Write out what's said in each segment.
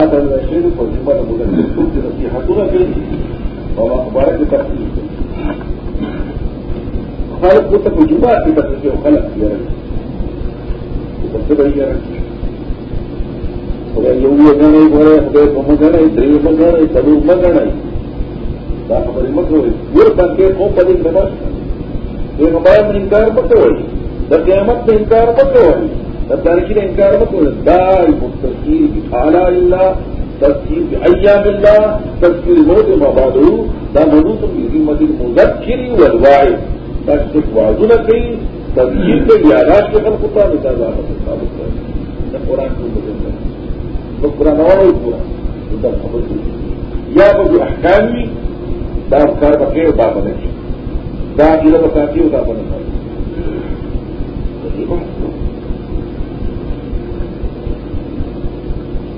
شروع کو اور اخبار کی تقسیم کریں خلق کو تو نہیں بولے ہدے کو مجھے نہیں دریو کو نہیں مت ہوئی یہ بن کے وہ پڑی انکار مت ہوئی در میں انکار مت ہوئی ربدان کی نے انکار مت ہو دار تصویر مباد ہو مدد مذکر ہی الوائے تاکہ کچھ واضح نہ گئی تصویر کو یاداش کے خلق ہوتا ہے ثابت کر قرآن کو مدد کر تو قرآن اور قرآن۔ ادھر خبر یا وہ احکامی دار کار بکے دا بنے۔ دار جلد بتاتی ہو دا بنے۔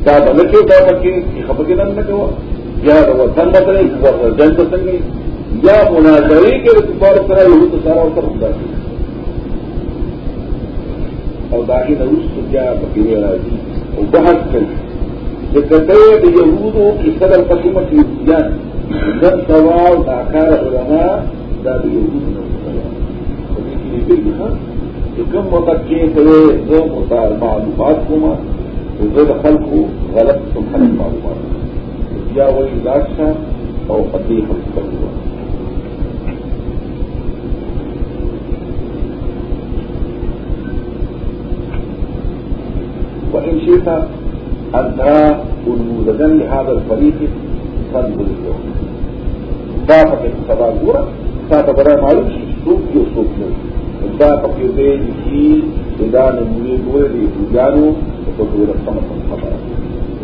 کیا الگ ہوتا ہے بلکہ خبر کے دن میں ہوا۔ یا وطن بت رہی جن پسند گئی یا مناظری کے طور پر یہی تو سارا اوسر ہوتا ہے۔ اور باقی نروس کیا جی اور بہت چلی یہ کہتے ہیں کہ یہود اس قدر قسمت یہودیان جب سوال ناکار ہو رہا داد یہود کم وقت کے کرے وہ ہوتا معلومات کو مان زه د خلکو غلط سمحنه معلومات یا وایي لاشه أو قدې خلک وإن شئت أن ترى أنموذجا لهذا الفريق فانظر اليوم. سبا ګوره تا ته برای معلوم شي څوک یو څوک نه دا پکې دې چې دا ټول سم خبره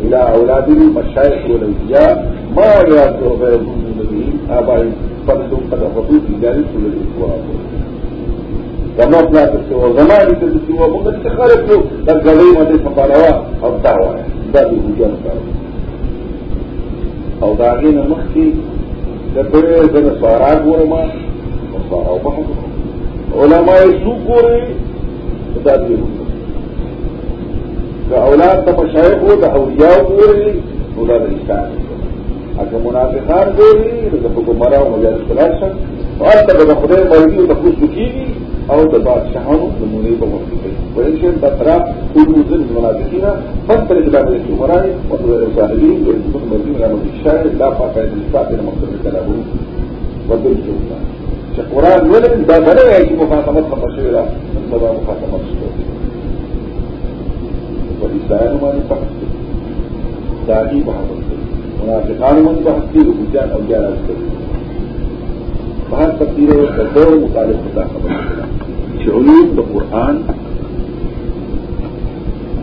إلى أولاد المشايخ والاولياء ما يعذر غيرهم من النبيين آبائهم فلسوا قد أخذوا في ذلك كل الإسواء زما پلار ته و زما دې ته چې و موږ ته خارج کړو دا غلې مده سپاروا أو دا وایي دا دې وګورم أو دا غي نه مخکي د دې د دا اولاد تا مشایخ و دا اولیاء بولی نو دا رشتان اکا منافقان بولی نو دا بکمرا و مجال اسکلاشن و آتا دا خدای مرگی و تخوص بکیگی او دا بادشاہانو نمونی با مرگی کئی و انشان دا ترا قلو ذن منافقین من تر اجلاب رشتی مرانی و دا رسالین و انتبون مرگی من عمد الشاعر لا فاقا انشتاعت انا مقصد کلابو و دل جوتا چې قران ولې دا بلې چې مخاطبت خبر شوی را دا مخاطبت شوی عیسائیوں ہماری بحث کی داغی بہت منافقان من بحث کی روپیہ اگیارہ کری بہت تقریر کا دور مطالب ہوتا خبر شعلوم دا قرآن۔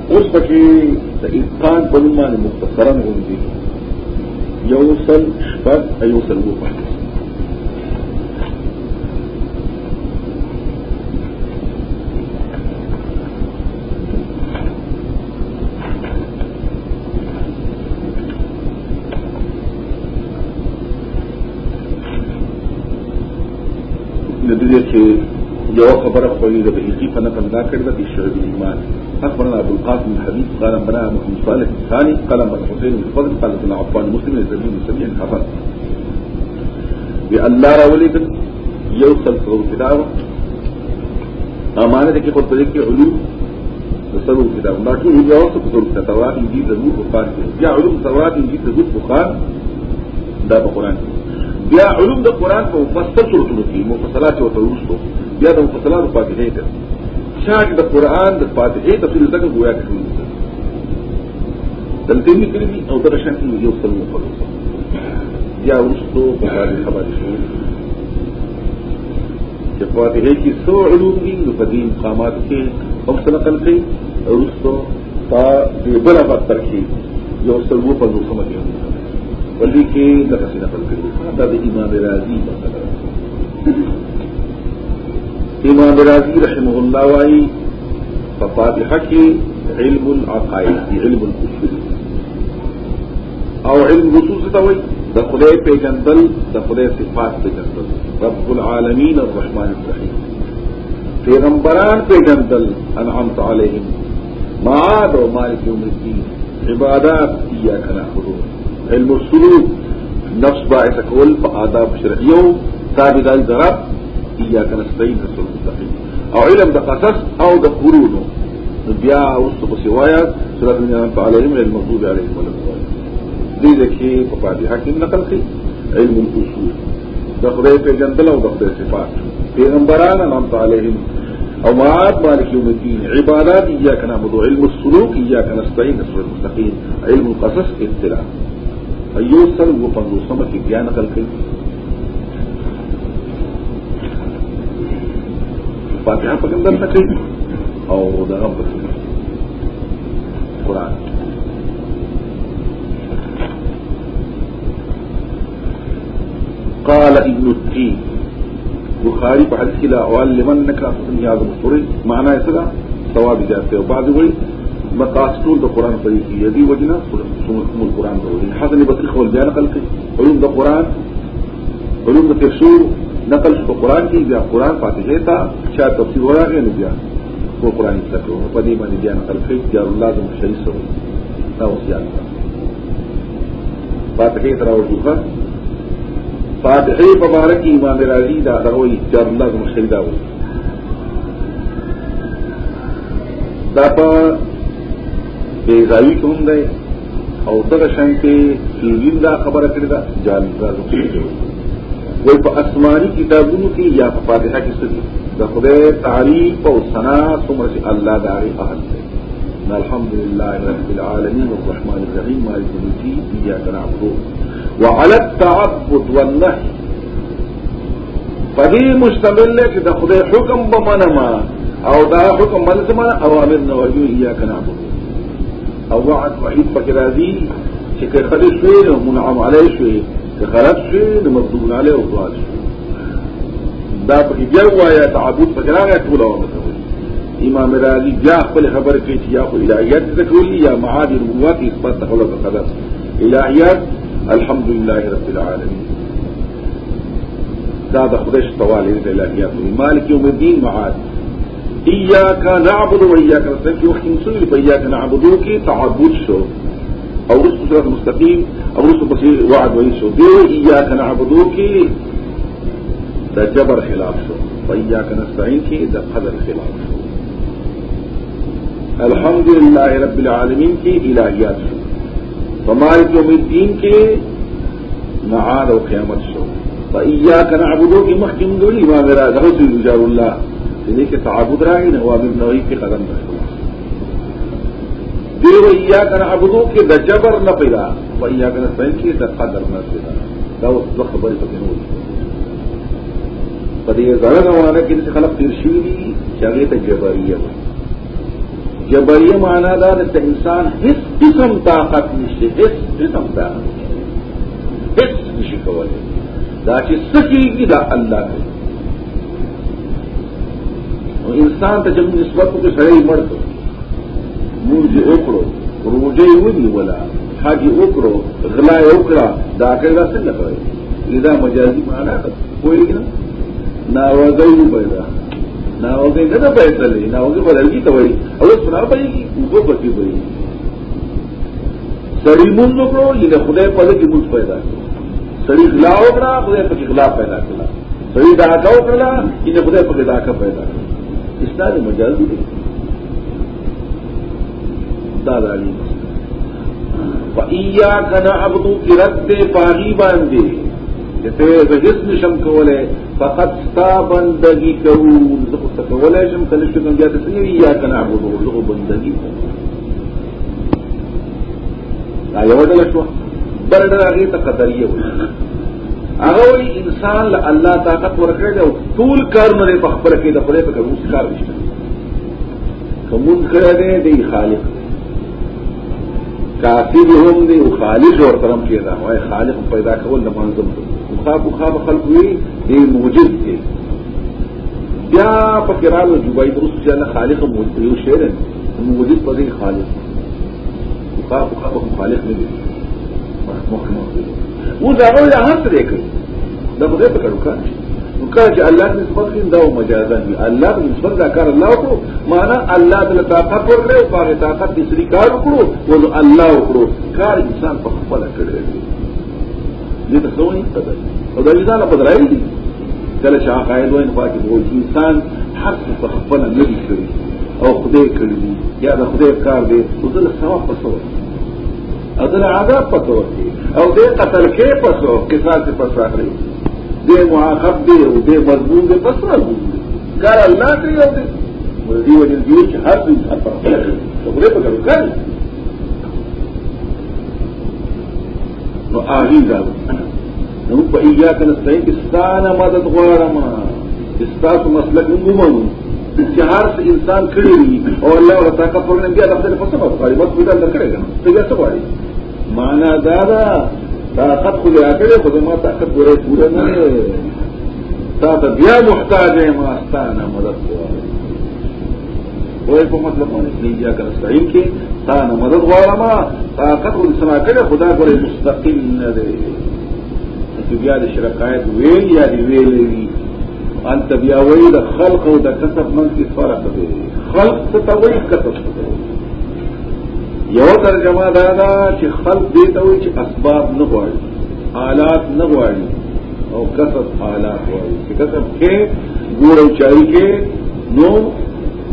اس پکی انسان بنما نے مختصرا ہوں گی یوسل شپت ایوسل وہ پڑھتے یو خبره خو دې د بهيقي په نقل دا کړی د شعب الإيمان أخبرنا أبو القاسم الحديث قال أنبنا محمد صالح الثاني قال أنبنا حسين بن فضل قال ابن عفان مسلم الزمين مسلم حفظ بأن لا رولد يوصل صدر كتاب أمانة په دې کې علوم تصور كتاب دا ټول یو څه په تصور کتاب تورات انجیل زبور بخاري یا علوم تورات انجیل زبور بخاري دا په قرآن کې بیا علوم د قران په مفصل صورتونو کې مفصلات او تورستو بیا د مفصلات فاتحه ته. شاګ د قران د فاتحه تفصیل څنګه گویا کوي دلته می کړی او در شان کې یو څه مفصل بیا ورستو په هغه خبرې شو چې فاتحه کې څو علوم دي په دې مقامات کې او څه نقل کوي ورستو په دې بل په کې یو څه نو سمجه ولي کې دغه څه نقل کړي تب امام راضی امام راضی رحمہ اللہ وائی ففاتحہ کے علم العقائد علم الاصول او علم رسول سے ہوئی دخلے پہ جندل دخلے صفات پہ جندل رب العالمین اور رحمان الرحیم۔ پیغمبران پہ جندل انعمت علیہم۔ معاد اور مالک عمر کی عبادات کیا کنا علم السلوک۔ نفس باعث كول فآداب شرعيو ثابت الضرب إياك نستعين نسل المستقيم. أو علم د قصص أو د قرونو بیا اوسو په سوایا سورۃ الانعام عليهم المغضوب عليهم ولا الضالين دې ځکه په فاتحه کې نقل کړي علم الاصول د خدای په جندل أو د خدای صفات پیغمبران نام عليهم أو معاد مالك يوم الدين. عبادات إياك نعبد. علم السلوك إياك نستعين نصر المستقيم. علم القصص ابتلاء. ايوسل وفنوسمة في بيان خلقه. فاتحة په کوم درته أو دغه په قرآن. قال ابن التين بخاري په حديث کې لا علمنك دنیا د مصوري معنا یې څه ثواب ځاته أو بعض مقاصد د قران په دې دی وجنا سمو القران په دې حسن بصری خپل بیان خلک علوم د قران علوم د تفسیر نقل په قران کې بیا؟ قران فاتحه ته چا تفسیر ورغی نو بیا؟ په قران کې تکو په دې باندې بیا نقل کوي چې الله د مشری سره دا. وصیت فاتحه تر وجوه فاتحه مبارک امام رازی دا دروي چې الله د مشری دا وایي دا په بیزاوی کوم دی او دغه شانته فیلین دا خبره کړی دا جان دا وای په آسماني کتابونو کې یا په فاتحه کې څه دي د خدای تعریف او ثنا څومره چې الله دا غي اهل دی الحمد لله رب العالمين الرحمن الرحيم مالك يوم الدين اياك نعبد۔ وعلى التعبد والنهي فدې مشتمل له چې د خدای حکم به منما او دا حکم منځما اوامر نواهی اياك نعبد۔ أو وعد وعید پکې راځي چې کله شوی منعم علی شوی که غلط شي د مردود دا په بیا وایا تعبد په راغی ټول أو إمام رازی بیا خپل خبر کوي چې یا خو الهیات ذکر یا معاد النبوات إثبات خلق قدر الهیات الحمد لله رب العالمين. دا د خدای شتواله د الهیات مالک یوم الدین معاد إياك نعبد وإياك نستعين. في وقت مسؤول فإياك نعبدوك تعبد شو؟ أو رسو صراط مستقیم أو رسو بصیر وعد وعید شو؟ دیو ایاک نعبدو کی دا جبر خلاف شو؟ و ایاک نستعین کی دا قدر خلاف شو؟ الحمدللہ رب العالمین کی الہیات شو؟ فمالک یوم الدین کے معاد و شو؟ و ایاک نعبدو کی محکم دولی امام را دغسو جار اللہ لیکن تعبد راہی نوامر نوی کی قدم رکھو دیو ایا کنه عبدو کې د جبر نه پیدا و ایا کنه سین کې د قدر نه پیدا۔ دا اوس د خبرې په نو په دې ځای روانه کې چې خلک تیر شي چې هغه ته جبريه وایي جبريه معنا دا د انسان هیڅ قسم طاقت نشته هیڅ قسم طاقت هیڅ نشي کولای دا چې سکیږي دا الله کوي او انسان ته چې نسبت کو یې مړ مونږ وکړو روجي ونی ولا. حج وکړو غلا وکړه. دا کړه څنګه کوي دا مجازي معنا ده کوئی نه؟ ناوځي پیدا. ناوځي نه ده پیدا لې ناوځي بدلږي ته وایي. او نه پېږي وګو پتی وایي. سړی مونږ وکړو چې خدای په دې کې مونږ پیدا سړی غلا وکړه خدای په کې غلا پیدا کړه. سړی دا کا وکړه چې خدای په کې دا کا پیدا کړه استثناء مجاز دی. دا دالی فا إياك نعبد ارد پاغی باندے جتے زجز نشم کولے فقط ستا بندگی کون زخو تکولے شم کلشتو کم جاتے سنگی إياك نعبد زخو بندگی. دا یو ډله شو بل ډله هغه ته قدریه وایي هغه وایي انسان له الله طاقت ورکړي او ټول کارونه په خبره کې د خدای په کوم کار نشته کوم کړه دی خالق. کافر هم دی او خالق ور طرف کې دا وای خالق پیدا کول د منظم مخاب مخاب خلق وی دی موجود دی. بیا په قران جوبای درست چې نه خالق موجود یو دی موجود په دې خالق مخاب مخاب خالق نه دی و دا غوړ هڅه دی کوي دا به په کړو کار کله چې الله نسبت کین دا مجازا. دی الله نسبت دا کار الله کو معنا الله د طاقت ورکړي او هغه طاقت دې سری کار وکړو ولو الله وکړو کار انسان په خپل کړی دې ته څه وایي او دا ځان په درایي دي کله چې عقاید وایي په کې وایي انسان څه په خپل نه دي کړی او خدای کړی یا د خدای کار دی او د ثواب په څور ادر آدھا پتو ہوتی جی، اور دے قتل کے پسو کسا سے پسا رہی؟ دے محاقب دے دے مضمون دے پسرا گون دے کر اللہ کے ہو دے مزید وجہ دیوچ ہر دن ہر پر ٹکڑے پکڑ کر۔ نو آگی جاؤ نو پہ ایجا کرنا سہی استان مدد غارما استاس مسلک نمو چې هر انسان کړی او الله ورته طاقت ورنه بیا د خپل په سبب غواړي؟ بس پیدا نه کړی کنه څه څه غواړي؟ معنا دا دا طاقت خو دې اکړې خو ما طاقت ورې پوره نه تا ته بیا محتاج ما استانه مدد غواړي وای په مطلب باندې چې یا کله صحیح کې تا نه مدد غواړم طاقت خو سما کړې خدا ګورې مستقیم نه دی. چې بیا د شرکایت ویل یا دی ویلې انت بیا وی د خلق او د کسب من کې فرق دی. خلق څه ته وایي؟ کسب یو ترجمه دا ده چې خلق دې ته وایي چې اسباب نه غواړي حالات نه غواړي او کسب حالات غواړي. چې کسب کې ګور او چای کې نو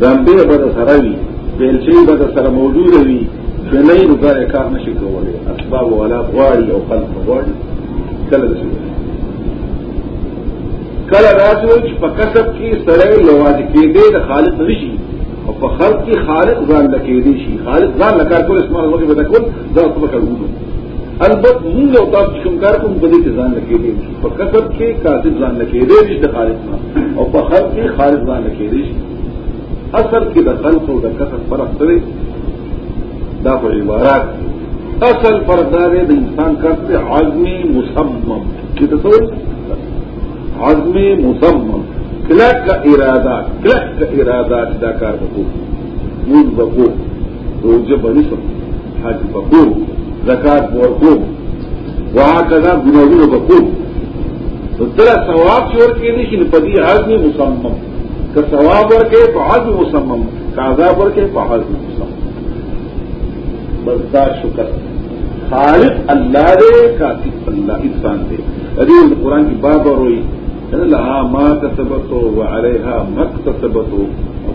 دمبه به سره وي بیلچې به سره موجود وي. چې نه یې کار نشي کولای. اسباب ولا غواړي او خلق غواړي. کله دې کله راځي چې په کسب کې سره لواز کېدې د خالق نشي او په خلق کې خالق ځان لکېدې شي. خالق ځان لکار کول اسمه الله به تکول دا څه کوي البته موږ او تاسو کوم کار کوم په دې کې ځان لکېدې شي. په کسب کې کاسب ځان لکېدې شي د خالق نه. او په خلق کې خالق ځان لکېدې شي. اصل کې د خلق او د کسب فرق دی؟ دا په عبارت. اصل فرق دا دی د انسان کار ته عزمي مصمم چې څه عزم مسمم کلک کا ارادہ، کلک کا ارادہ اداکار بکو. مجھ بکو. روز بنی سب. حج بکو. زکات بکو وہاں کدا گنوی بکو. تو ترا ثواب چور کے لیے پتی عزم مسمم کا ثواب ور کے بہت مسمم کا عذاب ور کے بہت مسمم بس شکر. خالق اللہ دے کا اللہ انسان دے. ارے قرآن کی بات اور ہوئی لہا ما تصبت ہو وہ ارے مت تصبت ہو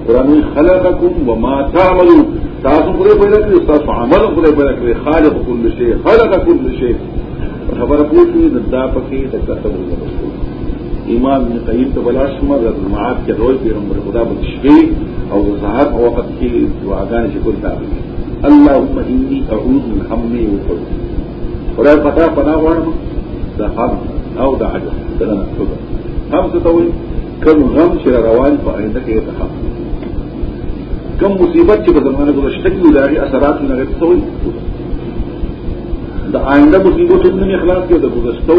قرآن خلا کا کم وہ ماتا ملو تاسم پورے پیدا کرے تاس عمل پورے پیدا کرے خالق کل سے خلا کا کل سے خبر پوچھی ندا پکی تک تصب ایمان نے قیب تو بلاشمر معاف کے روز پیغمبر خدا بخش اور صاحب وقت کی جو آگاہ سے کوئی تعبیر اللہ مہینی اعود ہم نے اوپر اور پتا پنا ہوا صاحب أو د عجز دلته څه هم وایي کوم غم چې روان په آینده کې ته کوم مصیبت چې په زمانه گذشته کې داغي اثرات نه غوښته وي د آینده مصیبتونو نه اخلاص کې د گذشته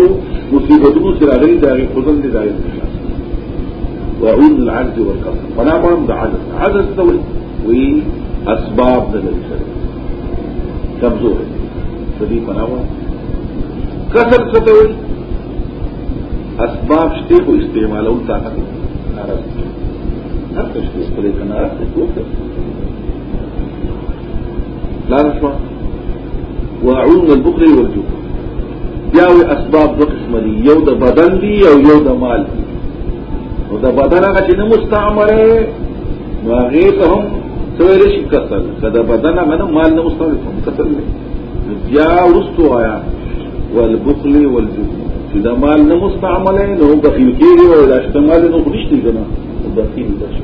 مصیبتونو چې راغلي داغي خپل دي داغي وعون العجز والكفر فلا قرم د عجز. عجز ته وي اسباب د لري سره کمزور. دې پناوه کسب څه ته وي أسباب طاقت ناراض هر څه شته خو دې ناراض دي کوته لا نشوا وعون البخل والجوع. بياوي أسباب دو قسم دي یو د بدن دي أو یو د مال. نو د بدن هغه چې مستعمرة. نو هغه ته هم څویر شي کسل کله بدن هغه مال نه مستعمره هم کسل بیا ورستو آیا والبخل والجوع. دا مال نه مستعمله نو بخیل کېږي او دا استعمال نو خرشتي کنه بخیل بشي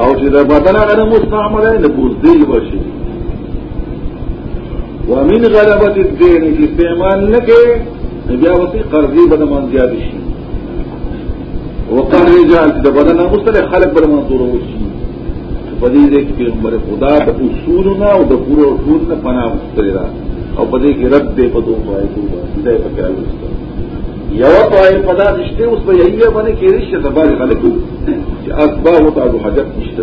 او چې دا بدن هغه نه مستعمله نه بوزدل بشي ومن غلبة الدين چې استعمال نه کوي بیا وسی قرضې به من زیات شي وقال رجال د بدن نه مستله خلق به منظور وشي په دې کې پیغمبر خدا د اصولنا او د پورو اصول نه پناه مستره او په دې کې رد دې په دوه وایي دوه دې په کې راوستل یو پای په دا دشته اوس په یوه باندې کې رښتیا د باندې خلکو چې اسباب او تعالو حاجت نشته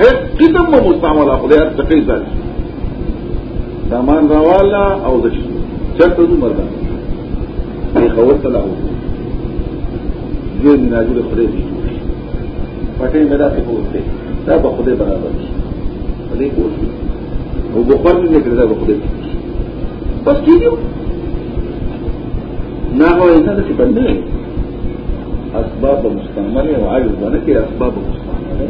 هیڅ قسم مو مستعمله خدای ته کوي ځل سامان راواله او د چرته نو مردا دې خبر ته لاو غیر مناظر خدای دی جوړ شي. پټې مې دا څه کوته دا به خدای برابر شي. دې کوشش او بخار نه کړی دا به خدای بس ٹھیک ہو نہ ہو ایسا تو بند ہے۔ اسباب مستعمل ہے آج بنا کہ اسباب مستعمل ہے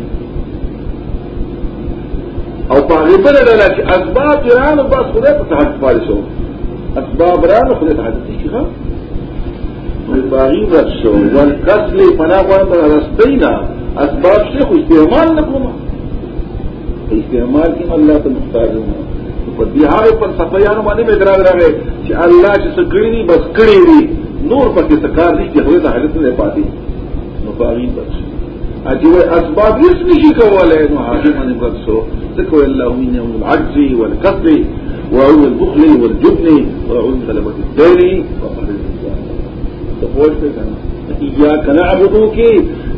اور پانی پر ڈالا کہ اسباب جران عباس خدے تو تحت پارش ہو۔ اسباب ران خدا تحت سیکھا باغی رقص ہو۔ ون کس لے پنا پڑا پر رستے ہی نہ۔ اسباب سے استعمال نہ کما استعمال کی اللہ تو مختار ہوں۔ په دې هغه په صفیانو باندې مې دراغ راغی چې الله چې سکړی دي، بس کړی دي. نور پکې سکار دي چې هغه د حالت نه پاتې. نو باغی ورشو اجي اسباب هیڅ نشي کولای. نو هغه باندې ورسو ذکر الله من العجز والكسل وعلو البخل والجبن وعلو غلبة الدين. وقهر الإنسان تقول في كنا إياك نعبدو کی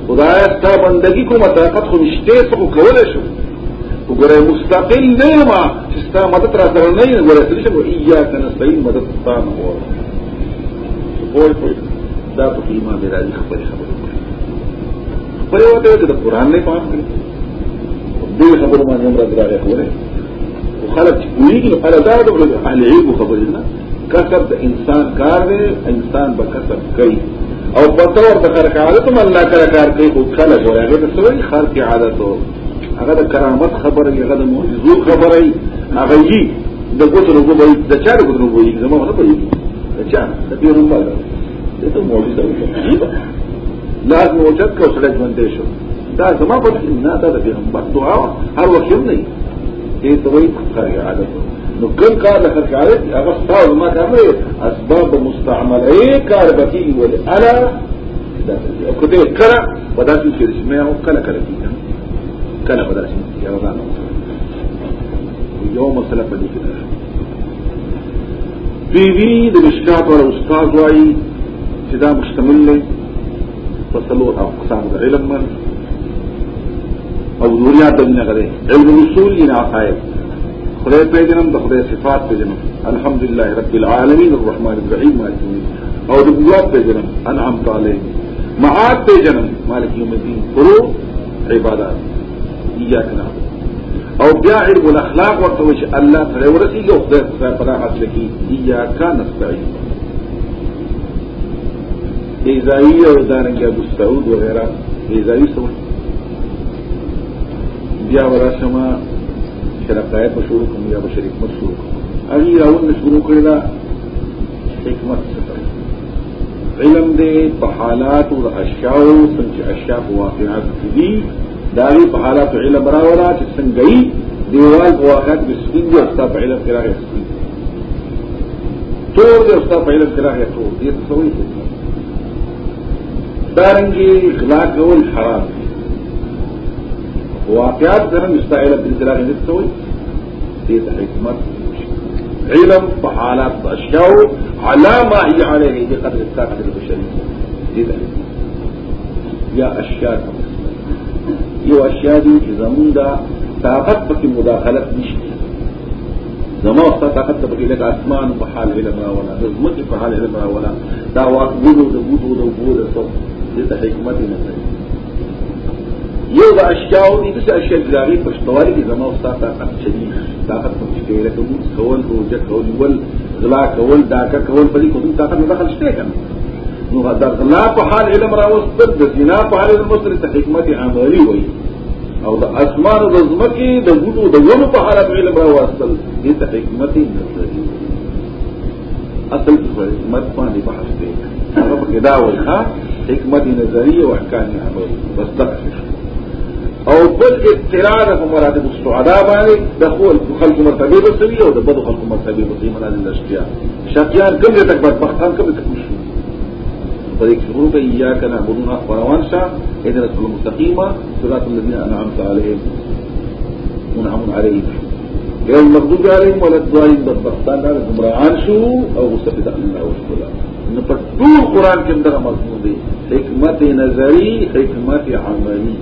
خدای ستا بندگی کو مطاقت خو نشته سو کول شو وګوره مستقل نه ما چې ستا مدد را سره نه وګوره چې شو إياك نستعين مدد ستا نه و تقول في دا په ایمان دی راځي خبرې خبرې خبرې وته د قرآن نه پام کړی دې خبرو باندې امر خبره خلق چې کویږي نو اله دا د اهل علم خبرې نه کسب د انسان کار دی انسان به کسب کوي او په تور د خلق عادت کله کار کوي خو کله ګوري هغه د سوي خلق عادت هغه د کرامت خبره هغه د معجزو خبره هغه یي د ګوتو نو به د چا د نو به زموږ نه پېږي د چا؟ د پیغمبر. دته معجزه وکړه لازم وجد کو سره ژوند شو دا زما په نه دا د پیغمبر. دعا هر وخت نه. دې ته وایي خارج عادت. نو کوم کار د خارج عادت هغه ستاسو ما نه اسباب مستعمله کار بکی ول الا دا کله کړه وداسې چې اسمه أو کله کله کل بدر یوم مسلح بدی کی طرح بیوی مشکات اور استاد وائی سدا مشتمل نے فصلوں اور اقسام کا علم اور دنیا تم کرے علم رسول کی ناقائب خدے پہ جنم تو خدے صفات پہ جنم۔ الحمد للہ رب العالمین الرحمن الرحیم مالک اور ربوات پہ جنم۔ انعام تعلیم معاد پہ جنم۔ مالک یوم الدین۔ کرو عبادات۔ نعبد أو بیا علم الأخلاق ورته چې الله تعالی ورسیږي أو خدای تعالی په حاصل کی ایاک نستعين. ایزایی أو دارنګ ابو سعود وغیرہ ایزایی سمجھ بیا ورشما شرقایت شروع کوم یا بشریک مت شروع کوم اغي شروع کړی دا حکمت څه علم دې په حالات أو اشیاء أو واقعات دي دا وی په حالات علم راولا چې څنګه یې دیوال په واقعات کې سپین دي أو په علم کې راغی سپین تور دې أو په علم کې راغی تور څه وایي دارنګي غلا کول حرام دي واقعات سره مستعيله بالدلاله نفسوي دي حكمت علم بحالات اشياء على ما هي عليه. دي قدر الطاقه البشرية. دي يا أشياء. یو اشیاء دي چې زمون دا طاقت پکې مداخلت نشته. زما أو طاقت پکې لکه آسمان په حال علم راولا د زمکه په حال علم راولا دا واقعو د بوتو د بوتو د څو دې حکمت نه یو د اشیاء دي د اشیاء جاری پښتوالي کې زمو استاد طاقت چلی طاقت په کې لکه موږ کول روزه کول ول غلا کول داکا کول په دې کوم طاقت نه دخل شته کنه. نو دا غلا په حال علم راوستل د زنا په حال علم راوستل ته حکمت عملی وي. أو د اسمان د زمکه د ګونو د ونو په حال علم راوستل دې ته حکمت نظری أصل په حکمت باندې بحث دی هغه په دا وایي ها حکمت نظری أو احکام عملی بس دغه أو بل اضطرار په مراتب السعداء باندې دخول خلق مرتبة بسوي أو د بد خلق مرتبه بسوي منازل الاشقياء شقيان کوم تک بدبختان کوم تک مشو په دې شروع کې یا کنه بدون قروان شا اذن المستقيم صراط الذين أنعمت عليهم. منعم عليهم غير المغضوب عليهم ولا الضالين بدبختان دا گمراهان شو أو مستفيد الله وشکر نو په ټول قران کې دغه مضمون دی حکمت نظری حکمت عملی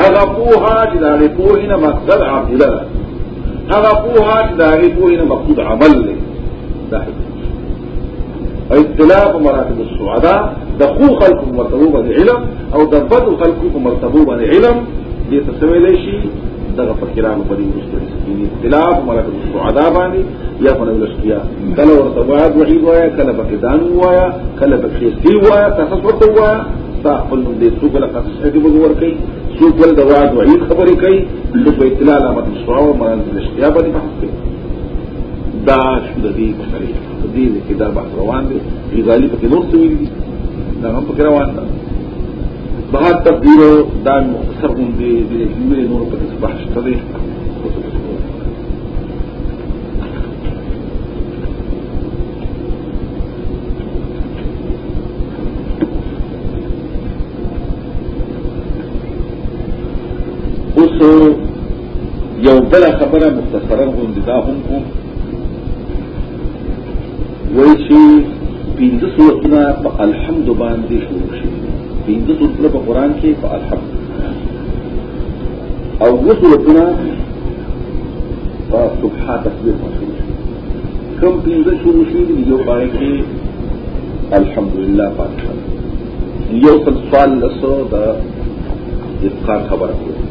هغه پوها چې دا لري پوه نه مقصد عاقله هغه پوها چې دا لري پوه نه مقصود عمل. دی دا اطلاع په مراتب السعداء د خو خلق مرتبه باندې علم أو د بد خلق مرتبه باندې علم دې تسویل شي دغه فکرانو په دې مستری اختلاف ملک السعداء باندې یا په الاشقیا کله ورته وعد وحید وایا کله بکدان وایا کله بخیستی وایا تاسو ورته وایا تا خپل دې څوک له قصص کې وګور کوي څوک ول د وعد خبرې کوي څوک په اطلاع علامت السعداء مرز الاشقیا باندې بحث کوي دا شو د دې مسلې د دې کې دا بحث روان دي. غالي په نور څه ویلي دا هم په روان ده. بهر تبدیل دا مختصر غوندې د جملې نور په تصبح شته دي اوس یو بل خبره مختصرا غوندې دا هم کوم وایي چې پنځه سورتونه په الحمد باندې شروع شي پینځه سورتونه په أو و سورتونه په سبحان تسبیح شروع شي کوم پینځه شروع شي دي؟ یو پای کې الحمدلله څل سوال لسو د اتقان خبره کوي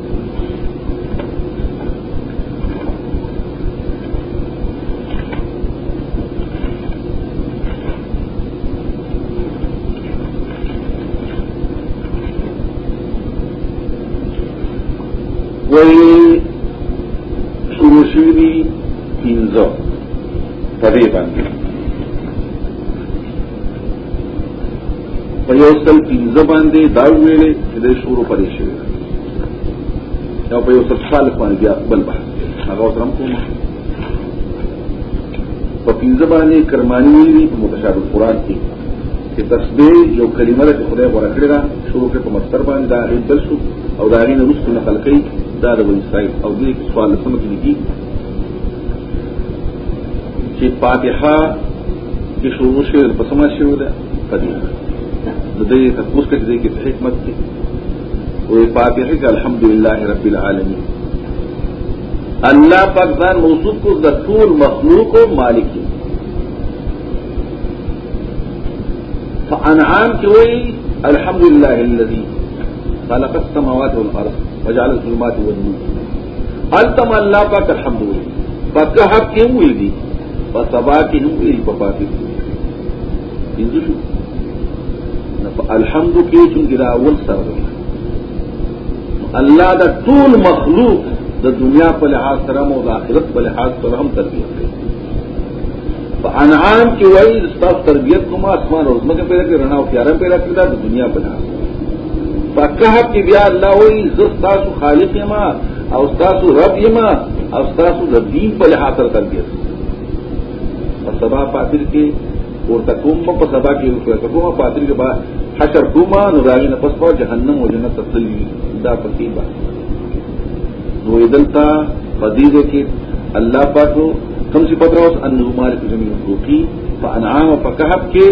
وی شروع شوی پینزو پدې باندې په یو سل پینزو باندې دا ویلې چې د شروع پدې شوی. دا په یو سل سال باندې بیا بل بحث هغه ترم کوم. په پینزو باندې کرمانی ویلي په متشابه قرآن کې. چې تسبیح یو کلمه ده خدای دا شروع کې په مستر باندې دا شو او دا غینه رسو نقل کوي دار و اسرائیل اور دل کی سوال سمجھ لیجیے کہ فاتحہ کی شروع شعر بسما شعر ہے، قدیم تقوس کا دے کی حکمت تھی وہ فاتحہ کا الحمد للہ رب العالمین۔ اللہ پاکستان موصوف کو دستور مخلوق و مالک ہے انعام کی ہوئی الحمد للہ خلق السماوات والارض۔ وجال ظلمات التم اللہ کا کرحم ہوئی پکا حق کیوں ہوئی دی پتبا کی ہوں گی پپا کی الحمد کی چونکہ راول سر اللہ دا طول مخلوق دا دنیا پہ لحاظ کرم اور آخرت پہ لحاظ ہم تربیت ہے انعام کی وہی صاف تربیت کو ماں آسمان اور پیدا کی رنا و پیارا پیدا کردہ دنیا پہ لحاظ فقہب کی بیا اللہ ہوئی زستاسو خالق یما اوستاسو رب یما اوستاسو ربیم پل حاصل کر گیا اور سبا پاتر کے اور تکوم پر سبا کے تکوم پاتر کے بعد حشر کوما نراغی نفس پا جہنم و جنت تسلی دا پکیبا نو ادلتا فضیدے کے اللہ پاکو کم سی پتہ اس انہو مالک زمین روکی فانعام فقہب کے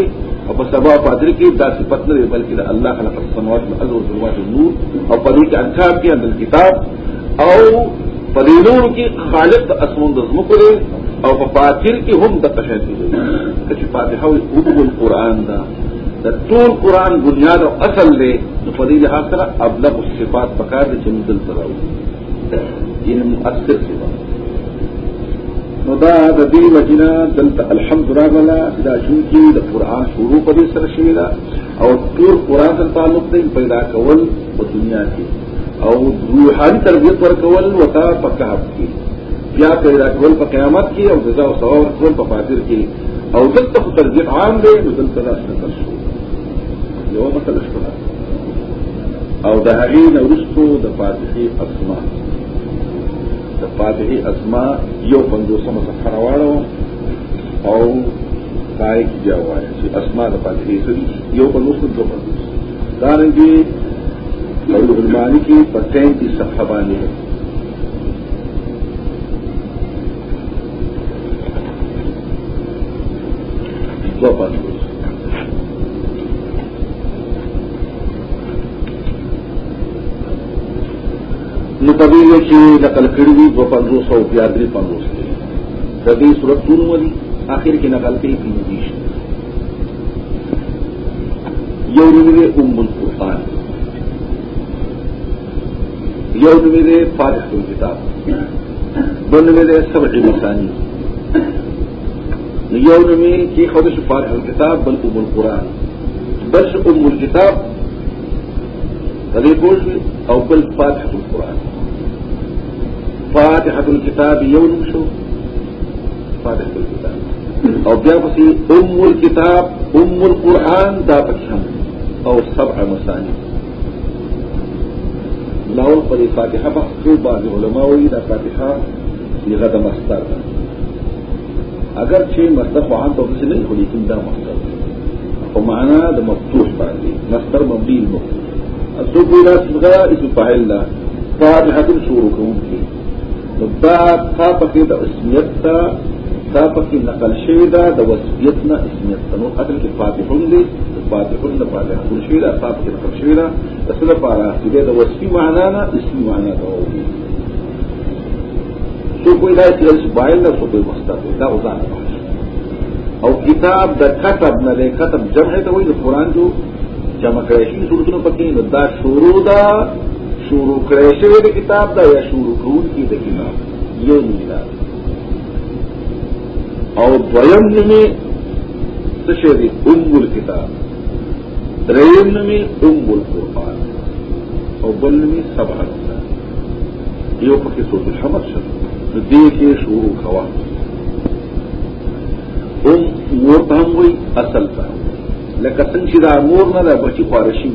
او په سبا پادر کې دا صفت نه بلکې الله خلق السماوات والارض والظلمات والنور او په دې کې انکار کې اندل کتاب او په دې نور کې خالق د اسمون د زمکو دی او په فاتر کې هم د تشهد دی چې فاتحه او القرآن دا د ټول قرآن بنیاد او اصل دی نو په دې لحاظ سره ابلغ صفات پکار دي چې موږ دلته راوړو یعنی مؤثر صفات نو دا د دې وجنا دلته الحمد راغلا دا شون کې د قران شروع په دې سره شوی دا او ټول قران سره تعلق دی پیدا کول په دنیا کې. او روحاني تربيت ورکول وتا په کهف کې. بیا پیدا کول په قیامت کې او جزاء او ثواب ورکول په فاتر کې. او دلته تربيت عام دی نو دلته راځي شو؟ یو مثلا شو او د هغې نورستو د فاتحه اسماء فاتحی اسما یو پنجو سم سفر واڑو او کائے کی جا ہوا ہے اسما د سری یو پنجو دو پنجو کارن کی غلبانی کی پتین کی صفحہ بانی ہے دو پنجو قبیلے کے نقل کڑوی دو پندرہ سو پیادری پندرہ سو۔ ردی سورت دونوں والی آخر کی نقل کے تین دیش۔ یو نمرے قرفان القرآن یو نمرے فارغ کتاب دو نمرے سب مسانی یو نمیر کی خودش فارغ الکتاب بل ام قرآن درس ام کتاب ردی پوش اور بل فارغ القرآن۔ فاتحة الكتاب يوم شو؟ فاتحة الكتاب. أو پسې أم الكتاب أم القرآن دا پکې أو سبع مسانی لاول پر فاتحة بحث کو بعض علماء وی دا فاتحة صيغه د مصدر اگر چې مصدر خو عام توګه نه خو لیکن دا مصدر أو معنا مفتوح باندې مصدر مبني المفتوح. السوق إلى صيغه اسم فاعل فاتحة شروع کوم کی دا تا پکې د اسمیت تا تا پکې نقل شوی دا د وصفیت نه اسمیت نو اصل کې فاتحون دي فاتحون د فاتحه شوی دا تا پکې نقل شوی دا اصل لپاره چې د وصفي معنا نه اسمي معنا ته وایي سوق الى اسم فاعل لا سوق مستقبل دا وضع او کتاب د کتب نه کتب جمع ته وایي د قران جو جمع کړی شي صورتونو پکې نو دا شروع دا شروع کړی شوی د کتاب دا یا شروع کول کی د کتاب یو نه او دویم نمی څه شی دی؟ ام الكتاب دریم نمی ام القرآن او بل نمی سبع یو پکې سورۃ الحمد شته نو دې کې شروع کوا. ام ورته هم وي اصل ته لکه څنګه چې دا مور نه دا بچی خارشي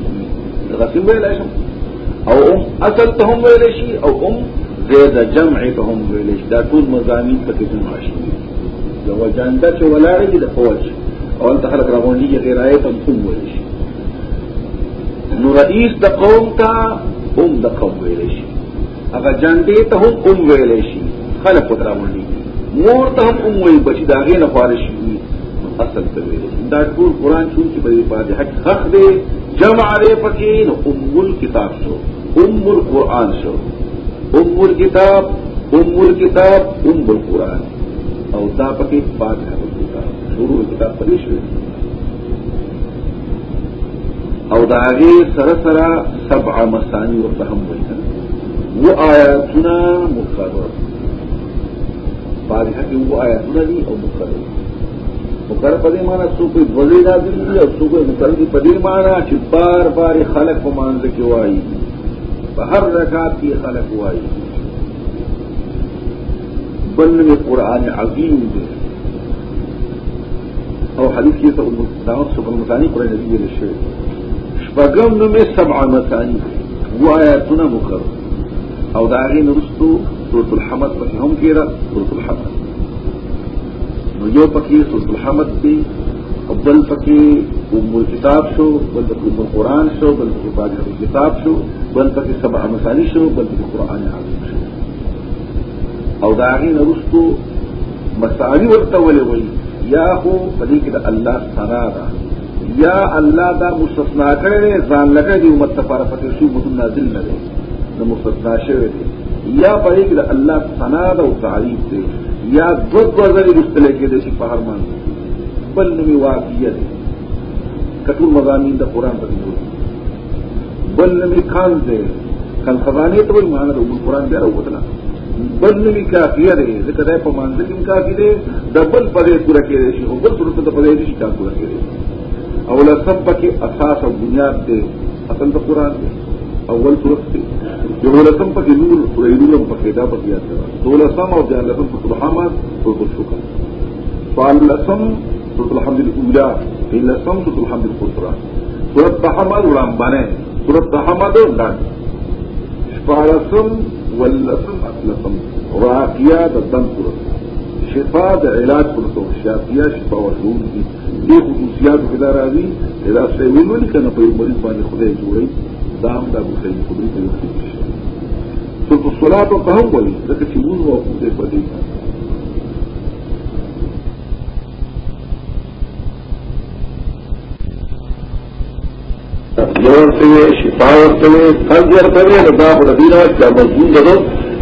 دا څنګه ویل شي او ام اصل ته هم ویل شي او ام زید جمع ته هم ویل شي دا ټول مزامین پکې جمع شي یو جاندا چې ولاړې د فوج او انت خلق راغونډي غیر آیت هم هم ویل شي نو رئیس د قوم ته ام د قوم ویل شي هغه جاندې ته هم ام ویل شي خلق راغونډي مور ته هم ام ویل بچی دا غیر خارشي اصل ته ویل دا ټول قران چې په دې باندې حق حق دی جب آرے پکین ام الکتاب شو ام القرآن شو ام الکتاب ام الکتاب، ام القرآن۔ اور پکی پاک ہے الکتاب۔ شروع کتاب پریش ہوئی اور داغے سرسرا سب آمسانی اور تحم ہوئی وہ آیا چنا مقرر۔ پاک ہے وہ آیا سنا نہیں اور مقرر۔ مقرر پدی مانا سو کوئی وزیر آدمی دی اور سو کوئی مقرر پدی مانا کہ بار بار خلق کو مانز کی وائی ہر رکعت کی خلق آئی بند میں قرآن عظیم دے۔ اور حدیث کی سب دعوت سب المسانی قرآن نبی رشے شپگم میں سب آمسانی وہ آیا تنا مکر اور داغین رستو رت الحمد پر ہم کیرا رت الحمد۔ بھجو پکی سلط الحمد بھی بل پکی ام الکتاب شو، بل پکی ام القرآن شو، بل پکی باجر کتاب شو، بل پکی سبع مسالی شو، بل پکی قرآن عظیم شو. او داغی نرس کو مسالی وقت ولی وی، یا ہو پلی کی دا اللہ سنا دا. یا اللہ دا مستثنا کرے، زان لگے دی امت تفارہ پکی شو مدن نازل نہ دے. دا مستثنا شوے دے. یا پلی کی دا اللہ سنا دا و تعریف دے. یا دودھ بردنی رشتے لے کے دیسی پہاڑ مان بند میں واقعیت کٹور مضامین دا قرآن بند ہو بند میں خان دے۔ کل خزانے تو وہی مانا رہو قرآن دیا رہو اتنا بند میں کافی رہے ذکر ہے پمان سے کم کافی دے ڈبل پدے پورا کے دیشی ہو بل سورت تو پدے دیشی کا پورا کے دیشی اولا سب کے اساس اور بنیاد دے۔ اصل تو قرآن دے۔ اول صورت دی دولسم پکې نور پرېدولم پکې دا پکې یاد دولسم او دیالسم په سبحانه سورۃ الشکر فاللسم سورۃ الحمد الاولى لسم سورۃ الحمد القصرى سورۃ تحمد وړاندې سورۃ تحمد وړاندې شپارسم ولسم اصلسم راقیه د دم سورۃ شفا د علاج سورۃ شافیه شفا ورکون دي دې خصوصیات په دار راځي دا څه ویلول کنه په مریض باندې خدای جوړي دام دا بوسه خدای ته وکړي څو په صلات او قوم وایي دا چې موږ وو په دې ورتوي شفا ورتوي فرض ورتوي رضا ربینا کیا مضمون دو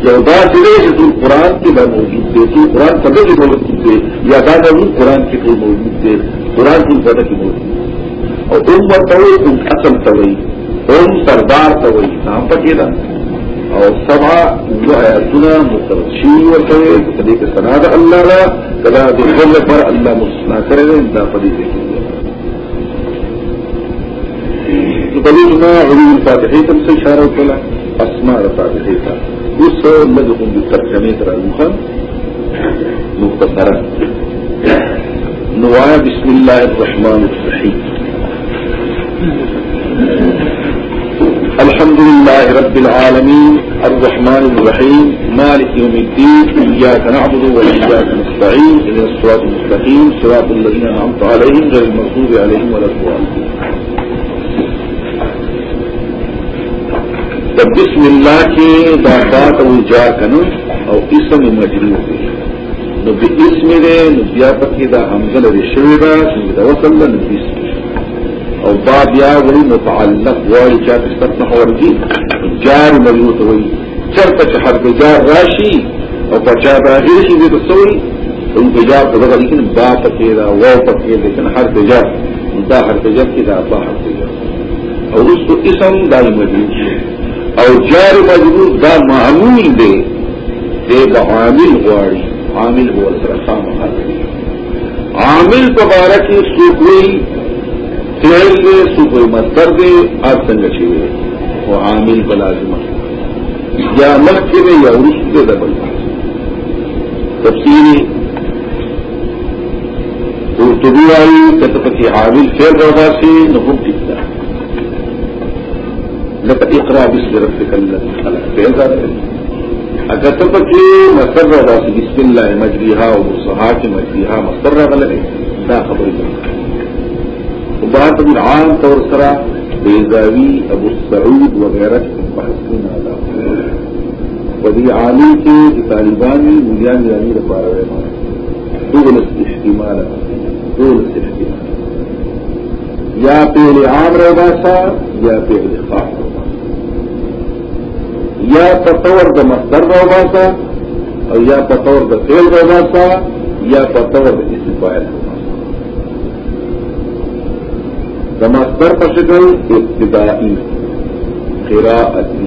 یو دا دې چې ټول قران کې به موجود تھے چې قرآن په دې موجود تھے یا دا د قران کې کې موجود تھے قران ټول په کې موجود او دوم ورتوي کوم اصل توي قوم سردار تو وہ نام پکیرا اور سبا جو ہے، سنا مترشی سنا دا اللہ را کدا دل پر اللہ مسنا کرے گا اندا پدی دیکھیں گے تو پدی سنا علی الفاتحی تم سے اشارہ کلا اسماء الفاتحی کا۔ اس لدہم بترجمے ترا مخن مختصرا۔ نوایا بسم اللہ الرحمن الرحیم۔ لله رب العالمين الرحمن الرحيم مالك يوم الدين إياك نعبد وإياك نستعين إلى الصراط المستقيم صراط الذين أنعمت عليهم غير المغضوب عليهم ولا الضالين. بسم الله کې دا بات أو جار کنه أو اسم مجرور نو بی اسم دے نو بیا پکی دا حمزة لري شوی دا چې دا وصل نو أو با بیا ولی متعلق وای چا تستنه ورږي جار مجرور وي چرته چې حرف جار راشي. أو پچا داخل شي د تصوی أو جار په دغه لیکن با پکی دا و پکی دا کنه حرف جار دا حرف جار کې دا با حرف جار أو رسو إسم دا مجرور أو جار مجرور دا معمول دی دی با عامل غواړي عامل هو الرسام عامل تبارکی سوکوئی فعل دے سوکوئی مصدر دے آج سنگا چیوے وہ عامل بلازمہ یا مخی دے یا رسو دے دبل۔ تفسیری قرطبی آئی کتفتی عامل فعل رغاسی نقوم ٹکتا لکه اقرا بسم ربک الذی خلق فعل رغاسی اگر ته پکې مصدر راځي بسم الله مجریها او کې مجریها مصدر راغلی دا خبرې ده ذات بھی عام طور سرا بیزاوی ابو سعود وغیرہ بحثین آدھا بڑی عالی کے طالبانی ملیان جانی رفا رہے ہیں۔ دولت اجتماع دولت اجتماع۔ یا پہلے عام رہ باسا یا پہلے خاص رہ باسا یا پتور دا مصدر رہ باسا اور یا پتور دا تیل رہ باسا یا پتور دا استفائل رہ د مصدر په شکل ابتدائی قراءتی.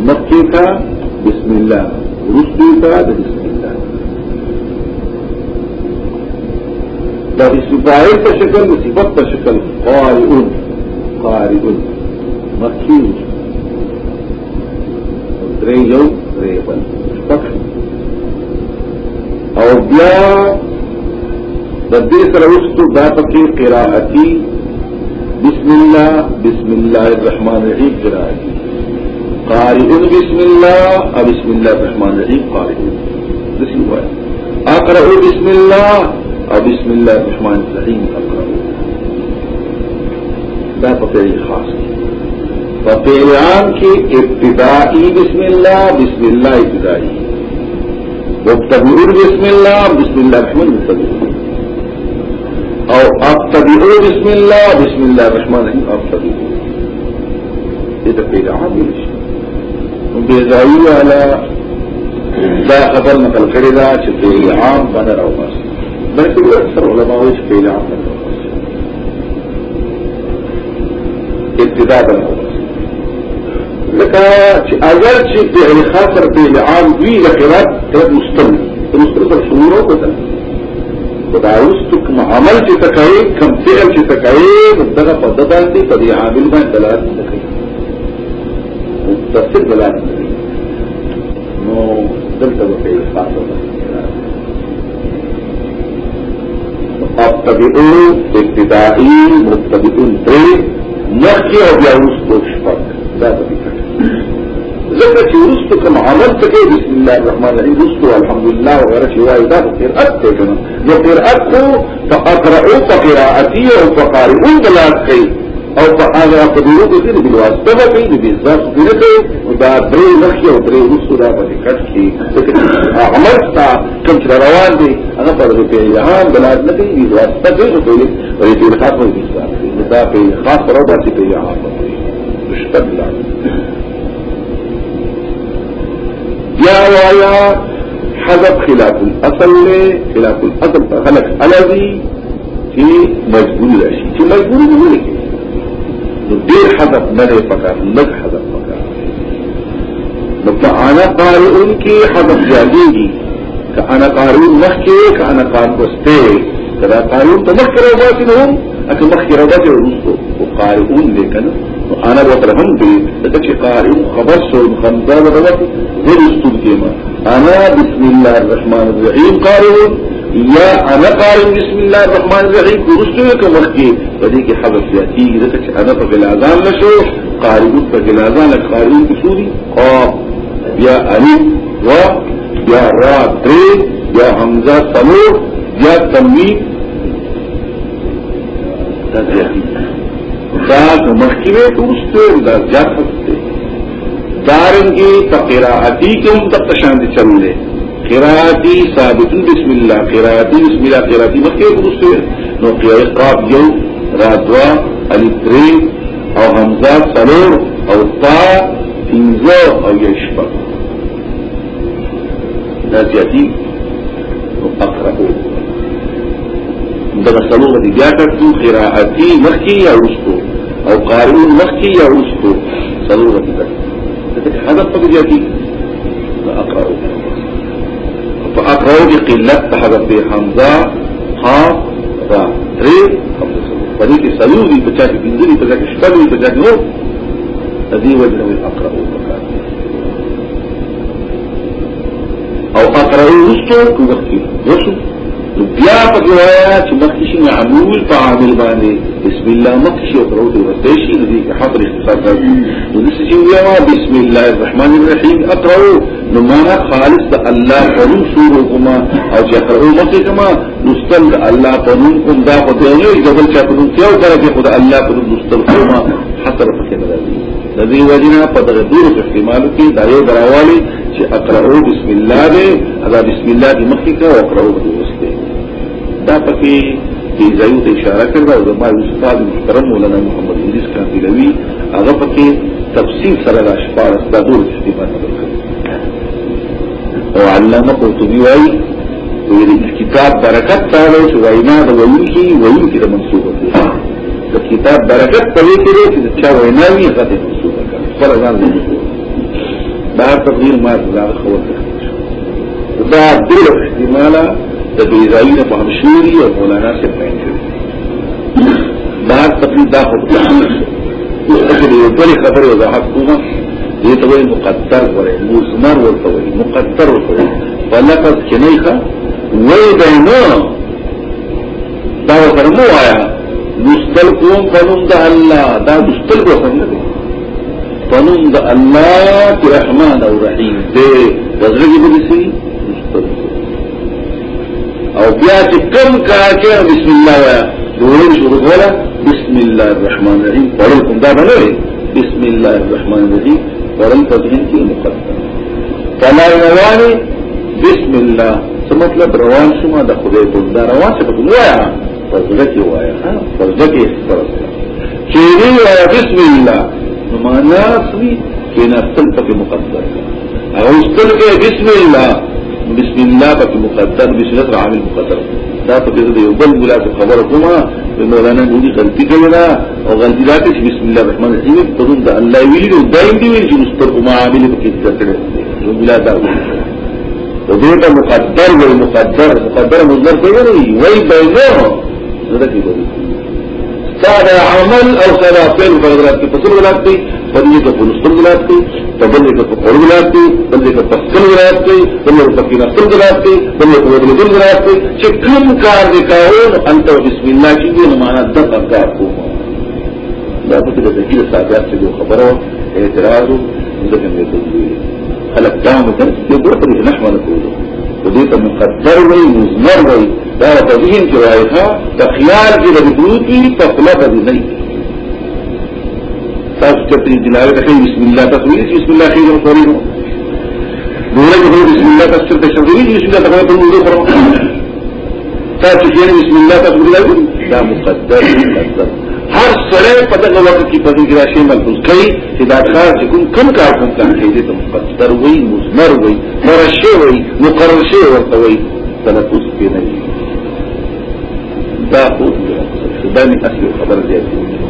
مکی کا بسم الله رسلی کا بسم الله د اسم فاعل په شکل د صفت په شکل. قارئون. قارئون. مکی درې یو درې أو بیا دبی سروس تو دا پکی بسم اللہ بسم اللہ الرحمن الرحیم، قراءتی۔ قاری بسم اللہ۔ بسم اللہ الرحمن الرحیم قاری ہوا بسم اللہ۔ بسم اللہ الرحمن الرحیم اقرا دا پکیڑی خاص پکیل عام کی ابتدائی بسم اللہ بسم اللہ ابتدائی۔ وہ بسم اللہ بسم اللہ الرحمن الرحیم۔ أو ابتدئون بسم اللہ بسم اللہ الرحمن الرحیم ابتدئون یہ فعل عام بلش بیزائی والا دا خبر نقل کړی دا چې فعل عام باندې راوځي بلکې اکثر علماء وایي چې فعل عام باندې راوځي ابتدا باندې لکه چې اگر چې فعل خاطر فعل عام وی لقرات مستل مستل سره شروع وکړه دا اوس عمل چې تکای کوم فعل چې تکای دغه په دبل دي په دې عامل باندې دلالت کوي متصل دلالت کوي نو دلته په فعل خاطر ابتدئو ابتدائی، مبتدئون درې مخی او بیا وروسته شپږ دا به ذکر چې ورستو کوم عمل څه بسم الله الرحمن الرحیم ورستو الحمدلله وغيره چې وایي دا قرأت ته کنه نو فاقرؤوا فقراءتي أو فقارئون دلالت کوي أو فهذا قدرو کو دې کوي دې بالذات دې کوي أو دا درې أو ورستو دا په کټ کې عمل تا کوم چې روان دي. هغه په دې په جهان دلالت نه کوي کوي دوی ورې دې خاصه دي دا په خاص راځي په یا وایا حذف خلاف الاصل له خلاف الاصل خلق الذي چې مجبور شي چې مجبور نه وي نو ډیر حذف نه پکار لږ حذف پکار نو انا قارئون کې حذف جاږي کانا قارون مخکې کانا قارون واستې کدا قارون تمکر او باسنهم اکه مخکې راځي او قارئون لیکنه أنا دغه چې قارئون خبر شو خمزه ورته ورسته کېما أنا بسم الله الرحمن الرحيم. قارئون یا أنا قارئ بسم الله الرحمن ورستو یک مخکی پدې کې حذف ذاتی دغه چې أنا په غلازان نشو قارئ په غلازان قارئ په سوري قاف یا الف و یا را درې یا حمزة سلو یا تنوین دا ذاتی دا مخکیوه دوستو دا جرفت دی دارنگی پا قراعتی کم تب تشاند چل دی قراعتی ثابتون بسم اللہ قراعتی بسم اللہ قراعتی مخکیوه دوستو نو قراعی قاب یو رادوا الاتری او حمزات سلور او تا انزو او یشبا دا زیادی نو اقرأو دي بیا کړو قراءتي مخکې یا ورسته أو قارئون مخکې یا څلور دي دا هدف په زیاتی اقرأو فاقرأو دی قلت تحضر دی حمزة ها را. تری حمزة سلو. فدی کی سلو دی پچا کی بنزلی پچا کی شپل دی پچا کی نور تدی وجنوی اقرأو بکار أو اقرأو رستو کو وقت کی رسو بیا پکې وایا چې مخکې شي معمول په عامل باندې بسم الله مخکې شي أو پروت ورته شي نو دې حاضر اختصار کوي نو دې چې ویما بسم الله الرحمن الرحیم اقرأو نو معنا خالص د الله پرون سورو کما أو چې اقرأو مخکې کما مستل د الله پرون کوم دا په دې نه جبل چا پرون کیو کړه چې خدای الله پرون مستل کوما حسر پکې نه راځي د دې وجنه په دغه دور احتمال کې دا یو دراوالي چې اقرأو بسم الله دې ادا بسم الله دې مخکې أو اقرأو دې دا پکې دې ځایو ته اشاره کړل او زموږ استاد محترم مولانا محمد ادریس کاندلوی هغه پکې تفصیل سره د اشعار استادور استفاده وکړه او علامه قرطبي وايي ویل کتاب برکت تعالی چې وینا د ویونکي ویونکي د منسوبه ده د کتاب برکت په دې کې چې چا وینا وی غته منسوبه کړه پر ځان دې دا تغییر ما دا خبره دا ډېر احتماله دبیزائی نے بہمشوری اور مولانا سے پہنچے۔ بہت تقریباً ہوتا ہے بڑی خبر وضاحت کو یہ تو وہی مقدر ہوئے مزمر ہوتا ہوئی مقدر ہوتا ہوئی پہلا کب چنئی کا وہی بہنوں کرمو آیا۔ مستل کو قانون اللہ دا مستل کو سمجھ دے قانون دا اللہ کے رحمان اور رحیم۔ دے وزر کی سی مستل او بیا چې کم کار کې بسم الله وایا دوی شروع کوله بسم الله الرحمن الرحیم. پړل کوم دا نه بسم الله الرحمن الرحیم. په ذهن کې مقدم. کلا رواني بسم الله. څه مطلب؟ روان شوم د خدای په دا روان څه په وایا فزګه کې وایا ها؟ فزګه کې استرسته چې وی بسم الله. نو معنا اصلي کې نه خپل په مقدر او استل کې بسم الله بسم الله پک مقدر الله عامل مقدر دا په دې یو بل مولا خبره کومه مولانا دې غلطي کړې ده أو غلطي ده چې بسم الله الرحمن الرحیم په دې د الله ویلي أو دایم دی ویل چې مستر ما عامل پکې ذکر نو مولا دا أو دې ته مقدر وي مقدر مقدر مصدر څه وایي وای بینه زړه کې وایي ساده عمل أو فعل په کې په څه غلط بندے کو گلستان گلاب گئی بندے کو پکوڑ گلاب گئی بندے کو پسکن گلاب گئی بندے کو پکی نسل گلاب گئی بندے کو مدل گلاب گئی چکن کار دکھاؤ انت بسم اللہ کی یہ نمانا دس افکار کو۔ وکیل صاحب سے جو خبر ہو، اعتراض ہو خلق دام کر، یہ بڑا طریقے نحمل کو۔ خودی تو مقدر ہوئی مزمر گئی دار ذہن کے رائے تھا خیال کی رجبوتی تو خلا کبھی نہیں تاسو چې دلایل ته بسم الله تقویل بسم الله خیر القرین دوله کې بسم الله تفسیر تشریعي بسم الله تقویل په موضوع فرو تاسو چې بسم الله تقویل دا مقدر مقدر۔ هر سره په دغه وخت کې په دې راشي ملحوظ کوي چې دا کار کوم کم کار کوم کار کوي مقدر وي مزمر وي مرشه وي مقرر شي ورته وي تلفظ کې نه دا خو دانی اصل خبر زیادی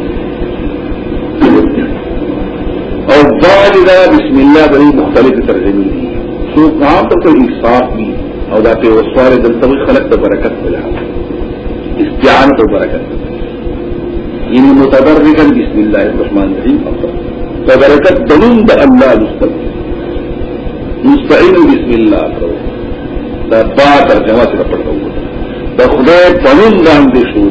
اور زائدہ بسم اللہ بڑی مختلف ترجمے دی سو کام تو کوئی صاف بھی اور ذات وسوار دل تب خلق تو برکت ملا۔ اس جان تو برکت ملا۔ یعنی ان متبرکن بسم اللہ الرحمن الرحیم افضل برکت دلون دا اللہ مستقل مستعین بسم اللہ کرو دا با ترجمہ سے رپڑ کرو دا خدای دلون دا ہم دے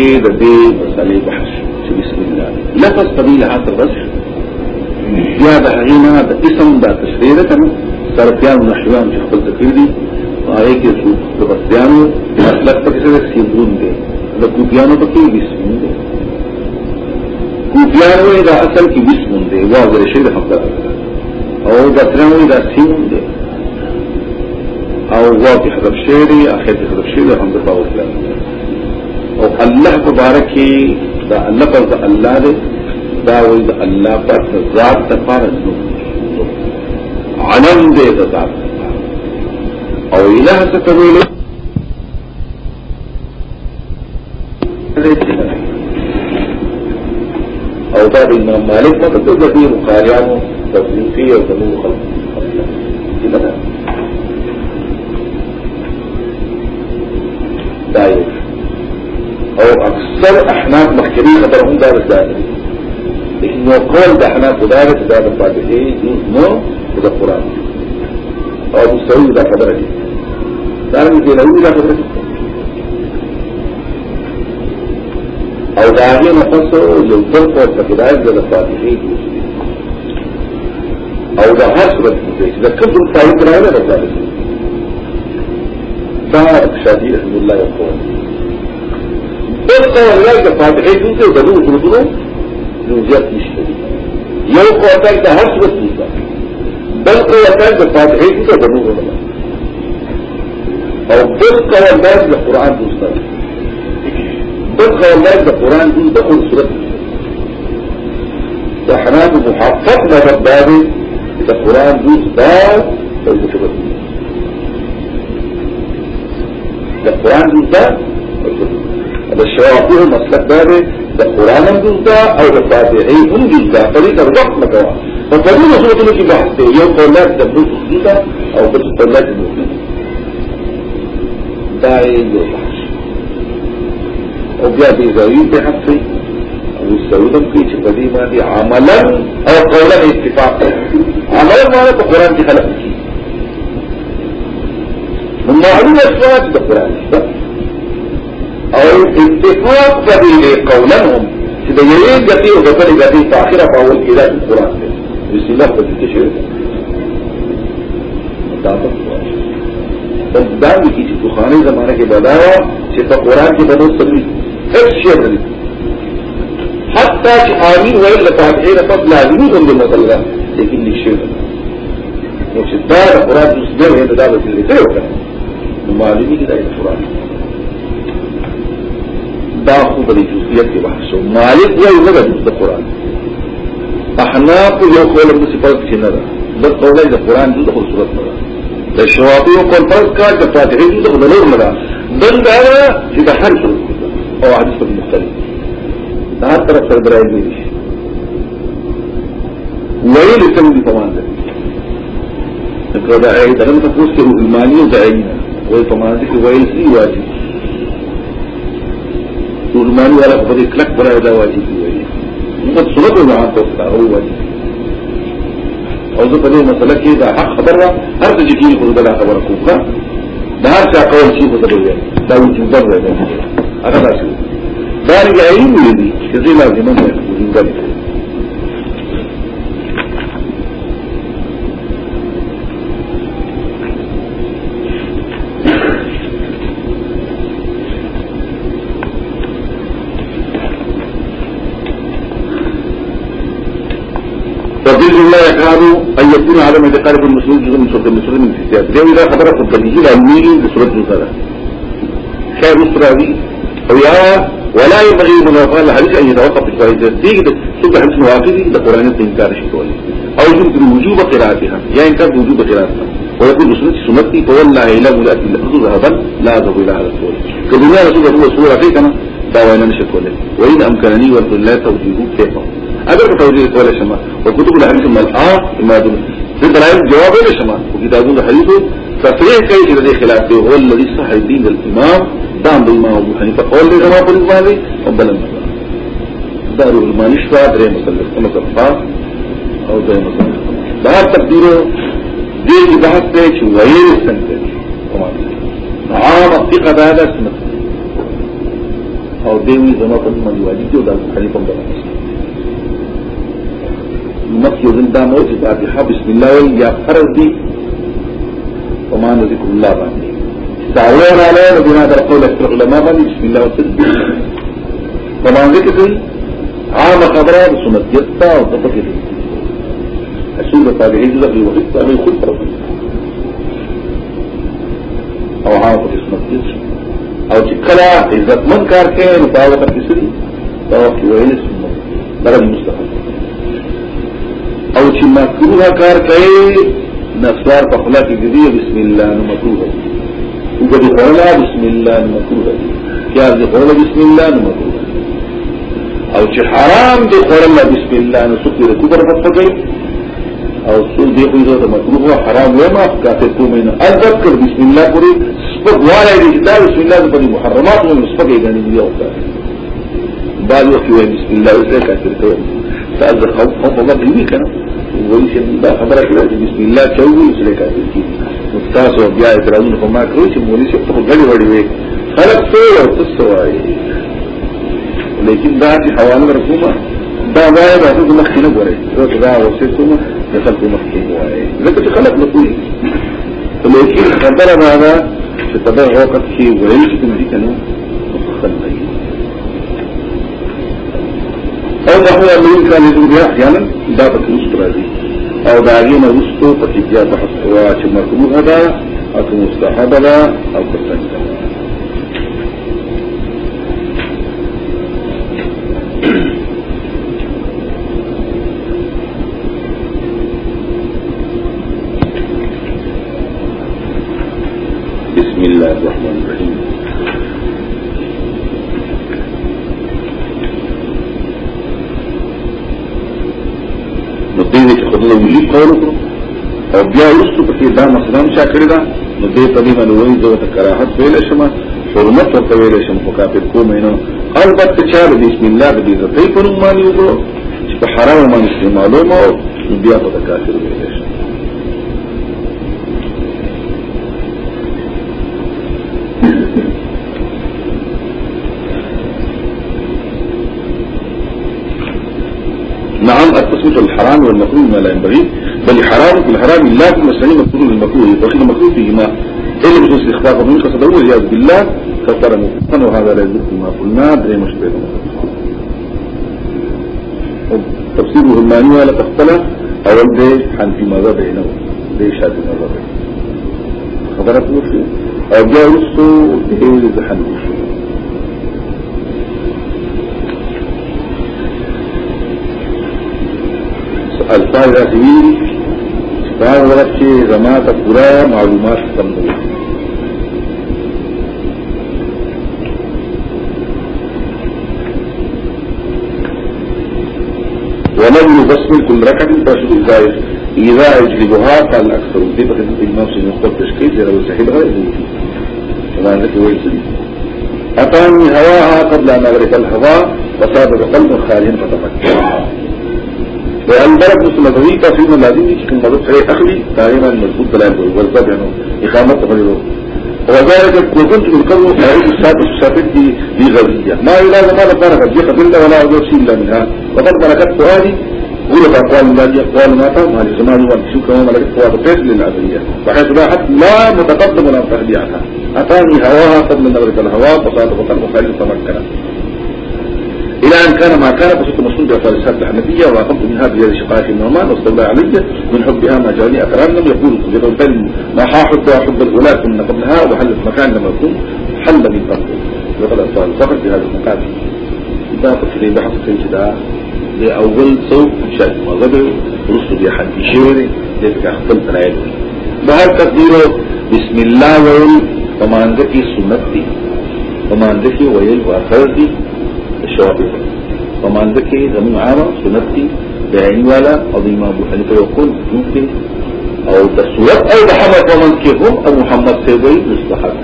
پکې د دې مسلې بحث چې بسم الله؟ لفظ قبيله حاصل بس یا د هغه د اسم د تشریح کنه سرپیان نحویان چې خپل ذکر دي هغه کې څو د بسیانو مسلک پکې سره سیمون دي د کوپیانو پکې بسم دي کوپیانو دا أصل کې بسم دي واو د شی د خبره أو بسرانو دا سیمون دي أو کې حذف شی دي اخر کې حذف شی دي هم د أو الله تبارک دا پر الله دې دا وې دا الله پر ذات تفارض نو علم دې د ذات. أو إله ستویل أو دا إمام مالک مطلب د دې مقاریانو تفسیری أو د نور خلق أو اکثر أحناف مخکري خبر هم دا رسالة لیکن یو قول د أحناف دارت دا د فاتحه جوز نو د قرآن أو مستوی دا خبره دي دا رنګ کې لوي دا خبره أو دا هغه نفس یو بل په تکرار د فاتحه جوز أو صورت کې دا کوم ځای راغلی دا دا شافعي رحمة الله يقول بل قول الله د فاتحه د دغه صورتونو جوزيات نشته یو قوتل د هر صورت نشته بل قوتل د فاتحه څخه د نور نه أو بل قوتل د قرآن نشته بل قوتل د قرآن د دخول صورت ده حنان محقق ما ربابي د قرآن دوس دا أو د صورت د قرآن دوس شواطئ مسلک دا د قرآن جزء أو د فاتحه هم جزء په دې وخت لګوا په دې صورتونو کې بحث دی یو قولات أو بل قولات د دا یو أو بیا دې حق أو سعودم په دې باندې عملا أو قولا اتفاق. عملا معنی په قران کې خلق. کی معلومه اسوات د قرآن. او اتفاق قبیل قولنهم چې د یوې ګټې او د بلې ګټې په اخره په اول کې راځي قران دی بسم الله په دې شوی مطابق دا دا کی چې خوانې زمانه کې بداوا چې په قران کې بدو سمې هیڅ شی نه حتى آمين وإلا تابعين فضل عزمين هم بمطلع لكن الشيء نوش الدار قرآن نسبه هنا دابة اللي تريوكا نمعلمين كده القرآن دا قرآن دا خو د جزئیت کې بحث مالک یو نه د قرآن أحناف یو قول د صفات کې نه ده د قول د قرآن د خپل صورت نه ده د شواطی أو قول فرض کار د فاتحة د خپل نور نه ده دا چې د هر أو حدیث مختلف. دا هر طرف سره درایي دي ویل څنګه دي په مانده دا دغه تاسو کې ایمانی أو دعینه وای په مانده کې ویل سي واجب. والا په دې کلک برای دا واجب دی موږ صورت نه تاسو ته واجب أو زه په دې مسله کې دا حق خبره هر څه چې خو دا خبره کوم دا هر څه کول شي خو دا دا وجود دی هغه دا څه دا علم دی چې زه لازم نه وجود الله يكاد أن يكون عدم اعتقاد المسلمين جزء من سورة المسلمين من السياسة دي إذا خبرت التنجيل العلمي لسورة الزلزلة خير مصر هذه أو يا ولا ينبغي من وقال الحديث أن يتوقف في الفائدة تيجي سوق حديث موافقي ده قرآن الإنكار شكوالي أو يمكن وجوب قراءتها. يا إنكار وجوب قراءتها. ويقول سنة سنتي فوالله إله لأتي لفظ ذهبا لا أذهب إلى هذا القول كدنيا رسول هو صورة فيك أنا دعوانا نشكوالي وإن أمكنني والله لا توجيه كيف أقدر توجيه ولا شما وكتب الحديث ملحا إما دون في دلائل جواب ولا شما. وكتابون الحديث تصريح كي إذا خلاف هو الذي صح الدين الإمام دام بالإمام أبو حنيفة قول لي زمان في الإسلامي وبلا مثلا دارو الماني شفا دري مسلس مصرفا أو دري مسلس بهر تقديره دي بحث ده چې ویل څنګه عام الثقة هذا سنة أو دیوی زما په واجب دی دا خلیفہ په یو ځل دا مو چې فاتحه بسم الله یا فرض دي وما ذكر الله باندې دعوه على ربنا در قول أكثر علماء باندې بسم الله وتسبيح وما ذكر عام خبره بسنت جتا أو تفكر رسول التابعين ذكر وحيد تابعي خود ربنا أو عام بسنت جتا أو چې کله عزتمن کار کوي نو په وخت کې سړي دا وخت او چې مکروه کار کوي نفسار په خلا کې دی بسم الله نو مکروه وګړي خلا بسم الله نو مکروه کیا دې خلا بسم الله نو مکروه او چې حرام دې خلا بسم الله نو څه دې کوبر په کوي او څو دې خو دې مکروه حرام وي وما کافر کومه نه اذکر بسم الله پوری سپک والا دې دا بسم الله په محرمات او سپک یې غني دی او بعد وقت بسم الله وسه کافر کوي تاذ خوف خوف ما دی کنه وایي چې دا خبره کړه چې بسم الله چوي چې کافر کی تاسو بیا اعتراضونه کوم ما کړو چې مولوی څه په غړي وړي وي خلق څه او څه وایي؟ لیکن دا چې حواله مرکومه دا وایي دا څه مخ نه غوري دا دا اوسه کومه د خلق مخ نه وایي. ځکه چې خلق نه کوي لیکن خبره دا چې په دغه وخت کې وایي چې دي کنه خلق أو نحو امرین کان یزود احیانا دا بکنست راضی أو داغین رستو پتیجا بحث کوا چه مکروح دا أو که مستحب دا أو کتنگ دا بسم الله الرحمن الرحيم. دې چې خدای ویلي قول او بیا ورستو په دا مسله چا کړی دا نو دې په دې باندې وایي دا کراهت ویل شمه حرمت ورته ویل شم خو کافر کوم نه. البته چا بسم الله دې زته په باندې وګورو چې په حرام باندې مو بیا په کافر ویل شم التصويت الحرام والمكروه ما لا ينبغي بل الحرام لا في مسلم مكروه المكروه وحين مكروه فيهما. إلا بجنس الإخفاق ومن قصده والعياذ بالله كفر مفتن وهذا لا يدرك ما قلنا دري مشبه تفسيره الماني ولا تختلف أول دي حن في ماذا بينه. دي شاد ماذا بينه؟ خبرت وشو أو جاء وشو دي زحن الفاظ رسوی بعض وقت چې زما ته پورا معلومات کم دي ولم يبسم كل ركعة تشهد الزائر إذا أجلبها قال الأكثر دي الإمام سيدنا خطب تشكيل زي لو سحبها يقول طبعا ذلك هو السليم أتاني هواها قبل أن أغرق الهواء وصابت قلب خالين فتفكر. وأن درب مسلموي تفهيم لازم دي چې مدد سره اخلي دائما مضبوط دلائل وي ورته بينو اقامت تفضلو وذلك كنت من قبل أعيد السادس السابق دي دي غزية. ما إلا زمان بارك جي قبلنا ولا شيء إلا منها. وقد ملكت فؤادي ولد أقوال الله أقوال ما تم هذه زمان وانتشو كما ملكت فؤاد فيد للعبدية بحيث لا حد لا متقدم ولا متهدي عنها أتاني هواها قبل نبرة الهواء فصاد وقال مخالف تمكنا إلى أن كان ما كان فصرت مسلم بأفالسات الحنفية وأخذت منها بيد شقائق النعمان واستولى علي من حبها ما جاءني أكرام يقول جدل بل ما حاحب وحب الغلاة من قبلها وحلت مكان لم يكون حل من قبل. لغة الأطفال فقط في هذا المكان دا فكري بحث كي دا دي أول صوت شاید مغبر رسو دي حد شعر دي تكا خطل تنائل بهر تقديره بسم الله ويل فمانده کی سنت دی فمانده کی ویل فمانده کی زمین عامه سنت دی بعینی والا أو دی امام أبو حنیفه وقل ممکن أو د صورت أو د حمد ومن کې هم أو محمد سیدوی مستحق.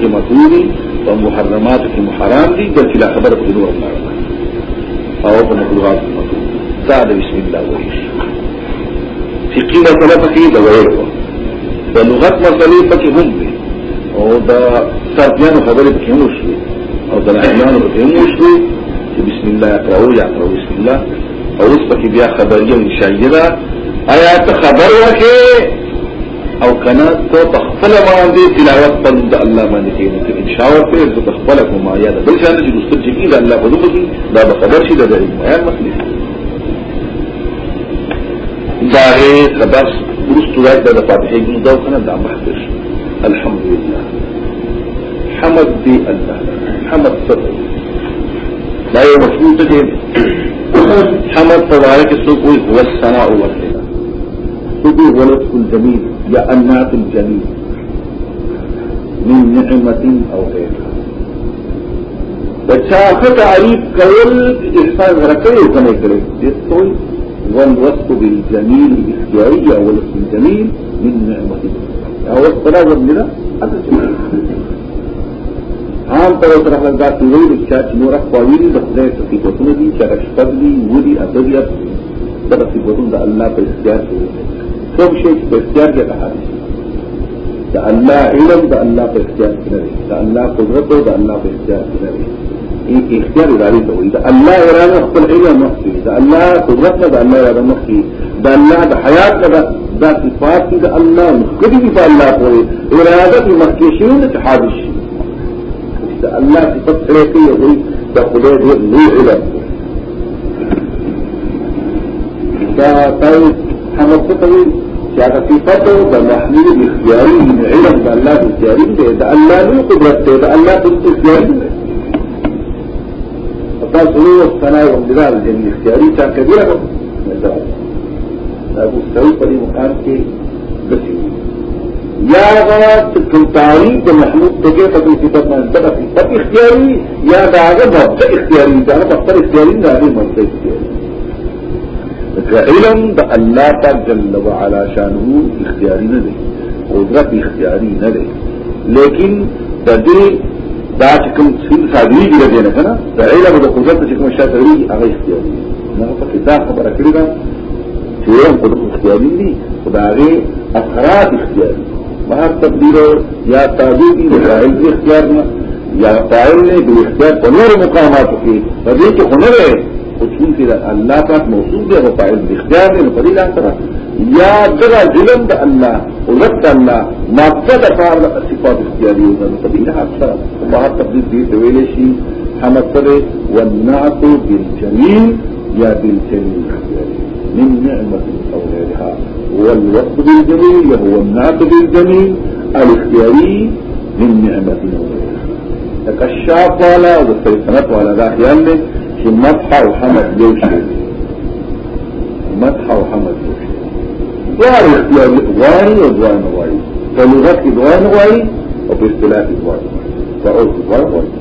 کې مکروه دي په محرمات کې محرام دي بلکې لا خبره په نور نه أو په مکروهات کې مکروه دا د بسم الله مسله پکې د وایو د لغت مسلې پکې هم. دي أو د سربيانو خبرې پکې هم وشوي أو د احیانو پکې هم وشوي چې بسم الله اقرأو یعقرأو بسم الله. أو اوس پکې بیا خبریه أو نشایده آیا ته خبر ورکې أو کنا ته تخفل باندې تلاوت پر د الله باندې کې ان شاء الله ته تخفل کوم یا بل شان چې مستجیب دي الله په کې دا به خبر شي د بیان مسلې دا غي خبر ورستو راځي د فاتحه دا کنه دا محدث الحمد لله حمد دي الله. حمد صدق. لا یو مفهوم ته حمد تبارک سو کوئی هو الثناء والثناء سو ولد الجميل. یا النات الجلیل من نعمت أو غیرها بچاخه تعریف کول إحسان. أو کنه کړي دستوي والوصف بالجميل الاختياري أو الجميل من نعمة أو الصلاة والمرة هذا عام طور سره لږه توي د چا چې نور خپلوي د خدای صفاتونه دي چې رښتګ دي ودي ادبيات د صفاتونو د الله په اختیار کې کوم شي په اختیار کې راځي دا الله علم دا الله په اختیار نه دا الله قدرت دا الله په اختیار کې نه این اختیار ارادي ته وایي دا الله إرادة خپل علم مخکي دا الله قدرت دا الله إرادة مخکي دا الله د حیات دا دا صفات دا الله مخکي دي په الله مخکي شي نه حادث شي دا الله صفات سره کوي دا علم دا تاسو حمد څه چې هغه صفات د محمود اختیاري من علم د الله د الله نو قدرت دی د الله اختیاري تا کبیره ده أبو سعید په مقام کې دسی یا کوم تعریف د محمود دغه په صفات باندې د صفات اختیاري یا دا هغه د اختیاري دا په خپل اختیاري نه دی مرته اختیاري علم د الله پاک جل وعلا شانه اختیاري نه دی قدرت اختیاري نه دی لیکن د دې دا چې کوم څه صادري دی نه کنه د علم د قدرت چې کوم شاته دی هغه اختیاري نه په کتاب خبره کړی دا چې یو قدرت اختیاري دی خدای أفراد اختیاري بهر تقدیر یا تعبیر دی فاعل اختیار نه یا فاعل نه د اختیار په نور مقاماتو کې په دې کې هنر خصوص کې الله پاک موصول دی أو فاعل اختیار دی په دې لاره سره یا دغه ظلم د الله أو رد الله مقصد فار صفات اختیاري أو په دې لاره سره الله تقدیر دې ویل شي حمد سره والنعت بالجميل يا بالجميل من نعمة أو غيرها والوقت بالجميل وهو النعت بالجميل. الاختياري من نعمة أو غيرها تكشاف والا والسيطنة والا ذا خيال چې مدح أو حمد یو شی مدح أو حمد یو شی دوار اختیار غواری أو دوار نغواری په لغت کې دوار نغواری أو په اصطلاح کې دوار په عرف دوار غواری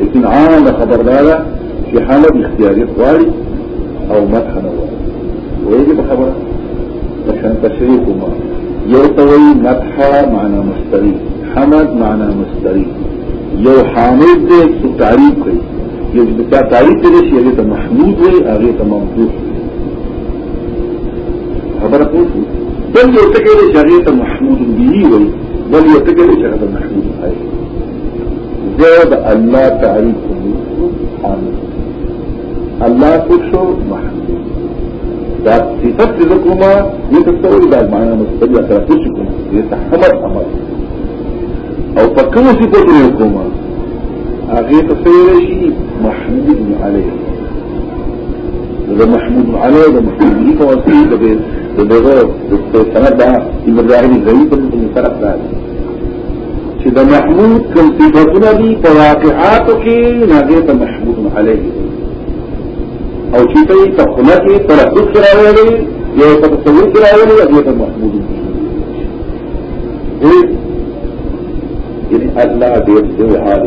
لیکن عام خبردارا چې حمد اختیاري غواری أو مدح نغواری ويجب خبره عشان تشريكهما يرتوي مدح معنى مشتري حمد معنى مشتري یو حامد دے سو چې تا تعریف کړي شي هغه ته محمود وي ته ممدوح خبره کوو بل چې هغه ته محمود به وي. بل کړي چې هغه محمود وي زاد الله تعریف کوي الله کوشو محمود. دا صفت ذکرما یتسوي دا معنا مستقبل تر کوشو کوم یتحمد عمل أو پکمو صفت کومه هغه تصویر شي محمود عليه ده محمود عليه ده محمود ليه توصيل ده دغه د سند دا إبراهيم غريب په طرف راځي چې د محمود کوم صفاتونه دي په واقعاتو کې ناګه ته محمود عليه أو چې خلق کې تلفظ راوړي یو تصور کې راوړي هغه ته محمود دي یعنی الله دې دې حال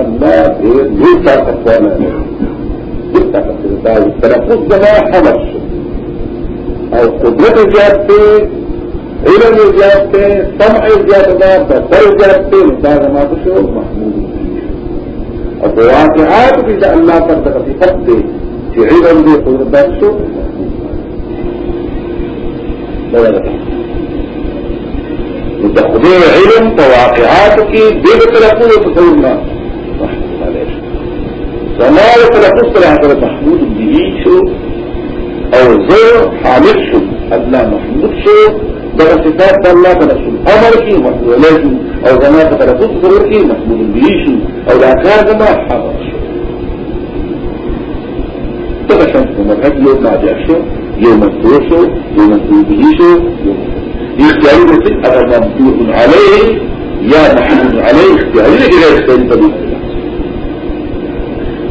الله دې دې طاقت والا دې طاقت دا تلفظ دا حدث أو قدرت زیات علم زیاد تے سمع زیاد دا بصر زیاد تے دا زما شو محمود. أو واقعات کی دا اللہ پر دا صفت دې قدرت دا شو دا دا د خدای علم په واقعات کې دې تلقو تصور نه محمود علیه زما تلقو سره محمود دی شو أو زه حامد شو الله محمود شو دا صفات الله په رسول أمر کې مسؤل شي أو زما په تلفظ ضرور مسؤول به شي أو دا کار زما حاضر شي ماجر شو یو مسؤول شو یو مسؤول به شو اختیاري دې اگر ممدوح عليه؟ یا محمود عليه اختیاري دې غیر اختیاري په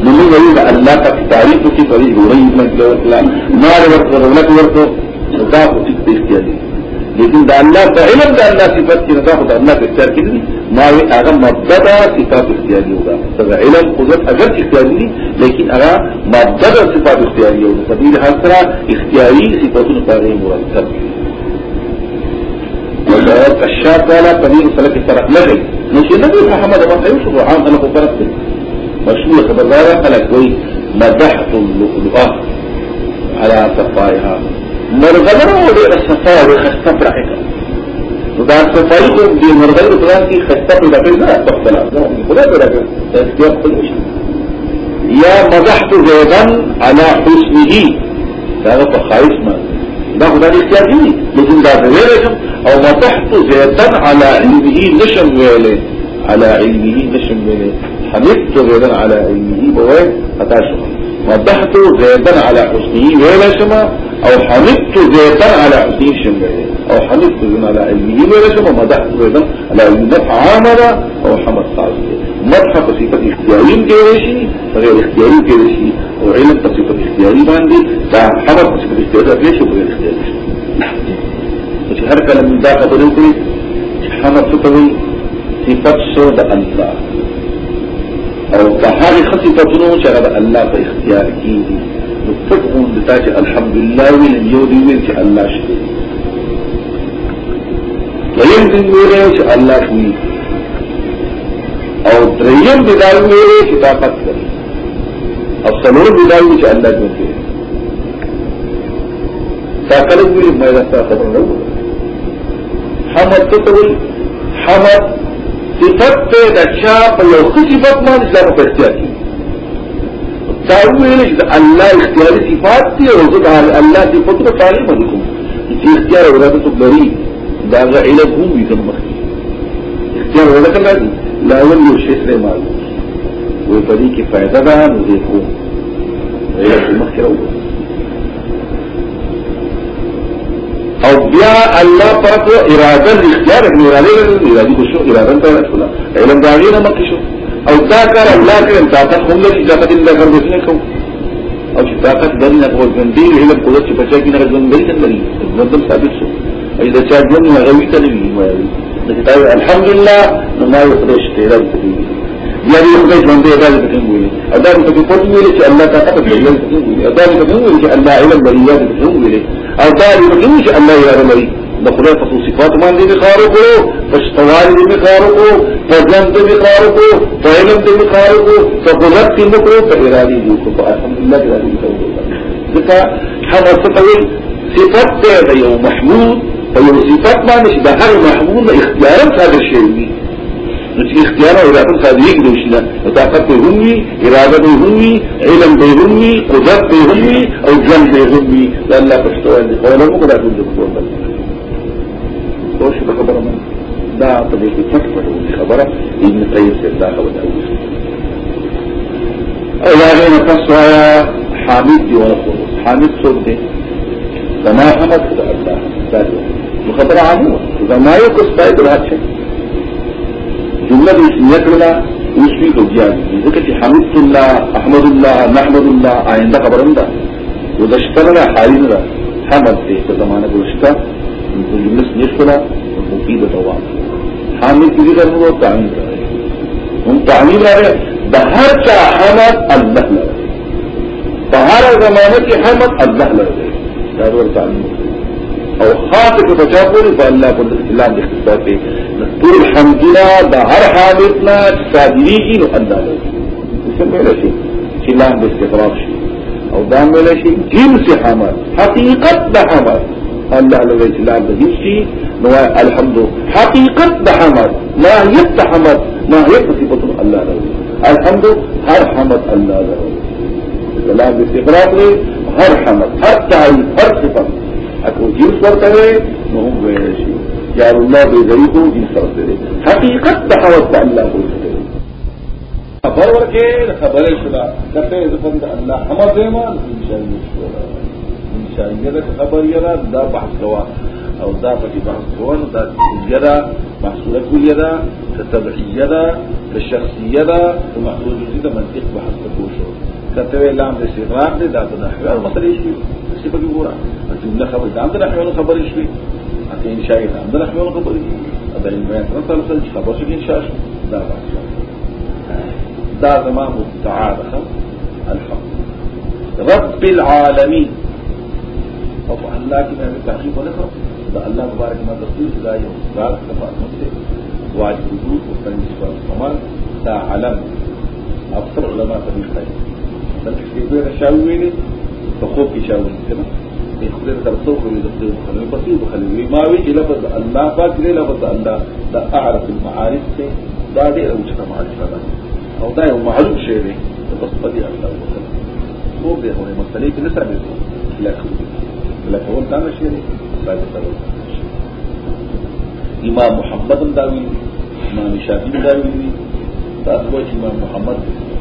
نمون ویل الله کا تعریف کی بڑی ہو رہی ہے ما ورته ورته ورته دا په اختیاري لیکن دا الله په علم دا الله صفات کې دا خدای الله په اختیار کې دي. ما وی هغه مبتدا صفات اختیاري ودا دا علم قدرت اگر اختیاري دي. لیکن هغه مبتدا صفات اختیاري ودا سبیل حال سره اختیاري صفاتونه په مرتب؟ ودا کشاف والا طریق سلف طرف لګي نو چې نبی محمد الله علیه وسلم أنا طرف مشهور خبردار خلک وي مدحت اللؤلؤة على صفائها مرغلو ډېر صفا أو خسته پراخه دا صفای کو دې مرغلو په ځان کې خسته پیدا کړل نه خپل خپل یا مزحت زیدا على حسنه. دا په خایس ما دا خدای اختیار دي. لیکن دا أو مزحت زیدا على علمه نشم ویلې على علمه نشم ویلې حمدت زیدا على علمه. بوي خطا شو مدحت زيدا على حسنه. ولا شما. أو حمدت زيدا على حسنه شما أو حمدت زيدا على علمه ولا شما مدحت زيدا على علمه. عامل أو حمد صعب مدح بصفة اختيارين كيرشي غير اختياري كيرشي وعلم بصفة اختياري باندي دا حمد بصفة اختياري ليش وغير اختياري چې هر کله من دا خبرې کوي حمد کوي صفات شو د الله. أو هغه خصيفتونو چې هغه الله په اختیار دي نو چې الحمدلله ویل یو دی ویل چې الله ویم دی ویل چې الله شوي أو دریم دی دا ویل چې طاقت لري أو څلور دی دا ویل چې الله دې طاقت ویل مې دا خبر نه حمد تقول حمد ته د چا په یو صفت باندې ځان په اختیار کی ویل چې الله اختیاري صفات دي أو د الله صفاتو تعلیم کوم چې اختیار أو اراده ته لري دا علم هم وي کوم اختیار ورته کړی لا ول یو شی سره مال وي په دې کې فائدہ ده نو دې کو علم راوځي أو بیا الله پاک إرادة اختیار ابن إرادة إرادة کو شو إرادة. ته علم دا غیر مکه شو؟ او طاقت الله کړم طاقت هم لري طاقت الله کړم څه نه او چې طاقت دل نه کوم ژوند دی هله قوت چې بچا کې نه ژوند دی نه لري مطلب ثابت شو ای دا چا ژوند نه غوي ته دی ما دی الحمدلله نو ما یو خدای شته دی یا دې خدای ژوند دی دا څه کوي ادا ته په پوره ویل چې الله طاقت دی الله څه کوي ادا ته په ویل چې الله علم دی یا دې څه او دا دې په ویل چې الله یا رب دی د صفات باندې به خارق وو فاستوال دې تو جن کے وکاروں کو، تو علم کے وکاروں کو، تو قدرت کی مکرو تو ارادی جی کو ہم اس طویل صفت دے رہی ہوں محمود اور صفت مانش، بہر محمود اختیار صادر ہوگی اختیار اور ارادہ صادر ایک دوشنا طاقت پہ ہوں گی ارادہ پہ ہوں گی علم پہ ہوں گی قدرت پہ ہوں گی اور جن پہ ہوں گی اللہ پشتوان اور ہم کو راتوں جو خبر ہے ما خبره ابن قیم څخه دا خبره أو هغه نه تاسو حامد دی ولا حامد دی زما حمد د الله. تعالی نو خبر عامه زما یو کو سپای دراشه جملة دې نکړه اوسې د بیا ځکه چې حمد الله أحمد الله نحمد الله آینده خبرنده ودشتره حالي نه حمد دې په زمانه ګلشتا د جمله نشته مفیده دوام ہم کسی کا وہ تعمیر رہے ہم تعمیر آ رہے باہر کا حمد اللہ لڑ رہے باہر زمانے کی حامد اللہ لڑ رہے ڈرائیور تعمیر اور ہاتھ کو بچا پوری تو اللہ کو اسلام کے خطاب پہ پور حمدنا باہر حامدنا شادری کی نو اللہ لڑ اس سے میرے سے اسلام کے خطاب شی اور دام میرے سے جن سے حامد حقیقت نہ حامد الله لره چې لام د شي نو الحمد حقیقت د حمد. ماهیت حمد ماهیت صفت الله. لره الحمد هر حمد الله. لره لام د استقرار هر حمد. هر تعریف هر صفت أكو جنس ورته نو هم ویل شي یا الله به ذریعو جنس ورته حقیقت د الله. کوي خبر ورکه خبره شولا کته زفند الله. حمد دیما إن شاء الله. الله خبر یرا دا بحث کوا أو دا پکې بحث کوو دا یرا محصوله کلیه دا تبعیه دا شخصیه دا محصول جزئی دا منطق بحث کوو شو. کته اعلان د استغراق دی دا د نحوه مسلې شي څه په ګوره جمله خبر دا د نحوه خبرې شي اته انشاء دا د نحوه خبرې دا بیان رسول الله خبر شي انشاء دا دا زما مدعا ده الحق. رب العالمين. أو الله کې مې تحقیق ونکړ دا الله مبارک ما تصویر دا یو راز تفاهم دي واجب وجود أو تنظیم کمال دا علم. اکثر علماء تبلیغ کوي بلکې دې ډېر شاوېلې په خوب کې شاوېلې کنه دې خدای تر څو کوي د خدای په خلوي پسې په خلوي ما چې لفظ الله. دې لفظ الله. دا أعرف المعارف. ته دا دې أو چې معارف. ده أو دا یو معلوم شی دی بس په دې الله به هو مسلې کې نسبت دي لکھون تھا نشیر امام محمد امداوی امام شادی امداوی تاسوچ امام محمد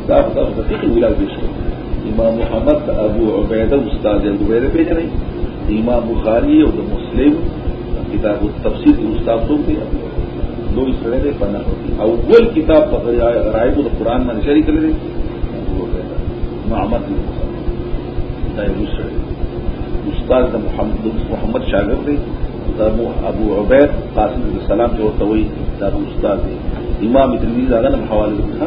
داخلہ دقیق ولا امام محمد ابو عبید استاد عبیدہ پیش رہی امام بخاری اور مسلم کتاب التفسیر استاد تو بھی دو اس طرح سے پناہ ہوتی اول کتاب رائے کو قرآن میں نشری کرے محمد دا دوسرے۔ استاد محمد محمد شاگرد ابو ابو عبید قاسم السلام جو ہوئی دابو استاد دی۔ امام ترمیز اگر ہم حوالے لکھا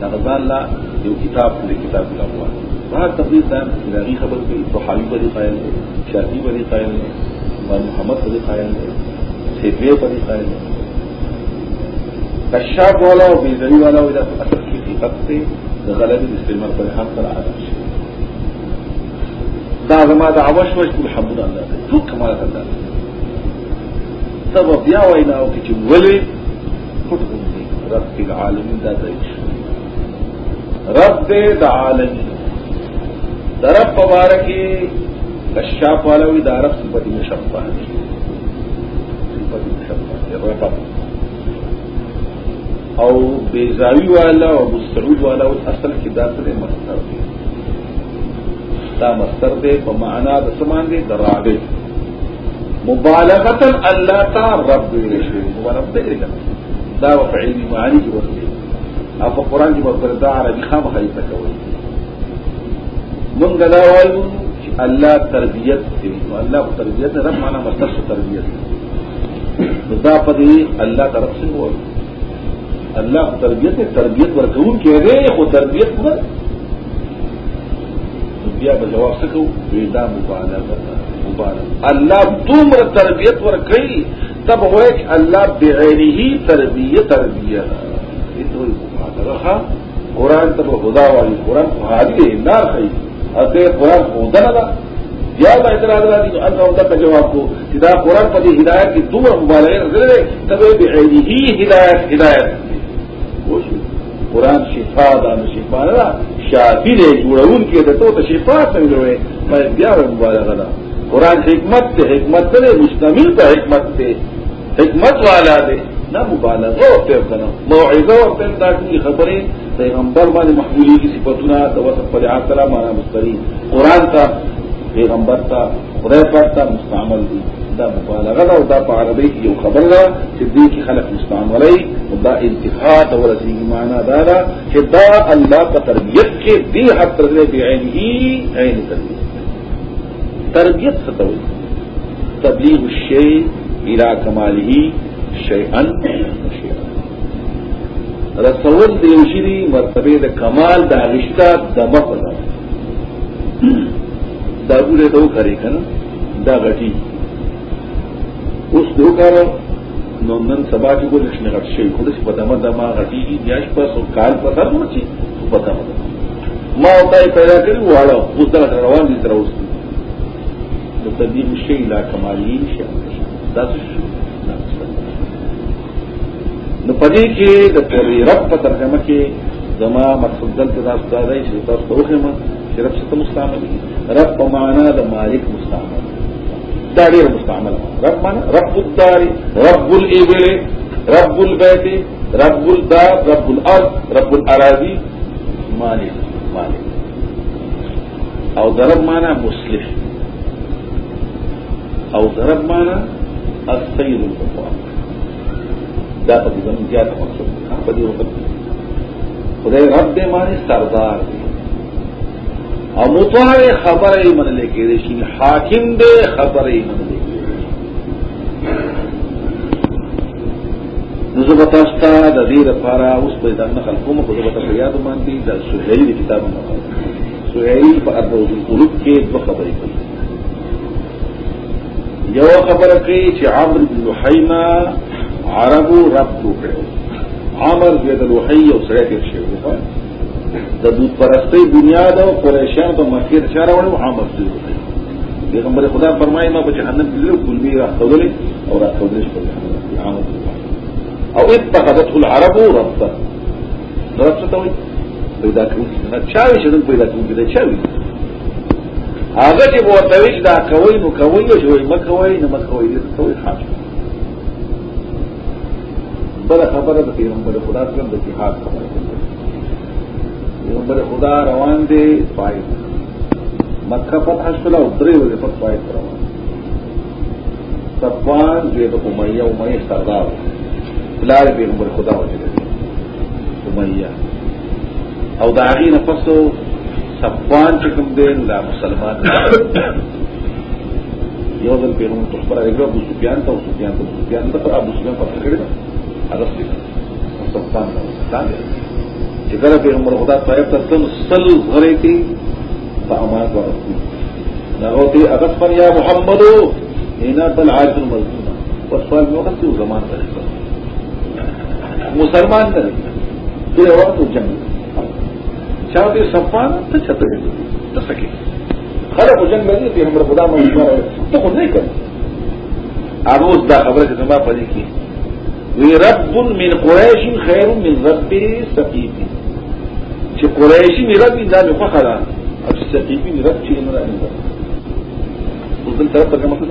دادا اللہ جو کتاب پوری کتاب کا ہوا۔ وہاں تفریح صاحب اداری خبر پہ تو صحابی پر قائل ہے شادی پر قائل ہے اور محمد پر قائل ہے سیبے پر قائل ہے۔ کشاپ والا اور بجلی والا اصل کی حقیقت سے غلط استعمال پر ہم پر آ رہا ہے دا زما د عوش وش الحمد لله ټول کمالات الله سبب بیا وینا او چې ولې رب العالمین دا ځای رب د عالمین. درب مبارکی کشاف والا وی دارب صفت مشفہ دی. صفت مشفہ دی. ربب او بیزاوی والا او مستعود والا اصل کی دا سره مستر دی دا مستر دے بمانا دسمان دے۔ درابے مبالغت اللہ تا رب دے شوی مبارب دے لگا دا وفعیلی معانی کی وقت اب قرآن کی مقبر دا عربی خام خیطہ کوئی۔ من گدا وائیو اللہ تربیت دے۔ اللہ کو تربیت دے، رب مانا مستر سے تربیت دے۔ دا پدی اللہ طرف سے ہوئی اللہ کو تربیت ہے تربیت ورکون کہہ دے وہ تربیت پر بیا به جواب څه کوو؟ وې دا مبالغه الله دومره تربیت ورکړي تب ہوئے کہ اللہ بغیر ہی تربیت مبالغه قران ته په خدا والی قران په حادی نه کھائی اته قران کو ادھر لگا یا میں اتنا ادھر دی اللہ ہوتا کا جواب کو جدا قرآن پر ہدایت کی دور مبارک نظر ہے تب بغیر ہی ہدایت هدايت وہ شروع قرآن شفا ده نو شفا نه ده. شافی دی جوړون کې د ته شفا څنګه وي بیا مبالغه ده. قرآن حکمت ته حکمت نه مشتمل په حکمت ته حکمت والا دی. نه مبالغه ورته کنه. موعظه ورته دا خبره پیغمبر باندې محمولي کی صفاتونه د وصف پر اعلی معنا مستری قران ته پیغمبر تا خدای پاک تا مستعمل دي دا مبالغه ده او دا په عربی کې یو خبر ده چې دې کې خلق مستعملي او دا انتفاع د ورسېږي معنا دا ده چې دا الله په تربيت کې دې حد تر دې بعینه عین تربيت تربيت څه ته تبلیغ الشيء الى كماله شيئا شيئا رسول د یو شری مرتبه د کمال د غشتا د مفضل دا ګوره ته وکړي کنه؟ دا غټي اوس دوکاره نو نن سبا چې ګول نشنه غټ شي خو دې په دمه دمه غټيږي دیاش په سو کال په سر مچي په دمه ما او تای پیدا کړی واړو اوس دا روان دي تر اوسه د تبلیغ شی لا کمالی شي دا څه نو پدې کې د پوری رب په ترجمه کې زما مقصد دلته دا ستاسو چې تاسو ته وخمه چې رب څه مستعمل رب په معنا د مالک مستعمل دا ډیر مستعمل رب معنا رب الدار رب الابل رب البيت، رب الدار، رب الارض رب الاراضي مالک مالک او ضرب معنا مصلح او ضرب معنا السيد الغفار دا په زمون زیاته مقصود په دې وخت خدای رب دې معنی سردار دی. او مطوعه خبر ای من لیکی دیشن حاکم دے خبر ای من لیکی نزو بتاستا دا دیر پارا اس پیدا نقل کوم خود بتا پیادو مانتی دا سحیل دی کتاب نقل سحیل پا اربوز القلوب کے دو خبری کلی یو خبر کئی چی عمر بن لحیمہ عربو رب دو کرو عمر بن لحی او سریعت ارشیو د دود پرستی بنیاد او قریشان په اشاره وړو عمر بن الوحی پیغمبر خدا فرمایي ما په جهنم کې له کلمي راځولې او راځولې عمر او اتخذته العرب ربا رب څه ته وایي؟ پیدا کړو نه چاوي چې پیدا کړو دا چاوي هغه چې وو دا کوي نو کوي او چې مکوي نه مکوي دې کوي حاصل بل خبره د پیغمبر خدا سره د جهاد خبره پیغمبر خدا روان دي پای مکه فتح شول او درې ورځې په پای روان. صفوان دې د امیہ امیہ سردار. بلال پیغمبر خدا وجه امیہ او دا غینه پسو صفوان چې کوم دین دا مسلمان یو ځل پیغمبر خبره راغله ابو سفیان ته سفیان ته سفیان ته ابو سفیان په کړی اغسطی سلطان دا چې ذرا پیغمبر خدا صاحب تسم سل بھرے کی سامان کا رکھتی نہ ہوتی اگست پر یا محمد ہو نینا تل آج تم مزدور بس پر میں وقت کیوں زمان کرے گا مسلمان کرے گا پھر اور تو جنگ۔ چاہتے سفان تو چھتر تو سکے۔ خراب ہو جنگ میں پیغمبر خدا میں تو خود نہیں کریں آپ اس دا خبر کے زماں کی رب من قریش خیر من رب سقیفی چې قریشی می رب دا می فخر او چې سقیفی می رب چې نه راځي اوس دلته په کومه څه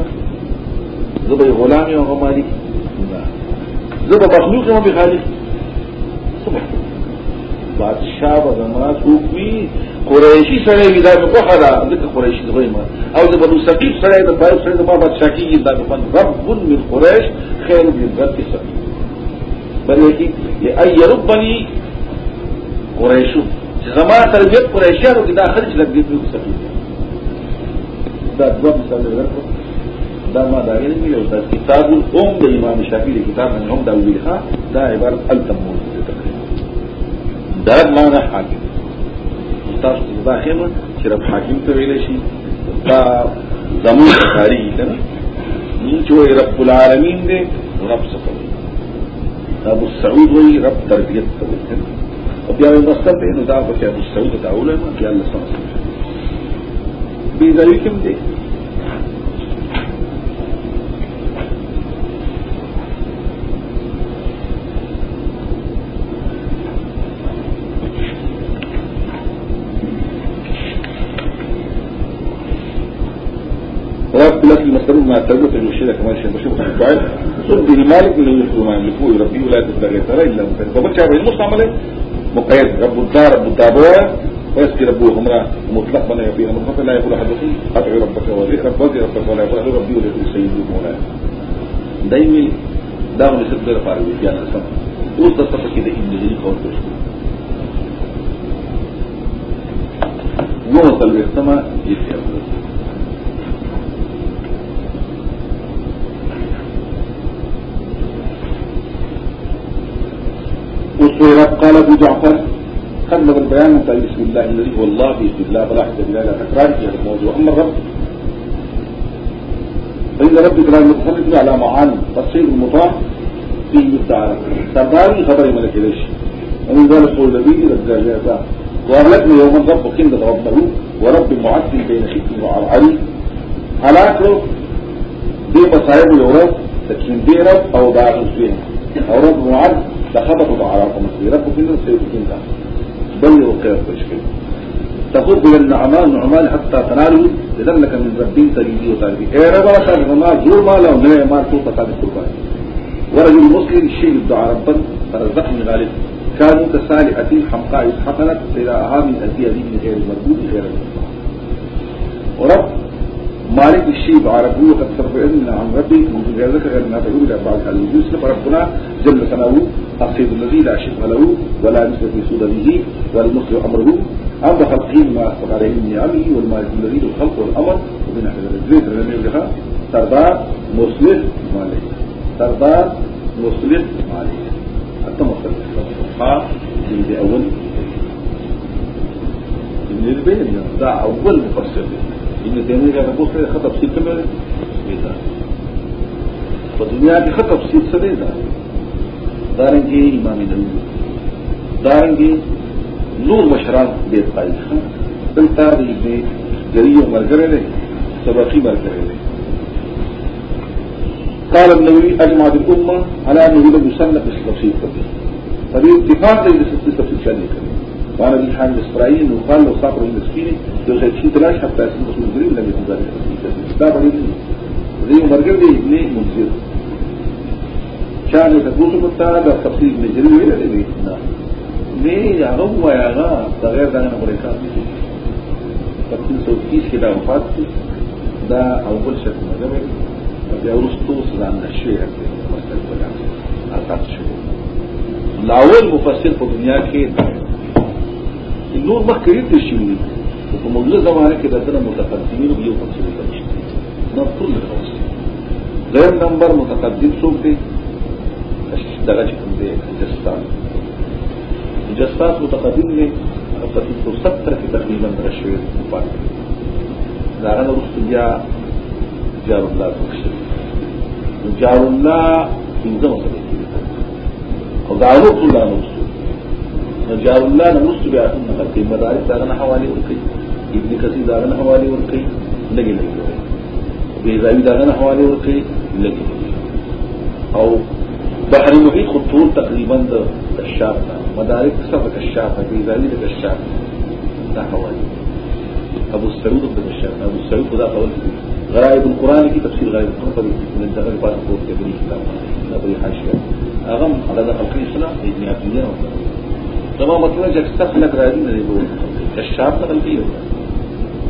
زه به غلام یم او مالک. زه به مخلوق یم به خالق. بادشاہ به زما څوک قریشی سره وی دا په فخر ځکه قریشی زغی ما او د بنو سقیف سره د پای سره د ما بادشاہ کیږي دا په رب من قریش، خیر من رب سقیف. بلکې ای ربني قریشو چې زما تربیت قریشانو کې داخل چې لګې په سفید دا دوه مثال ورکړو دا ما دا غیر یو دا کتاب الام د امام شافعي کتاب نه هم دا ویل ها دا عبارت التمول دا معنا حاکم. تاسو دا خیمه چې رب حاکم ته ویل شي. دا زمون تاریخ کنه چې رب العالمین دې رب څه ابو السعود وی رب تربیت ته او بیا یو مستر دی نو دا په ابو السعود ته اولما بیا الله سبحانه بي ځای کوم دی رب لك المسلمون مع التوبة المشيرة كمان شيء بشوف الدعاء صد لمالك من يخلو ما يملكوه يربيه ولا تبتغي ترى إلا مكان فبرشا بين المستعملة مقيد رب رب الدابوة ويسكي ربه همرا مطلق بنا يبي أمر فلا يقول أحدكم أدعو ربك ولي ربك ربك ولا يقول أدعو ربي ولي سيدي مولاي. دايمي داو نسب غير فارغ بيان السم اوس د صفه د ابن جرير قول شو نو تل وختما وصيرت قال أبو جعفر قبل البيان قال بسم الله الذي هو الله بسم الله فلا حد لا تكرار في هذا الموضوع اما الرب فإن ربك لا يتسلط على معاني تصير المطاع فيه الدعاء سرداري خبر ملك ليش ومن ذلك قول الذي للزاجات وأهلكنا يوم الرب خندة ربه ورب معدل بين شكل وعلي هلاكه دي مصايب الأوراد لكن دي رب أو باغ فيها أو رب معدل لخبطوا على مصيرك الناس سيدكين ده بل وقير تشكيل تقول بل النعمان نعمان حتى تنالوا. لذلك من ربين تريدي وتعرفي إيه ربا شاك ما زور ما لو نوع ما توقع تابي قربان ورجل مسلم الشيء يدعى ربا فرزقني غالب. كانوا كسالئة حمقاء حفنت إلى أهام أزي أزي من غير المربوط غير المربوط ورب مالك الشيء بعربه وقد سرفعنا عن ربي من ذلك غير تقول إلى بعض الوجوس فربنا جل ثناؤه الصيد الذي لا شبه له ولا مثل في صدره والمخر أمره أمر خلقه ما أسبق عليه من نعمه والمالك الذي له الخلق والأمر ومن أحد الرجلين الذي يقولها سردار مصلح مالك سردار مصلح مالك حتى مصلح الصفحة اللي أول من البين ده أول مفسر جنہیں دینے کا اس نے خط افسیت سے میں تھا۔ تو دنیا کے خط افسیت سے نہیں تھا۔ داریں گے ایمانی نبی داریں گے نور مشراب بے تاریخ دلتا نے غریب مر کرے رہے سبقی مر کرے رہے قال النبي اجمع الامه على ان يريد مسلم بس تفسير قديم طبيب دفاع سے جس کی تفسیر چاہیے کریں وعلى دي حال الإسرائيل وقال له صبر المسكين دو زي تشيد لاش حتى اسم المنذرين لم يكن ذلك كتاب عليه زي مرجل دي ابنه منذر شان تدوسه بالتالة ده تفصيل نجري وإلى لدي نه. يا غو يا غا تغير ده أنا مريكات تفصيل سوكيش كده وفات ده أول شكل مجمع بیا ورستو سلام نشي مستقبل. عقد شو لاول مفسر په دنیا کې نور مخکې دي شي په موجوده زمانه کې د سره متقدمین یو تفصیل کوي نو ټول غیر نمبر متقدم څوک دي دغه چې کوم دی جساس جساس متقدم دی؟ هغه په 370 کې تقریبا رشوي پات دا هغه وروسته بیا جار الله بخشي جار الله پنځه مسله او دا هغه ټول نه نو جار الله نو مست بیا څنګه کوي مدارس دا نه حواله ورکړي ابن کثیر دا نه حواله ورکړي لګي لګي بیزاوی دا نه حواله ورکړي لګي أو بحر محیط خود ټول تقریبا د کشاف نه مدارک د کشاف دی ځالي د کشاف دا حوالی أبو سعود د کشاف أبو سعود خدا قول. غرائب القرآن کی تفسیر غرائب القرآن. من دغه پاس کوټ کې بری کلام دا به حاشیه هغه هغه د جمع مطلب جب تک لگ رہا ہے جی کشاپ کا غلطی ہوگا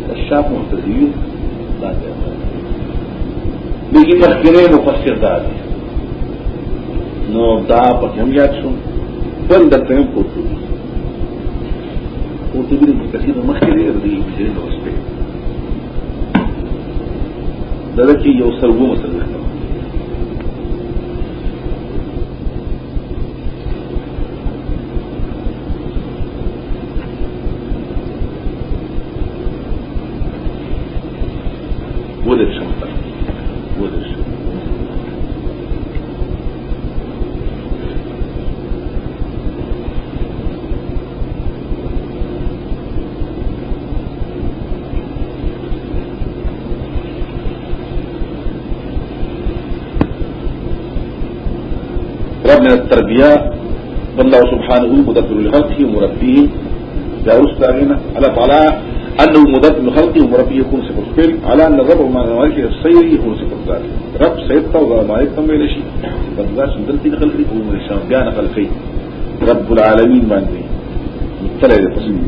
کشاپ مستدیو لیکن اخیرے مفسر دار ہے نو دا پکم یاکسون بند کرتے ہیں پورتو پورتو کثیر مخیرے ردی پھر دوست کی یہ سر وہ مسئلہ التربية والله سبحانه مدبر لخلقه ومربيه. جاوز تاغينا على تعالى أنه مدبر لخلقه ومربيه يكون صفر فعل على أن الرب وما مالك السير يكون صفر ذات رب سيدتا وما مالك تنبه لشي فالله سندلتي خلقه ومن الشام بيان خلقه رب العالمين ما عنده مطلع لتصميم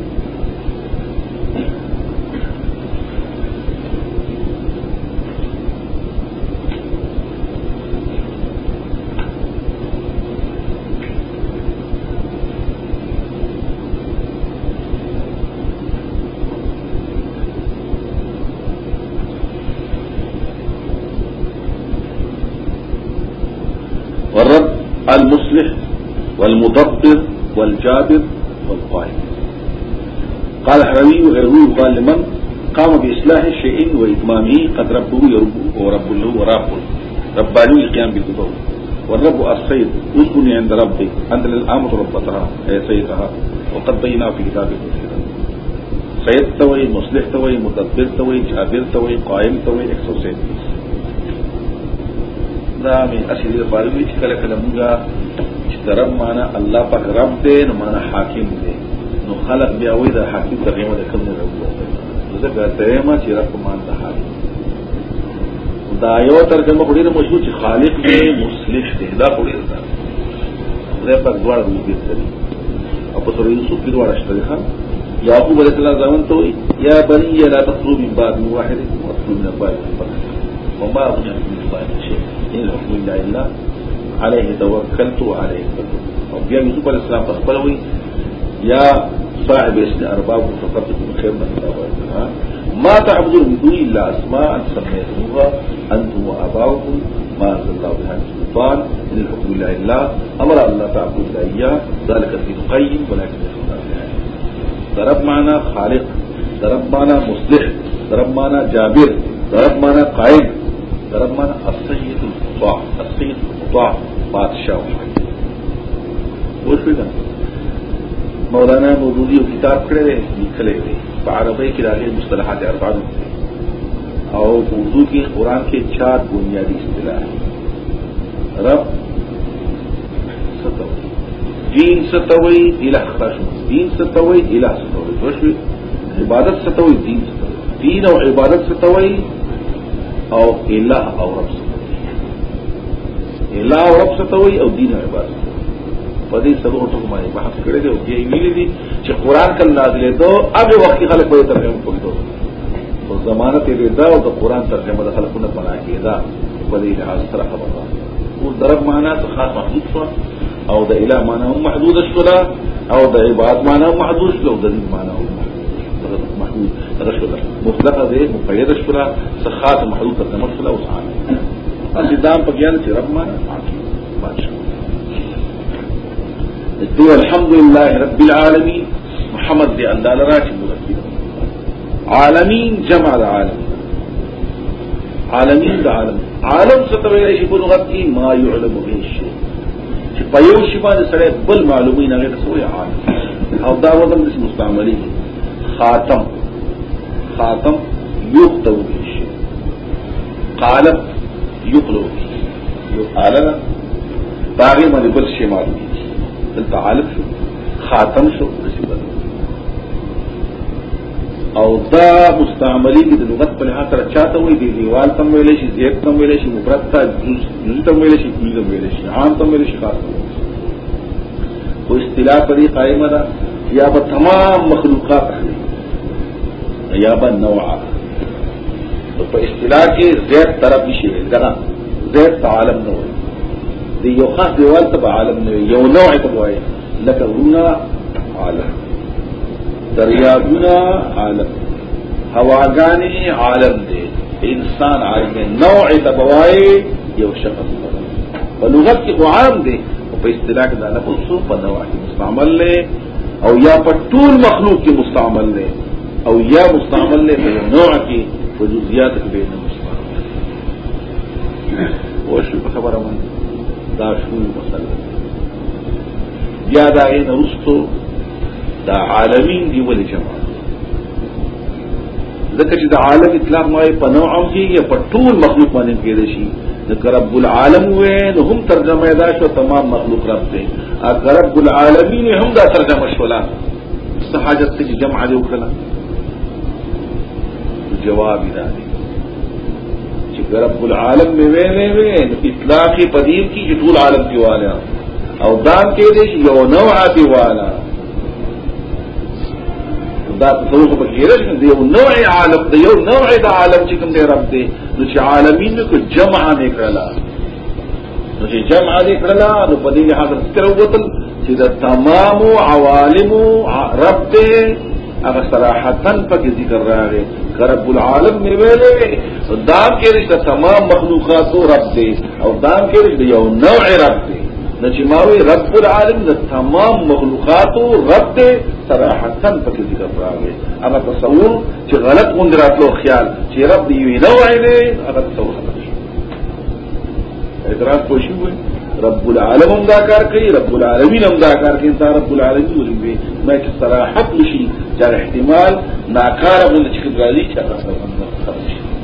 المصلح والمدبر والجابر والقائم قال حروي وغيره يقال لمن؟ قام بإصلاح شيء وإتمامه قد ربه يربه ورب له وراب رباني القيام بالقدر والرب السيد أذكرني عند ربي. عند الآمة ربتها أي سيدها وقد بينا في كتاب المسلم سيد توي مصلح توي مدبر توي جابر توي قائم توي 137 دا مې اصلي لپاره وی چې کله کله موږ چې رب معنا الله پاک رب دې نو معنا حاکم دې نو خلق بیا وې د حاکم ترجمه د کوم نه راوځي ځکه ترجمه چې رب معنا حاکم دا یو ترجمه خوري د مشهور چې خالق دې مصلح دې دا خوري دا خدای پاک دواړه دې دې او په سورې یوسف کې دواړه شته ښا یعقوب علیہ السلام زمون ته یا بني لا تطلب من بعد واحد واطلب من بعد وما أغنى من الله شيء إن الحكم إلا لله عليه توكلت وعليه وبيا يوسف عليه السلام تخبروي يا صاحب اسم أرباب فقدتكم خير من الله ما تعبدون من دون إلا أسماء سميتموها أنتم وآباؤكم ما أنزل الله بها من سلطان إن الحكم إلا لله أمر أن لا تعبدوا إلا إياه ذلك الدين قيم ولكن ضرب معنا خالق ضرب معنا مصلح ضرب معنا جابر ضرب معنا قائم ضرب معنا السيد خطوع تقسیم خطوع بادشاہ نا مولانا مودودی وہ کتاب کھڑے رہے نکلے ہوئے عربی کی راغی مصطلحات اربان ہوتے اور اردو کی قرآن کے چار بنیادی اصطلاح ہیں۔ رب، ستوئی۔ دین ستوئی الا خشم دین ستوئی الا ستوئی۔ خوشی عبادت ستوئی، دین ستوئی۔ دین اور عبادت ستوئی اور الہ اور رب ستوئی۔ الہ او رب ستوي او دین او عبادت په دې سبب ټکو باندې بحث کړی دی او بیا ویلي دي چې قران کله نازلې دو هغه وخت خلک به ترجمه کوي او زمانه ته دا او د قران ترجمه د خلکو نه پناه کیدا په دې لحاظ سره خبره او درب معنا څه خاص محدود شو او د اله معنا هم محدود شو او د عبادت معنا هم محدود شو او د دین معنا هم محدود. رشد مطلقه دې مقید شو څه خاص محدود ترجمه شو او سعاده الدام بگیان سے رب مانا؟ دو الحمد للہ رب العالمی محمد دے اللہ راج مربی. عالمین جمع عالم. عالمین دا عالم. عالم ستر شب الغت کی ما یعلم به شی. چې په یو باندې سره بل معلومی نه غیر سوی عالم. او دا وزن د مستعملی. خاتم. خاتم یوختو به شی. قالب يقلو یو عالم باغي باندې بل شي معلومي دلته عالم شو؟ خاتم شو؟ رسیدل او دا مستعملی کې د لغت په لحاظ سره چاته وي دی دیوال تم ویل شي زیب تم ویل شي مفرد ته جز تم ویل شي کلی تم ویل شي عام تم ویل شي خاص خو اصطلاح پرې قائمه ده یا به تمام مخلوقات اخلي یا به نوعا تو اصطلاح کی زید طرف شی ذرا زید تو عالم نو ہے. یو خاص دیوال تب عالم نو یو نو ہے تب ہے. لکرونا عالم. دریابنا عالم. ہواگانی عالم دے. انسان عالم نو ہے تب یو شخص بلوغت کی وہ عالم دے. اور اصطلاح کے دانا کو سو کے مستعمل لے. اور یا پر طول مخلوق کی مستعمل لے. او یا مستعمل دی په نوع کې په جزئیات کې به مستعمل وشو خبره باندې دا شوی مسله بیا دا غي نرستو دا عالمین دی ول جمع ذکر چې د عالم اطلاق ما په نوع او کې په ټول مخلوق باندې کېد شي ذکر رب العالم وې نو هم ترجمه دا شو تمام مخلوق رب دی اگر رب العالمین هم دا ترجمه شولا. صحاجت ته جمع دی وکړه جواب دا دی چې رب العالم می ویلې وې اطلاق پدیم کی چې ټول عالم دی والا. او دام کې دې یو نوع دی والا. دا تصور په کې راځي دی یو نوع عالم دی یو نوع د عالم چې کوم دی رب دی نو چې عالمین کو جمع نه کړلا نو چې جمع نه کړلا نو په دې حاضر ستر وتل چې د تمام عوالم رب دی هغه صراحتن پکې ذکر راغی رب العالم می ویلې دام کې رشتہ تمام مخلوقات رب دی او دام کې رشتہ یو نوع رب دی نو چې ماوي رب العالم د تمام مخلوقاتو رب دې صراحتن پکې ذکر راغی هغه تصور چې غلط مونږ راتلو خیال چې رب دې وي نو عینه هغه تصور ادراک پوښي وي رب العالم هم دا کار کوي رب العالمین هم دا کار کوي انسان رب العالمین ولې ما چې صراحت لشي چې احتمال ناکار غل چې غالي چې هغه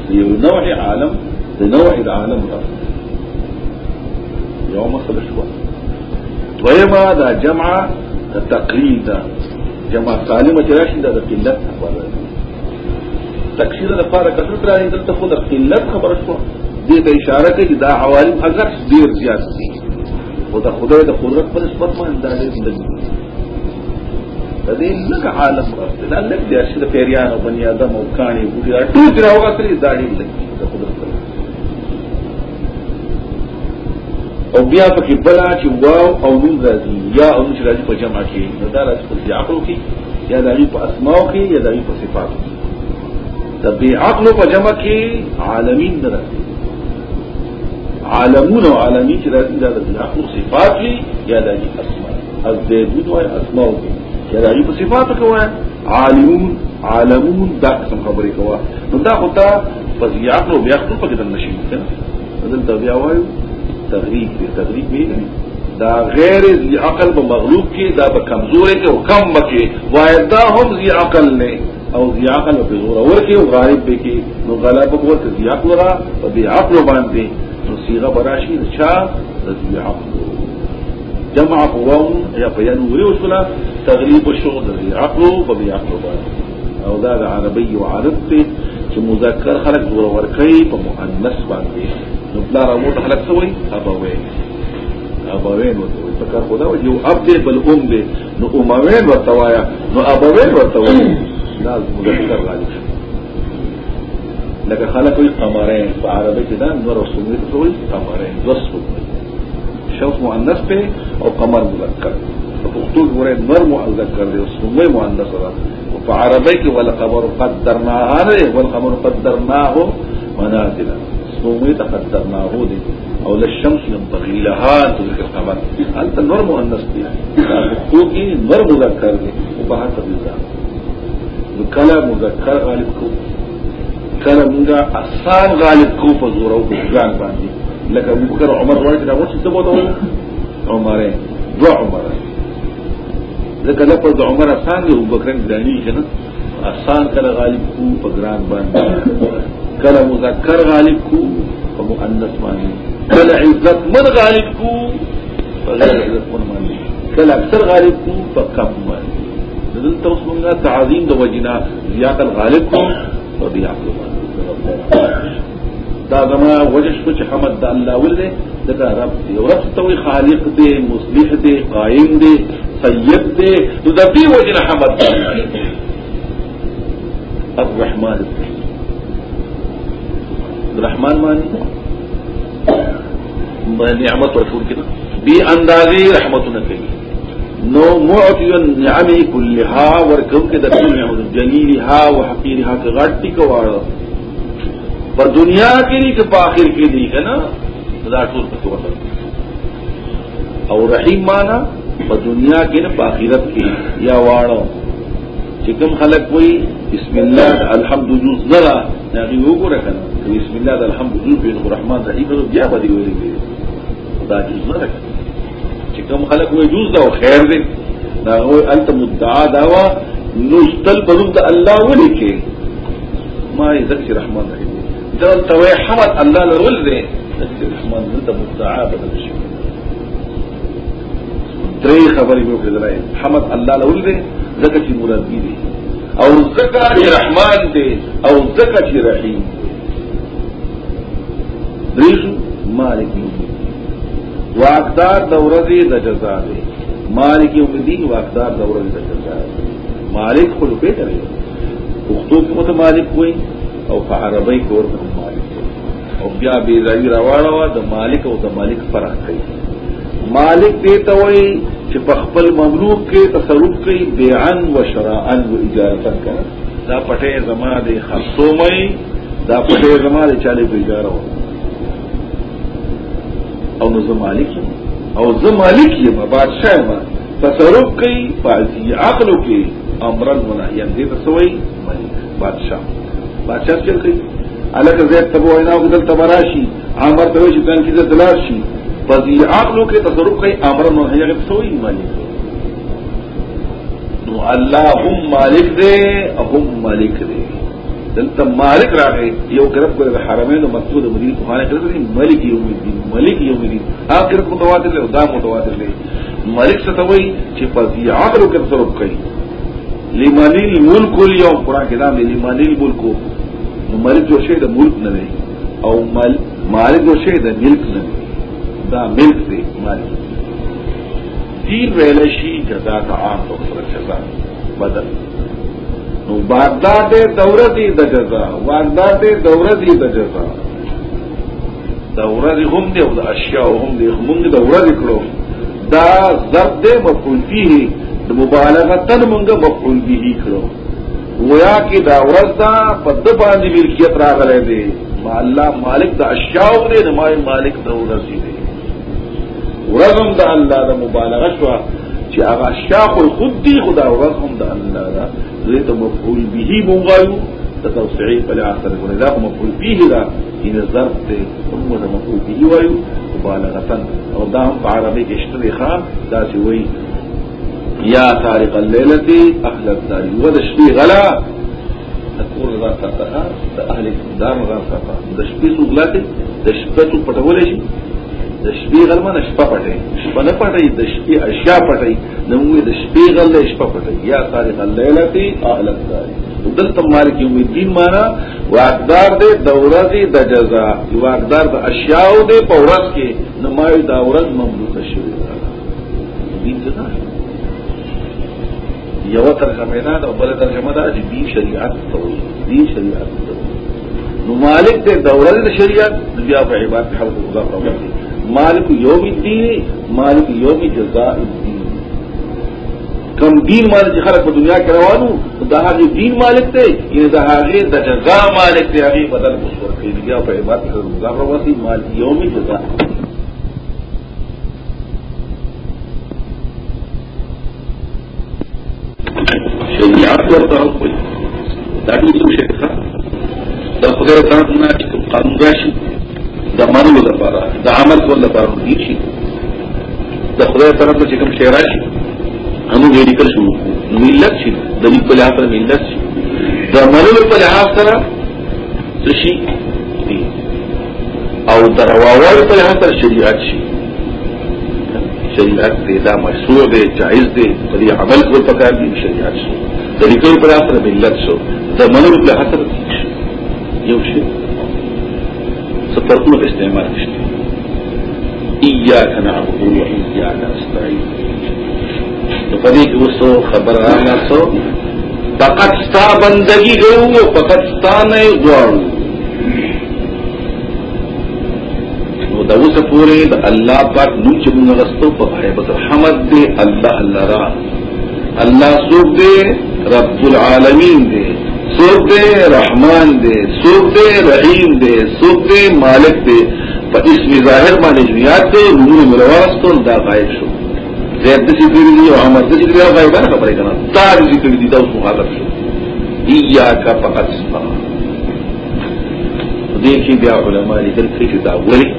یو نوع عالم د نوع العالم. یو مسله شو دویما دا جمع دا تقلید دا جمع سالمة چې راشي دا د قلت. خبره تکثیر د فارق کثرت راځي دلته خو د قلت خبره شو؟ دې ته اشاره کوي دا عوالم اگر ډیر زیات دي او د خدای د قدرت پر نسبت باندې دا لږ د دې لږ عالم راځي دا لږ دي چې د پیریانو بني ادم او بوټي دا ټول راوغه ترې دا ډېر لږ د قدرت پر او بیا پکې بلا چې واو او نون راځي. یا او نون راځي په جمع کې. دا راځي په عقل کې یا د په اسماء کې یا د په صفات کې. د بی عقل په جمع کې عالمین راځي عالمون او عالمی چې راځي دا د عقل صفات وي یا د اسماء. الزيدون او اسماء. یا د صفات کې وای عالمون عالمون دا څنګه خبرې کوي نو دا خو ته په عقل او بیا خپل په دې نشي کنه دلته بیا وایو تغریب دی تغریب وی دا غیر ذی عقل به مغلوب کی دا به کمزور کې او کم بکی وای دا هم ذی عقل نه. او ذی عقل په زور اور کې او غالب به کې نو غلبه ورته ذی عقل را او ذی عقل باندې نو صيغه براشي چا؟ تسبيح جمع قوام يا بيان ويوصل تغريب الشغل عقل وبيعقل او دا عربي وعربتي چې مذکر خلق زور ورکړي په مؤنث باندې. نو بلا رمو ته خلق سوی ابوین ابوین ورته په کار خدا یو اب دې بل ام دې نو اموین ورته وایا نو ابوین ورته وایا لازم مذکر راځي لکه خلق عربی کې دا نور رسول ته وي قمرین وصف شوف مؤنث ته أو قمر پښتو کې ورته نور دی أو سموي مؤنث را په عربی کې ول قمر قدرناه ول قمر قدرناه منازل. سپوږمۍ تقدرناه دي أو للشمس ينبغي لها أن القمر. انت نور مؤنث دي تو کی نور مذکر دي ځای نو کله مذکر غالب کو کله موږ آسان غالب کو په زور او ځان باندې. لکه ابو بکر عمر ورته دا وڅ څه بوته عمره دو عمر لکه لپاره د عمر آسان دی، ابو بکر دانی کنه آسان کله غالب کو په ګران باندې. کله مذکر غالب کو په مؤنث باندې. کله عزت من غالب کو په غیر عزت من باندې. کله اکثر غالب کو په کم باندې. دلته اوس موږ تعظیم د وجنا زیات الغالب کو دی عقل دا زما وجه شو چې حمد د الله ولده دا رب دی. أو رب ته خالق دی مصلح دی قائم دی سید دی. نو د دې وجه حمد الرحمن الرحیم الرحمن مانی نعمت ورکون کنا بی اندازی رحمتنا کوي. نو موتیون نعمی کلہا ورکم کے درمیان میں ہوں. جلیلہا و حقیرہا کے غٹی کو وارا پر دنیا کے لیے کہ پاخر کے لیے ہے نا؟ دا ټول پتو او رحیم مانا پر دنیا کے نا پاخرت کے یا وارا چکم خلق کوئی بسم اللہ الحمد جوز ذرا ناغی وہ کو رکھنا بسم اللہ الحمد جوز بین الرحمن رحیم بیا بدی ہوئی دا جوز نہ رکھنا چې کوم خلک وایي جوز دا خیر دی دا وایي انت مدعا دا وا نستل بدون الله ولي کې ما ذکر رحمان رحیم۔ دا توي حمد الله لرول دی ذکر رحمان انت مدعا بدل شي درې خبرې مې وکړلې حمد الله لرول دی زکه چې مراد دي او چې رحمان دی او چې رحیم دریشو مالک یوم واقدار د ورځې د جزا دی. مالک یوم الدین واقدار د ورځې د جزا دی. مالک خو په کوي پښتو کې مت مالک وای او په عربی کې ورته مالک او بیا به ځای راوړاوه د مالک او د مالک فرق کوي. مالک دې ته وای چې په خپل مملوک کې تصرف کوي بیعن و شراعن و اجارتا کوي دا پټه زما د خرصومي دا پټه زما د چاله په اجاره و او نو مالک یم. او زه مالک یم بادشاہ یم. تصرف کوي فازي عقلو کې امرن منهيا دې ته سوې مالک بادشاہ. بادشاہ څه کوي الکه زید تبو وینا او دل تبراشي امر ته چې ځان کې دلار شي. فازي عقلو کې تصرف کوي امرن منهيا دې سوې مالک نو الله هم مالک دې هم مالک دې دلتا مالک را یو گرب کو حرمین و مقصود و مدین سبحانہ ملک یوم الدین، ملک یوم الدین۔ آپ گرب متواتر لے دا متواتر لے۔ ملک ستوئی چھ پذی عقل کر سبب کئی لیمانی الملک اليوم، قرآن کے نام لیمانی الملک۔ ملک جو شید ملک نہ دے، او مل، مالک جو شید ملک نہ دے۔ دا ملک دے، مالک۔ دین ویلشی جزا کا عام تو بدل۔ واردات دوره دی د جزا واردات دوره دی د جزا. دوره دی هم دی او د اشیاء هم دی موږ دوره دی کړو. دا ضرب دی مفعول فيه د مبالغه تن موږ مفعول به کړو. ویا کې دا ورځ په د باندې ملکیت راغلی دی. ما الله مالک د اشیاء دی نه مالک د ورځ دی ورځم د الله د مبالغه شو چې هغه اشیاء خود دی خدا ورځ هم د الله دا دې ته مفعول به مونږایو د توسعي په لحاظ سره کوي دا مفعول به دا ان ظرف ته هم د مفعول به وایو. مبالغه او دا هم په عربي کې شته ښا دا چې وایي یا طارق الليله اهل الدار و د شپې غلا تقول ذا فتها د اهل دار ذا فتها د شپې سوغلاته د شپې پټول شي د شپې غلمه د شپه پټي شپه نه پټي د شپې اشیاء پټي نو د شپې غل شپه پټي یا تاریخ الليلتي اهل الدار. دلته مالک یوم الدین معنا واقدار دې دوره دې د جزاء واقدار د اشیاء دې په ورځ کې. نمای دا ورځ مملوکه شوی دین څه یو ترجمه ده او بل ترجمه ده چې دی شریعت ته دی شریعت ته نو مالک دې د شریعت بیا په عبادت حلق الله مالک یوم الدین، مالک یوم جزا الدین. کم دین مالک جی خلق دنیا کے روانو دہاغی دین مالک تے یہ دہاغی دا جزا مالک تے آگے بدل مصور کے لیا پہ بات روزہ رواسی مالک یوم جزا یاد دا خدای دان چې قانون راشي. د منلو لپاره د عمل کول لپاره دي شي. د خدای طرف ته کوم شی راشي همو دې لیکل شو. ملت شي د دې په لحاظ سره ملت شي. د منلو په لحاظ سره څه شي؟ او درواوال په لحاظ سره شریعت شي. شریعت دې دا مشروع دی جائز په دې عمل کول پکار دي شریعت شي. د دې په لحاظ سره ملت شو. د منلو په سره یو شي سفرقونه استعمال نشته اياك نعبد واياك نستعين. نو وسو خبر راغله سو فقط ستا بندگی کوو او فقط ستا نه غواړو نو دا اوسه پورې د الله پاک نوم چې موږ غستو په هيبت الحمد دی الله الله را الله سوق دی رب العالمین دی سوک دے رحمان دے سوک دے رحیم دے سوک دے مالک دے۔ په اسم ظاهر باندې جنیات دے، نور ملوارستون دا غایب شو۔ زید دسی کری دی او عمر دسی کری دی غایبان خبری کنا؟ تا دسی کری دی، دا اس مخاطب شو۔ ایاکا فقط سپا دیکھی بیا علماء لیکن کئی دا ولی۔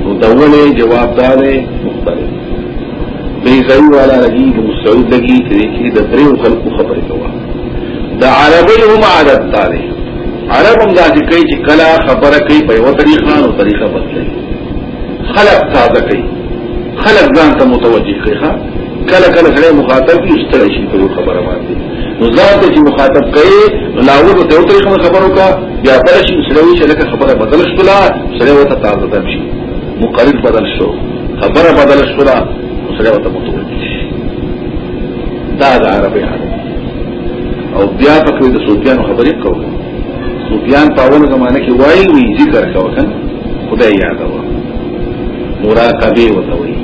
نو دا ولی جواب دارے مختلف۔ بیزائی والا لگی مستعود لگی دیکھی دا دریو خلقو خبری کوا۔ د عربی هم عادت داري عرب هم ځکه کوي چې کلا خبره کوي په یو طریقه او طریقه بدلي خلق تازه کوي. خلق ځان ته متوجه کوي ها؟ کله کله سره مخاطب یې ستړي شي په خبره باندې. نو ځان ته چې مخاطب کوي نو لاول ته یو طریقه خبرو کا بیا بل شي سره وي چې خبره بدل شولا سره وته تازه ده شي. مقرر بدل شو. خبره بدل شولا سره وته متوجه دا د عربی عادت او بیا پکې د سفیان خبرې کوو سفیان په اول زمانه کې وایي وی ذکر کاوه کنه خدای یاد و مراقبه وته وی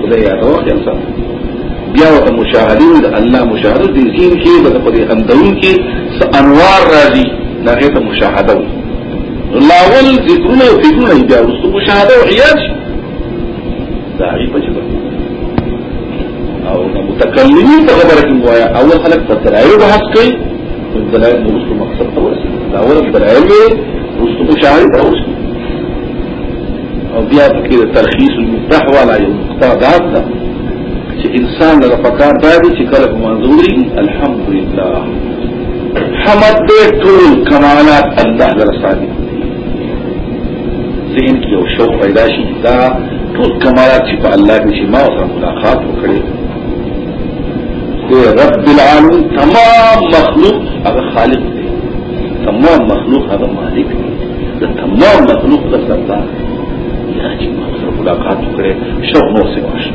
خدای یاد و خیال بیا او مشاهدین د الله مشاهده دي زین کې د په اندون کې س انوار راځي دغه ته مشاهده وي لاول ذکرونه او فکرونه بیا ورسره مشاهده او عیاش داعي پچ أو متکلمین په خبره کې أول خلک په دلایل بحث کوي دلایل مرستو مقصد ته ورسېږي دا اول دلایل مرستو مشاهده ته ورسېږي أو بیا پکې تلخیص المفتاح والا یو مقتضات ده إنسان له پکار دی چې منظوري الحمدلله. حمد دې ټول کمالات الله ثابت ذهن کې یو شوق پیدا شي دا ټول کمالات چې په الله کې چې ما سره ملاقات وکړي رب العالمین تمام مخلوق هغه خالق. دی تمام مخلوق هغه مالک دی د تمام مخلوق د سردار یا چې سره ملاقات وکړي شوق نو څه واشه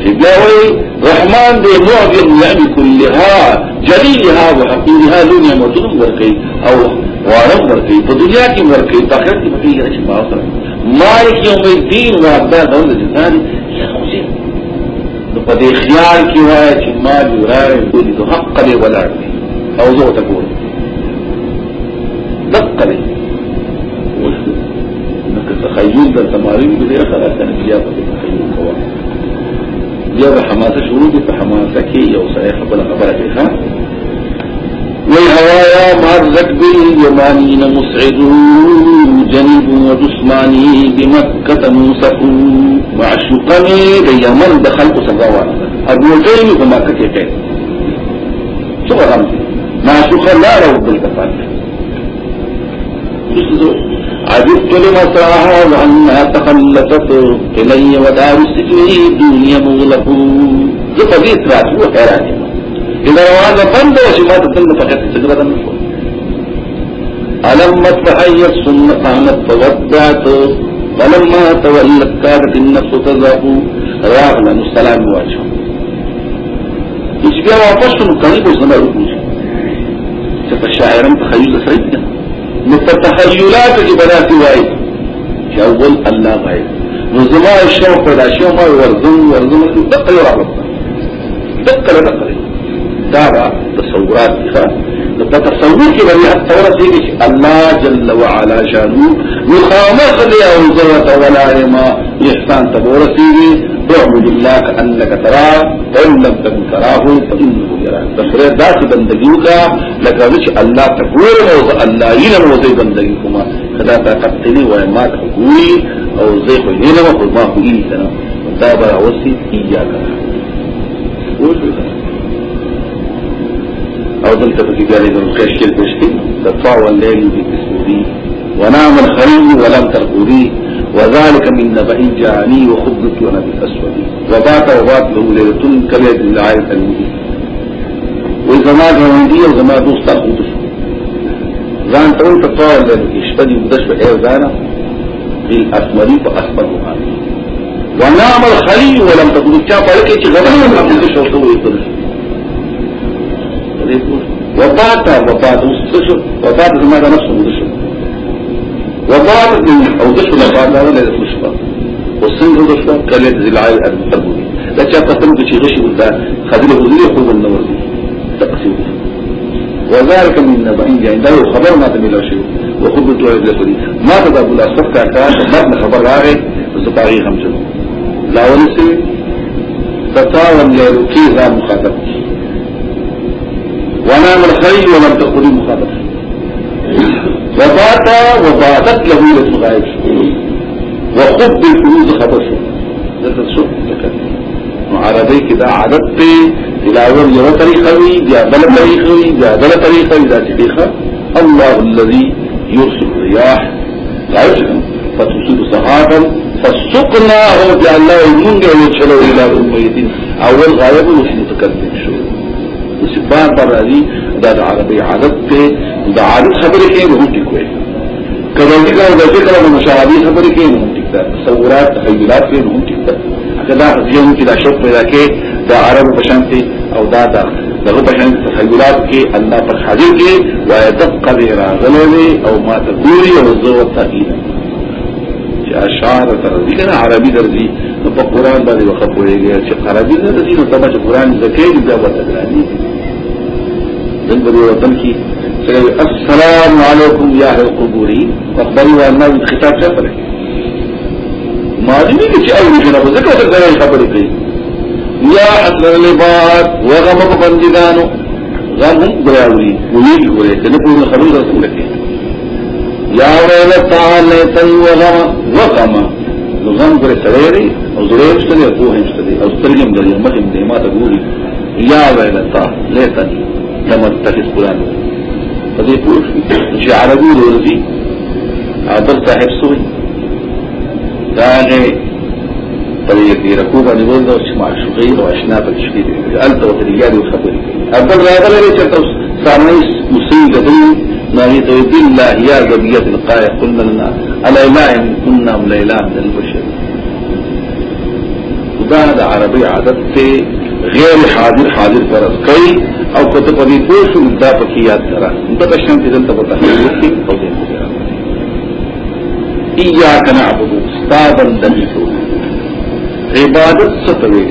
چې وایي رحمان دی معظم يعني كلها جليلها وحقيرها لون نعمتون ورکي أو وارم ورکي په دنیا کې ورکي په آخرت کې به چې ما سره مالک یوم الدین وعدا دول جزان یا خوشي نو په دې خیال کې وایي چې ما جوړای دوی ته حق لري ولاړ دي أو زه ته ګورم دقه لري نو که تخیل د تمارین دې خلاص نه بیا په تخیل کوه بیا په حماسه شروع دي په حماسه کې یو سره خبره خبره کوي والهوايا معرت باليمانين مسعد جنب وجسماني بمكة موسف معشوقني بيمن دخلت سزاوانا الروجين بمكة كتين شو غرمت معشوقا لا رب بالكفان عجبت لمساها وأنها تخلفت إلي ودار السجن دنيا مغلق زفديت راتي وحيراني إذا روانه بند وشي ما تتم فقط سجرة نشو ألمت فحي السنة قامت فودعت. ولما تولت كادت النفس تذهب راغلا السلام واجه چې بیا واپس نو کړي کو زما شي چې په شاعرم تخیل سره دي نو په تخیلات کې بناتي وایي چې اول الله غایب نو زما شوق پیدا شو ما ورزم ورزم دقه راغله دقه دقه دا تصورات دي په تصور کې باندې ورسېږي چې الله جل وعلا شانو مخامخ له أو ذات ولا ما ته ورسېږي اعبد الله كأنك تراه وان لم تكن تراه فإنه يراك. تفرې داسې بندګي کا لکه الله تقول أو الله علم أو زي بندګي کوما خدا تا قتلي وای ما ته ګوري أو زي خو نو خو ما خو کنه دا به اوسې کیږي أو دلته په کې د مخشل پښتي دفاع والليل بتسوري ونام الخليل ولم ترقري وذلك من نبأ جاني وخبط وأنا بالاسود وبات وبات له ليلة كلية للعائلة المدي وزما جواندي وزما دوست تاخد ځان ته په طول له شپدي ودش په ایر ځانا بالاسمري په اسمر وکړي ونام الخليل ولم تكن چا کې چې غوړې هم د شوته وي وفات وفات وشو وفات زما ده نفسه وشو وفات من وشو وفات ولا وشو والسن هو شو قال ذي العال التبوي لا تشاف قسم شي غشي ولا خذله وزير يقوم النور تقسيم. وذلك من نبأ عنده خبر ما تميل شيء وخبر توعي بالخلي ما تدى ابو الاسفر كاكار ما خبر راغي وزباغي غمجنو لا ونسي تتاوم ليلوكي ذا مخاطبك ونام الخيل ولم تقل مخالف وفات وفاتت له ليلة الغائب وخب بالفلوس خبر شو ذات شو لك عربي كده عدد تلاور يو طريقة وي بیا بل طريقة وي بیا بل طريقة وي طريقة الله الذي يرسل الرياح. لا فتصيب صحابا فسقناه الله يمنغ ويشلو إلى الميتين أول غائب وشي متكلم شو؟ بار بار راځي. دا د عربي عادت ته د عادت خبرې کې نه ټیک وي کله چې کله د ذکر او مشاهدي خبرې کې نه ټیک ده. تصورات تخیلات کې نه ټیک ده. کله ځین کې دا شوق پیدا کې د عرب بشانتي او دا دا دغه بشانتي تخیلات کې الله پر حاضر کې وای دقه راغلي او ما تقولي او زو چې اشعار ترزی کنه عربي درزي نو په قران باندې وخپويږي چې عربي نه درزي نو تمه چې قران زکه دې بیا وتګراني دغه وطن کې السلام علیکم یا اهل القبور. تقبلوا ان الخطاب جبره مالمی کې چې اوري جناب زکه ته خبرې کوي؟ یا اهل العباد وغم بندگانو. غم هم ګراوي ویل ورته په خبرو سره کوي یا ویلتا لیتن ولا وقما لغم پر سريري او زريب سري او روحي سري او ترجم دري مخم دي ما تقولي يا ويلتا ليتني لم اتخذ قرآن فدي پوش چې عربي ورزي عبر صاحب سوي داغه طريق دي رکوب باندې دو. اشنا په نبی تو بالله يا جبية القاية قلنا لنا الإماء عادت تے غیر حاضر حاضر فرض کئی او کتب ابھی پوش دا پکی یاد کرا۔ انتا تشن کی دلتا بتا ہے او دے ایاک تو عبادت ستوی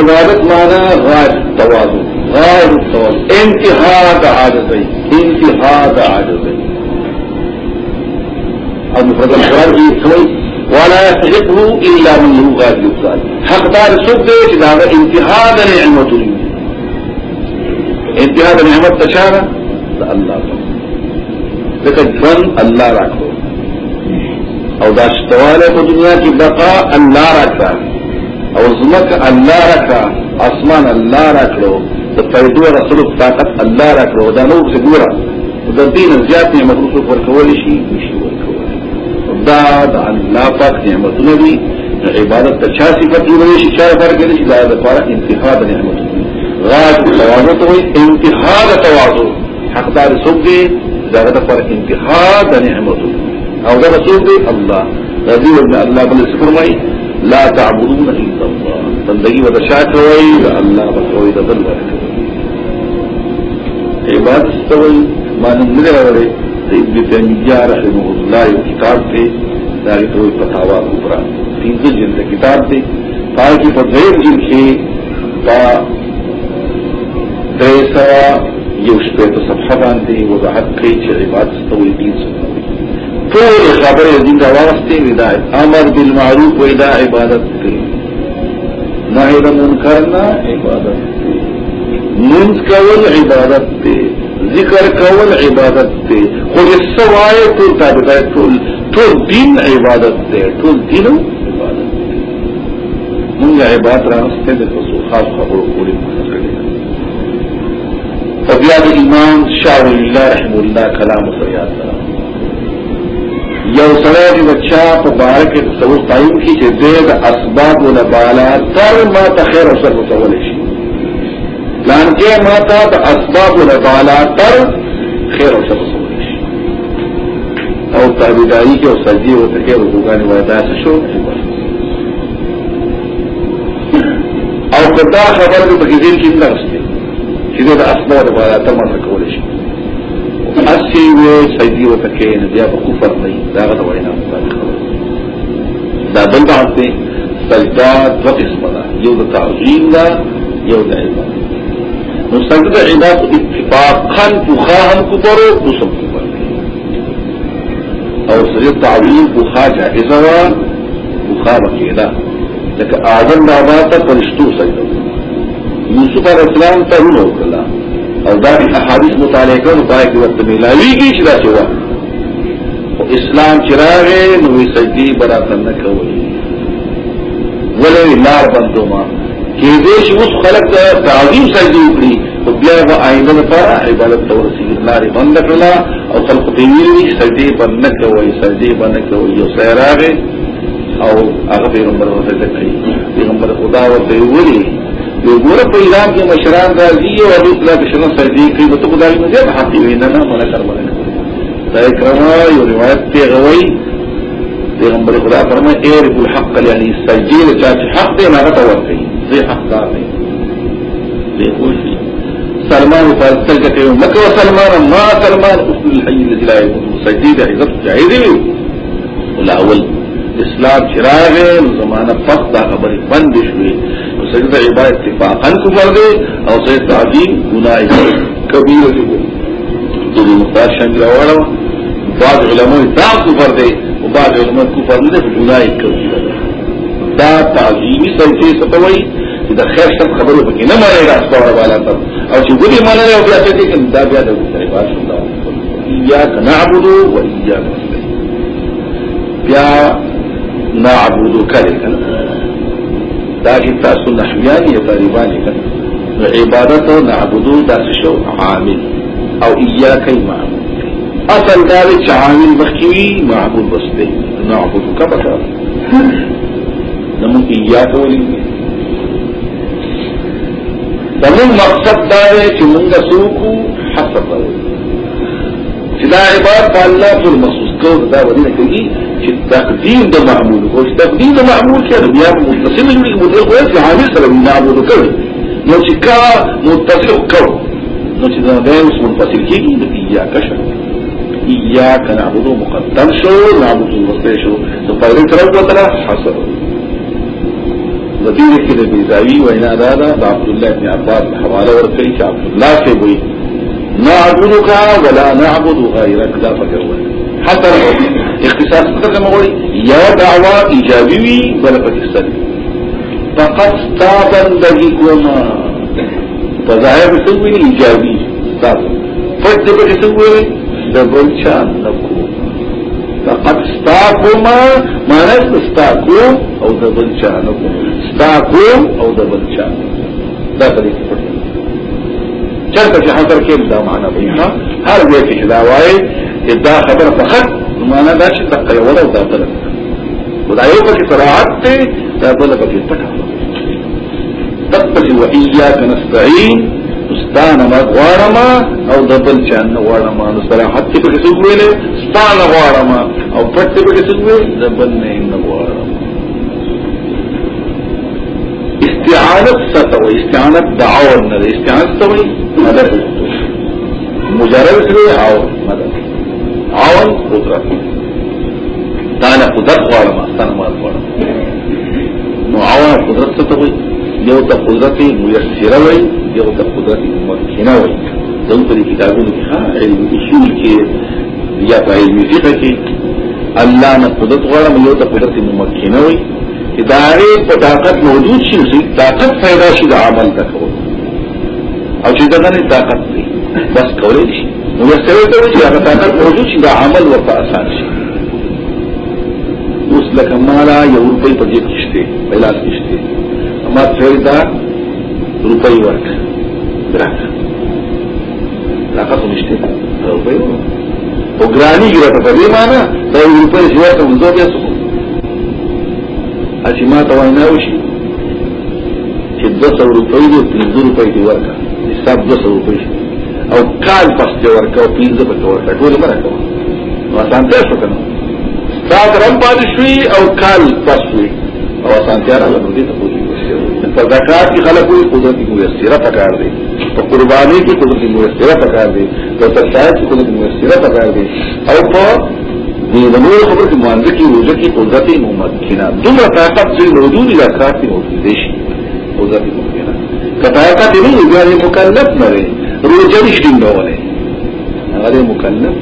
عبادت معنی غاج توازن۔ غاية التواضع انتهاء عاجزي انتهاء عاجزي أو مفرد القرآن کې کوي ولا يستحقه إلا من له غاية الإفضال حق دار سوق دي چې دا انتهاء د نعمت انتهاء د تشاره د الله ذکر ځن الله راکړو أو دا شتواله په دنیا کې بقا الله راکړه أو زمک الله راکړه اسمان الله راکړو د رسول طاقت الله راکړو دا نو څه ګوره د دین زیات نعمتونو ورکول شي نشي ورکول دا د الله پاک نعمتونه دي عبادت ته چا صفت دی شي چا شي لپاره انتها د نعمتونو غاټ تواضع ته وي انتها د تواضع. حقدار څوک دی دا د لپاره انتها د نعمتونو أو دا دی الله. رضی ابن الله بل فرمای لا تعبدون إلا الله. بندگی ودا شاکوي دا الله بخوي دا بل ورکوي عبادت سوئی ملے ہوئے ابن تیمیہ رحمہ اللہ کتاب تھے، داری تو پتاوا اوپرا تین جن سے کتاب تھے۔ پائے کی پدویر جن کے با دریسوا یو شپیت صفحہ باندے وضاحت کئی چھ عبادت سوئی تین سو ټول خبره دې دا واسطه هدایت امر بالمعروف و ادا عبادت کوي نهي عن منکر نه عبادت کوي منځ کول عبادت دی ذکر کول عبادت دی. خو السوای ټول تابع ټول ټول دین عبادت دی. ټول دین عبادت دی. موږ عبادت راځته د خاص خبرو کولې کړې او بیا د امام شاول الله رحم الله کلام سره یو سره بچا په بار کې تصور قائم کی چې زید اسباب ول بالا تر ما ته خیر او شر متول شي لان کې ما ته د اسباب ول بالا تر خیر او شي او تابعداري کې او سجدي او تکي او وګاني وایدا شو او کدا خبر دې دې کې نه راستي چې د اسباب ول بالا تر ما کول شي اسی وی سیدی و تکین بیا په کفر نه دا غته وینا دا بل بحث دی سجدا دو قسم دا. یو د تعظیم دا یو د عبادت نو سجده عباد اتفاقا فخاهم کفرو نسب کفر او سجد تعویل فخا جائزه و فخا بقیده لکه آدم بابا تا پرشتو سجده. یوسف علیہ السلام تا رونو کلا او دا احادیث مطالعه کرو پای که وقت ملاویگی چدا چوا او اسلام چراغه نوی سجدی برا تنکوی ولی لار بندو ما. کې دې چې اوس خلق د تعظیم سجدي وکړي. او بیا به آینده لپاره عبادت تورسي لار بند کړلا او خلق دې ویلي سجدي بند کوي سجدي بند کوي یو سیراغه او هغه پیغمبر ورته کوي؟ پیغمبر خدا ورته ویلي. یو ګوره په ایران کې مشران راځي او د اسلام شنو سردي کوي تو خدای نه ده حق وي نه مله کړمه دا کرما یو روایت ته غوي پیغمبر خدا فرمای اعرف الحق یعنی چا چې حق دی نه غته ورته زه حق دار دی خوشي سلمان فارسل کوي مکه سلمان ما سلمان؟ اصل الحي الذي لا يموت. سجدي د عزت جاهد وي الأول إسلام چراغ زمانہ فقط دا خبرې بند شوې سجده عبادت اتفاقا کفر دے أو سجد تعظیم گناہ کبیر دے دې مختار شامل راوړو بعض علماء دا کفر دے أو بعض علماء کفر په ګناه کوي دا تعظیمی سلسله ستوي چې د خیر څخه خبرو پکې نه مړې راځي او بالا ته. او چې ګوري معنی او بیا څه دي دا بیا د طریقه شو دا اياک نعبد و نستعين بیا نعبد کله دا چې تاسو نحویان یې طالبان کنه عبادت نعبدو دا شو عامل. او اياک معبود اصل دا چې عامل مخکوي معبود بس دی. نعبد کبه نمو اياک ولي زمون مقصد دا دی چې موږ سوکو حسب چې دا عبادت الله پر مخصوص کول دا ودی کوي چې تقدیم د معمول او چې تقدیم د معمول کې بیا متصل جوړي مدل خو چې عامل سره معبود کوي نو چې کا متصل کوي نو چې دا غیر منفصل کېږي د ایا کشه ایا کنعبد مقدم شو نعبد وسته شو نو په دې د دې کې د بیزاوی وینا دا دا عبد الله بن عباس حوالة ورکړي چې عبد الله څه وایي نعبدك ولا نعبد غيرك دا فکر وایي حتى اختصاص یا دعوا ایجابي وي بل پکې سلبي فقط تابندگی کوما فظاهر سوی ایجابی تاب فرد پکې سوی د بل چا نکو فقط معنی استاکو أو د بل چا استاکو أو د بل دا طریقه پټه چرته چې حاضر کې دا معنا وي هر وی کې دا وایي دا خبره فقط معنا دا چې تقي ولا دا بل ودا یو پکې صراحت ته دا بل پکې پټه تقبل وإياك نستعين ستانه ما غواړما أو د بل چا نه غواړما نو صراحت کې څه ویلې ستانه غواړما اور پٹ سے سن میں زبن نہیں استعانت ستوئی استعانت دعوت نہ استعانت سوئی مدد۔ مجرد سے آؤ مدد۔ آؤن قدرت دانا قدرت والا مستان مال والا۔ نو آؤن قدرت ستوئی یو تا قدرتی میسرہ وئی یو تا قدرتی ممکنہ وئی دو پری کتابوں نے کہا علم اصول کے یا علمی فقہ کی الله نه قدرت غواړم یو ته قدرت ممکنه وي. ادارې په طاقت موجود شي چې طاقت پیدا شي د عمل تکول او چې دغه نه طاقت دی. بس کولای شي. نو یې ته چې هغه طاقت موجود شي د عمل ورته آسان شي. اوس لکه مالا یو روپۍ په دې کې شته بلاس کې شته اما څوړدا روپۍ ورک دراک طاقت نشته روپۍ او ګرانی ګره په دې معنی دا روپۍ چې ورته وځو بیا څه اچې ما ته وینا وشي چې 200 روپۍ دې 300 روپۍ دې ورکا حساب 200 روپۍ او کال پس دې ورکا او 15 په ورکا ټول مرکه نو اسانته شو کنه تا درم پاتې شوي او کال پس شوي. او اسانتیا راغله دې ته پوښتنه په زکات کې خلک وي قدرت میسره پکار دي په قرباني کې قدرت میسره پکار دي په تشهد کې قدرت میسره پکار دي او په دې د نور خبر کې مانځ کې روزه کې قدرت ممکنه دومره طاقت چې موجود یا کافي موجود دي شي قدرت ممکنه کته طاقت نه بیا مکلف نه وي روزه نشي ډنګوله هغه مکلف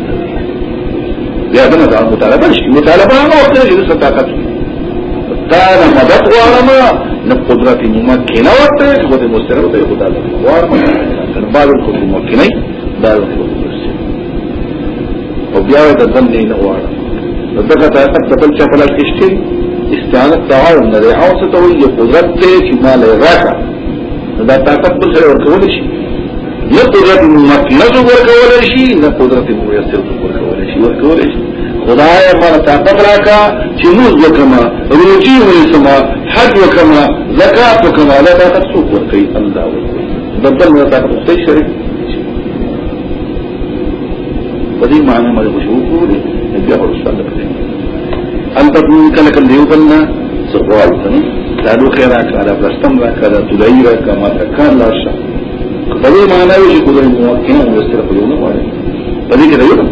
بیا دا مطالبه شي مطالبه هغه وخت چې طاقت. دا مدد غواړم نه قدرت ممکنه ورته چې د مسترو ته خدا غواړم بعد کو ممکنه دا او بیا د ځن نه غواړم دغه طاقت د بل چا په لاس کې استعانت تعاون نه او څه ته وي قدرت ته چې مال راکا دا طاقت بل سره ورکول شي نه قدرت ممکنه ورکول شي نه قدرت میسر ورکول شي ورکول شي خدای مالا طاقت راکا چې موږ وکما روجي ونسما حج وکما زکات وکما لا طاقت څوک ورکي الله بدل نه طاقت څه بدی معنی مدى مشهور نبيع رسالة كتين أنت تقول كلك اللي يوغلنا سقوال تنو لالو خيراك على بلستم راك على تدعي راك ما تكار لاشا بدي معنى وشي قدر موكنا ومستر قدونا وارد بدي كده يوغل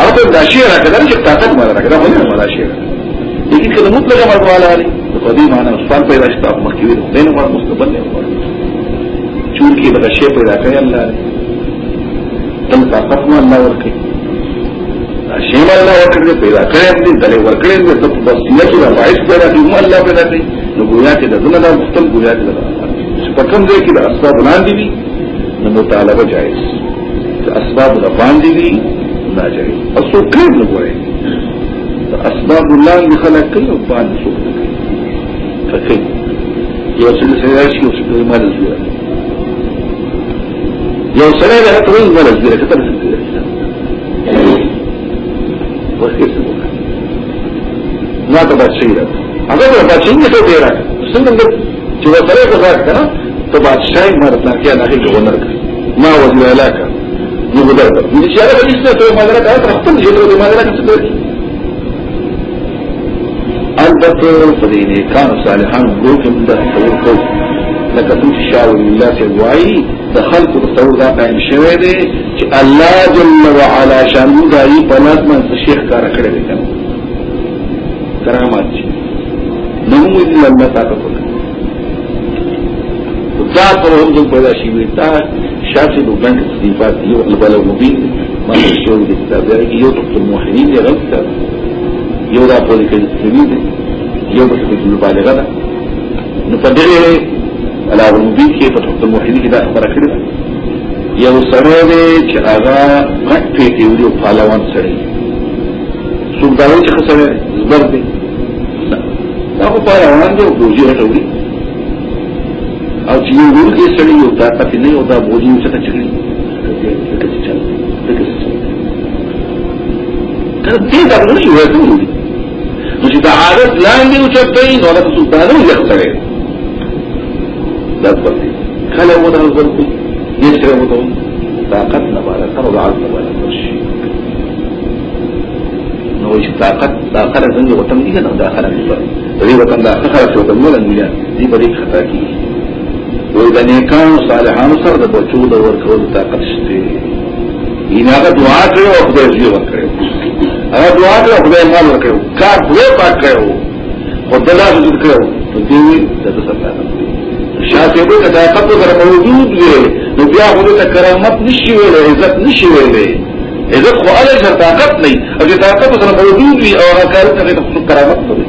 أعطى دا شيء راك دا مشي بتاعتك مالا راك دا مجرد مالا شيء راك لیکن کله مطلق مرد والا لري په دې معنی استاد پیدا شته مخکې وینم دینه مستقبل نه وایي چونکی بغشه پیدا کوي الله دل طاقت نو الله ورکړي شیم الله ورکړي پیدا کړی دې دل ورکړي دې ته بصیرت او وایس پیدا کړی مو الله پیدا کړی نو ګویا کې د زمنا د مختل ګویا کې د پکم دې کې د اسباب وړاندې دي نو مطالبه جائز اسباب وړاندې دي ناجائز او څوک نه ګوري اسباب الله اللي خلق كله بعد سوق فكيف يوصل لسياشي يوصل لمال الزيادة یو سره له ته وایي ولا زیره کتر ما ته بچیره هغه ته بچینه ته دی راځه څنګه چې وسره کوزات کنه ته بادشاہ مرتا کې نه هیڅ ونر ما وزیر علاقه نو بدر دې چې هغه هیڅ ته ما درته خپل جوړ دې ما درته څه دی البته فدینه کان صالحان ګروپ دې ته ورکو لکه څنګه شاول الله سے وایي د خلق د تور دا قائم شوی دی چې الله جل وعلا شان دی په لاس باندې شیخ کار کړی دی کنه. کرامات نو موږ دې الله تعالی دا پر هم دل پیدا شیوی تا شاسی دو بند تصدیفات یو البلو مبین. ما تشتون دی کتاب دی یو تقت الموحنین دی غلط کتاب یو دا پولی کنی تسلیم دی. یو بحث المبالغه دا نو پدره علاوه مبین کې په فتح الموحدین کې دا خبره کړې ده یو سره دی چې هغه غټ پیټي ویو پهلوان سره څوک دا چې خسره زبر دی دا خو پهلوان دی او بوجي راټوي او چې یو ورګي سره یو دا طاقت نه یو دا بوجي څه ته چلی کله دې دا نه یو ورته نو چې دا عادت لاندې او چپې نو دا څه دا نه یو سره دا ورته کله مو دا ورته یې سره مو طاقت نه بالا سره د عادت بالا ورشي نو چې طاقت داخله څنګه وطن نه داخله دي په دې وطن داخله څه وطن ولا مليان دي په دې خطا کې وې د نیکانو صالحانو سره د بچو د ورکول طاقت شته ایناغه دعا کړو أو خدای زیو ورکړو هغه دعا کړو خدای مال ورکړو کار خدای پاک کړو خدای لا ذکر کړو نو دې د څه شاته به طاقت سره موجود وي. نو بیا هغه ته کرامت نشي ویل عزت نشي ویل عزت خو اله سره طاقت نه او چې طاقت سره موجود وي او هغه کار ته ته کرامت نه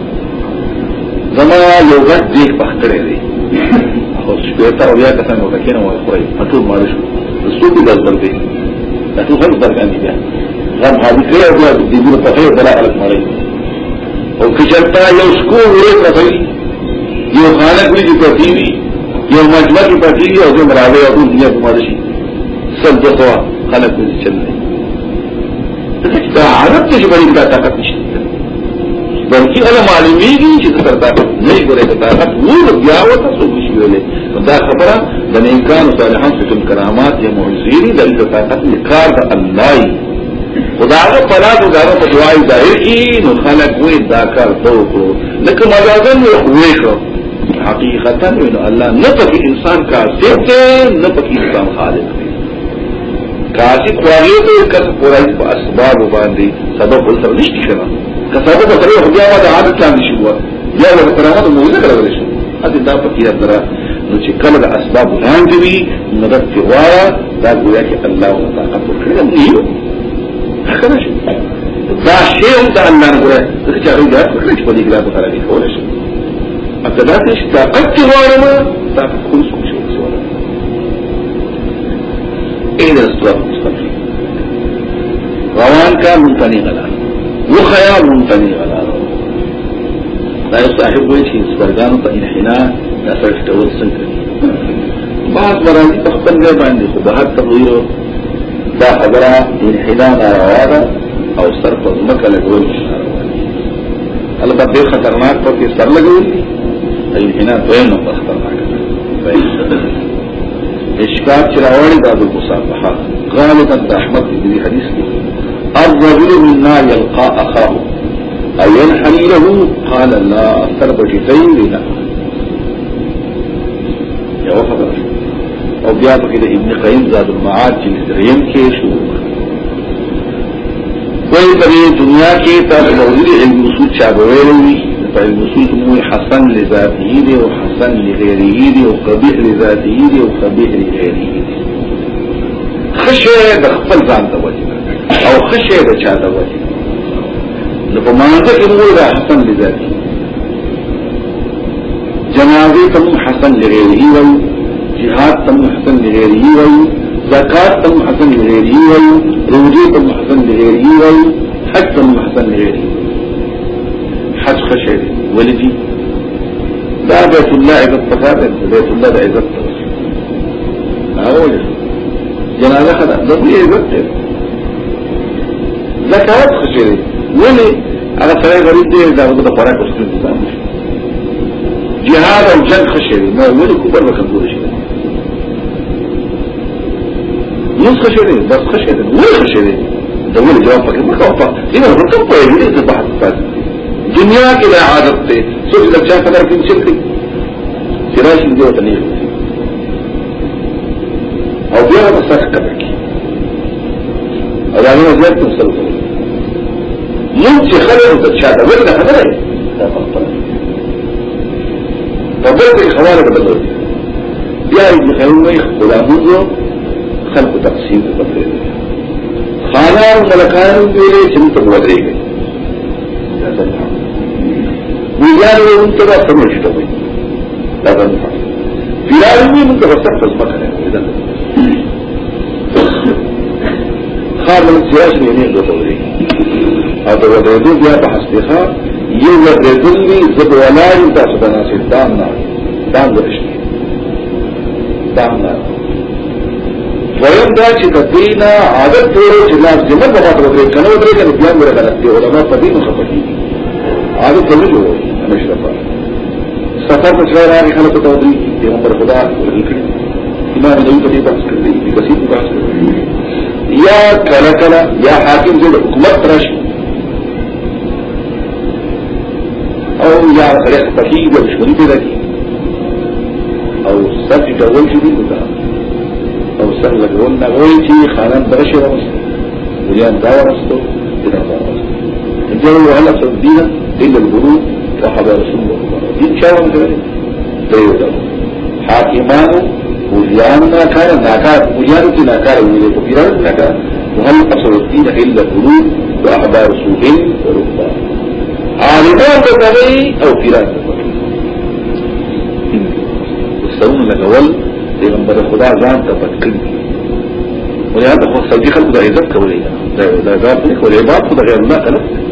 زما یو غټ دیک پختره دی. خو شپه تا بیا کسان نو تکینه وای خو ټول مال شو سوق د ځل دی ټول هم درګان دي غم هذه کړه او د دې په خیر بلا الک مړی. او کچرتا یو سکو ورې راځي یو خانه کوي چې په یہ مجمع کی پٹی ہے اسے مرادے اور دنیا تمہاری سب جو سوا خلق میں چل رہی عادت کسی بڑی کا طاقت نہیں بلکہ اگر معلومی کی چیز سر نہیں کرے گا طاقت وہ گیا ہوا سو کچھ ہوئے دا خبرہ بنے کان صالحان سے کرامات یا معذیری دل کا طاقت نکار دا اللہ۔ خدا کا پلا تو دارا پٹوائی ظاہر کی، نو خلق ہوئے، دا کر دو کو۔ لیکن مجازن ہوئے کو حقیقتا نو الله نه پکې انسان کاسب دی نه پکې انسان خالق دی. کاسب واغې ته کس پورای په اسباب باندې سبب ول سره نشي کنه که سبب سره خو بیا ما عادت چاندي شو. یا له کرامت موجوده کړل شي اته دا پکې درا نو چې کله د اسباب لاندې وي نو د تیوا دا ګویا کې الله تعالی ورکړي نه. هغه شي دا شی هم د الله نه ګویا. چې هغه دا کړی چې په دې کې دا سره دی کولای شي اقدات اشتاقت غوارما طاقت كل سوق شو سوالا اين الصراط المستقيم روان کا منتنی غلال وخیا منتنی غلال دا یو صاحب وی چې سپرګانو په انحنا دا سره ټول څنګه بعض مرادی په خپل ځای باندې خو به تغییر دا خبره انحنا ناروا او سر په ځمکه لګول البته خطرناک په کې سر لګول دي انحنا دویم نمبر خطرناک اشکات چراوانی باب المصافحة غالبا دا احمد بن حدیث کی الرجل منا يلقى أخاه. اينحني له قال لا اثر بجتين لنا. یو خبر. أو بیا پکې د ابن قیم زاد المعاد چې دریم کې شو کوئی په دنیا کې تاسو موجود علم اصول چا فالوصول مو حسن لذاته دي أو حسن لغيره دي أو قبيح لذاته دي أو قبيح لغيره دي. خشه د خپل ځان د وجه أو خشه د چا د وجه نو په مانزه کې دا حسن لذاتي جنازه تم حسن لغیره وی جهاد تم حسن لغیره وی زکات تم حسن لغیره وی روجه تم حسن لغیره وی حج تم حسن لغیره حج خشه ولدي دا بیت الله عزت پکار بیت الله د عزت هغه جنازه خدا د عزت زکات خشه ولی هغه سره غریب دی دا د خوراک أو ستونزې ځان جهاد أو جنگ خشري نو ولي کوبر وکړو شي نوس خشري بس خشري ولي خشري دا ولي جواب پکې مکو په دې نو کوم په دې څه بحث پات دنیا کی میں حاضر تھے سوچ لکشا قدر کی گئی سرا کی ضرورت نہیں ہوتی۔ اور بیا مسئلہ قدر کی۔ اور یعنی تم سر کرو منہ سے خبر تو اچھا تھا میرے خبر ہے۔ خبر کے خبر بدل۔ ہوتی یا ابن خیوم میں غلاموں کو خلق تقسیم کو بدلے گئے خانہ اور ملکان کے لیے چند تک بدلے گئے ویلانو انتو با سمجھتا ہوئی لابن فیلانوی انتو با سخت المکر خار من سیاس نیمین دو تولی او دو ودردو بیا بحث دیخا یو ودردوی زبوالاری تاسو بناسر دام نار دام ورشنی دام نار ویم دا چې د دینا عادت ته چې لاس دې نه په خاطر وکړي کنه وکړي کنه بیا موږ غلط دی علماء په دې مخه پدې آگے چلے جو ہمیشہ پر سفر تو چھ رہا خلق بتا دی یہاں پر خدا امام نہیں پتی بحث کر دی کسی کی بحث یا کلا کلا، یا حاکم جو حکومت رش اور یا غیر پتی جو دشمنی پیدا کی۔ اور سب کی ڈبل شدید ہوتا اور سر لگون نہ ہوئی تھی برش وسط مجھے اندازہ وسط ہو جاؤ وہ دین اصل دين الا الغروب وحب رسول الله دين شاوان كذلك ديو دا حاكمان ولیان ناکار ناکار ولیان کی ناکار ولی کفیران ناکار وهل اصل الدين الا الغروب وحب رسول الله عالمان بتغي أو پیران سرون لګول پیغمبر خدا ځان ته پټکړي ولهدا خو سعودي خلکو د عزت کولې دا دا دا په کولې عبادت خدای الله تعالی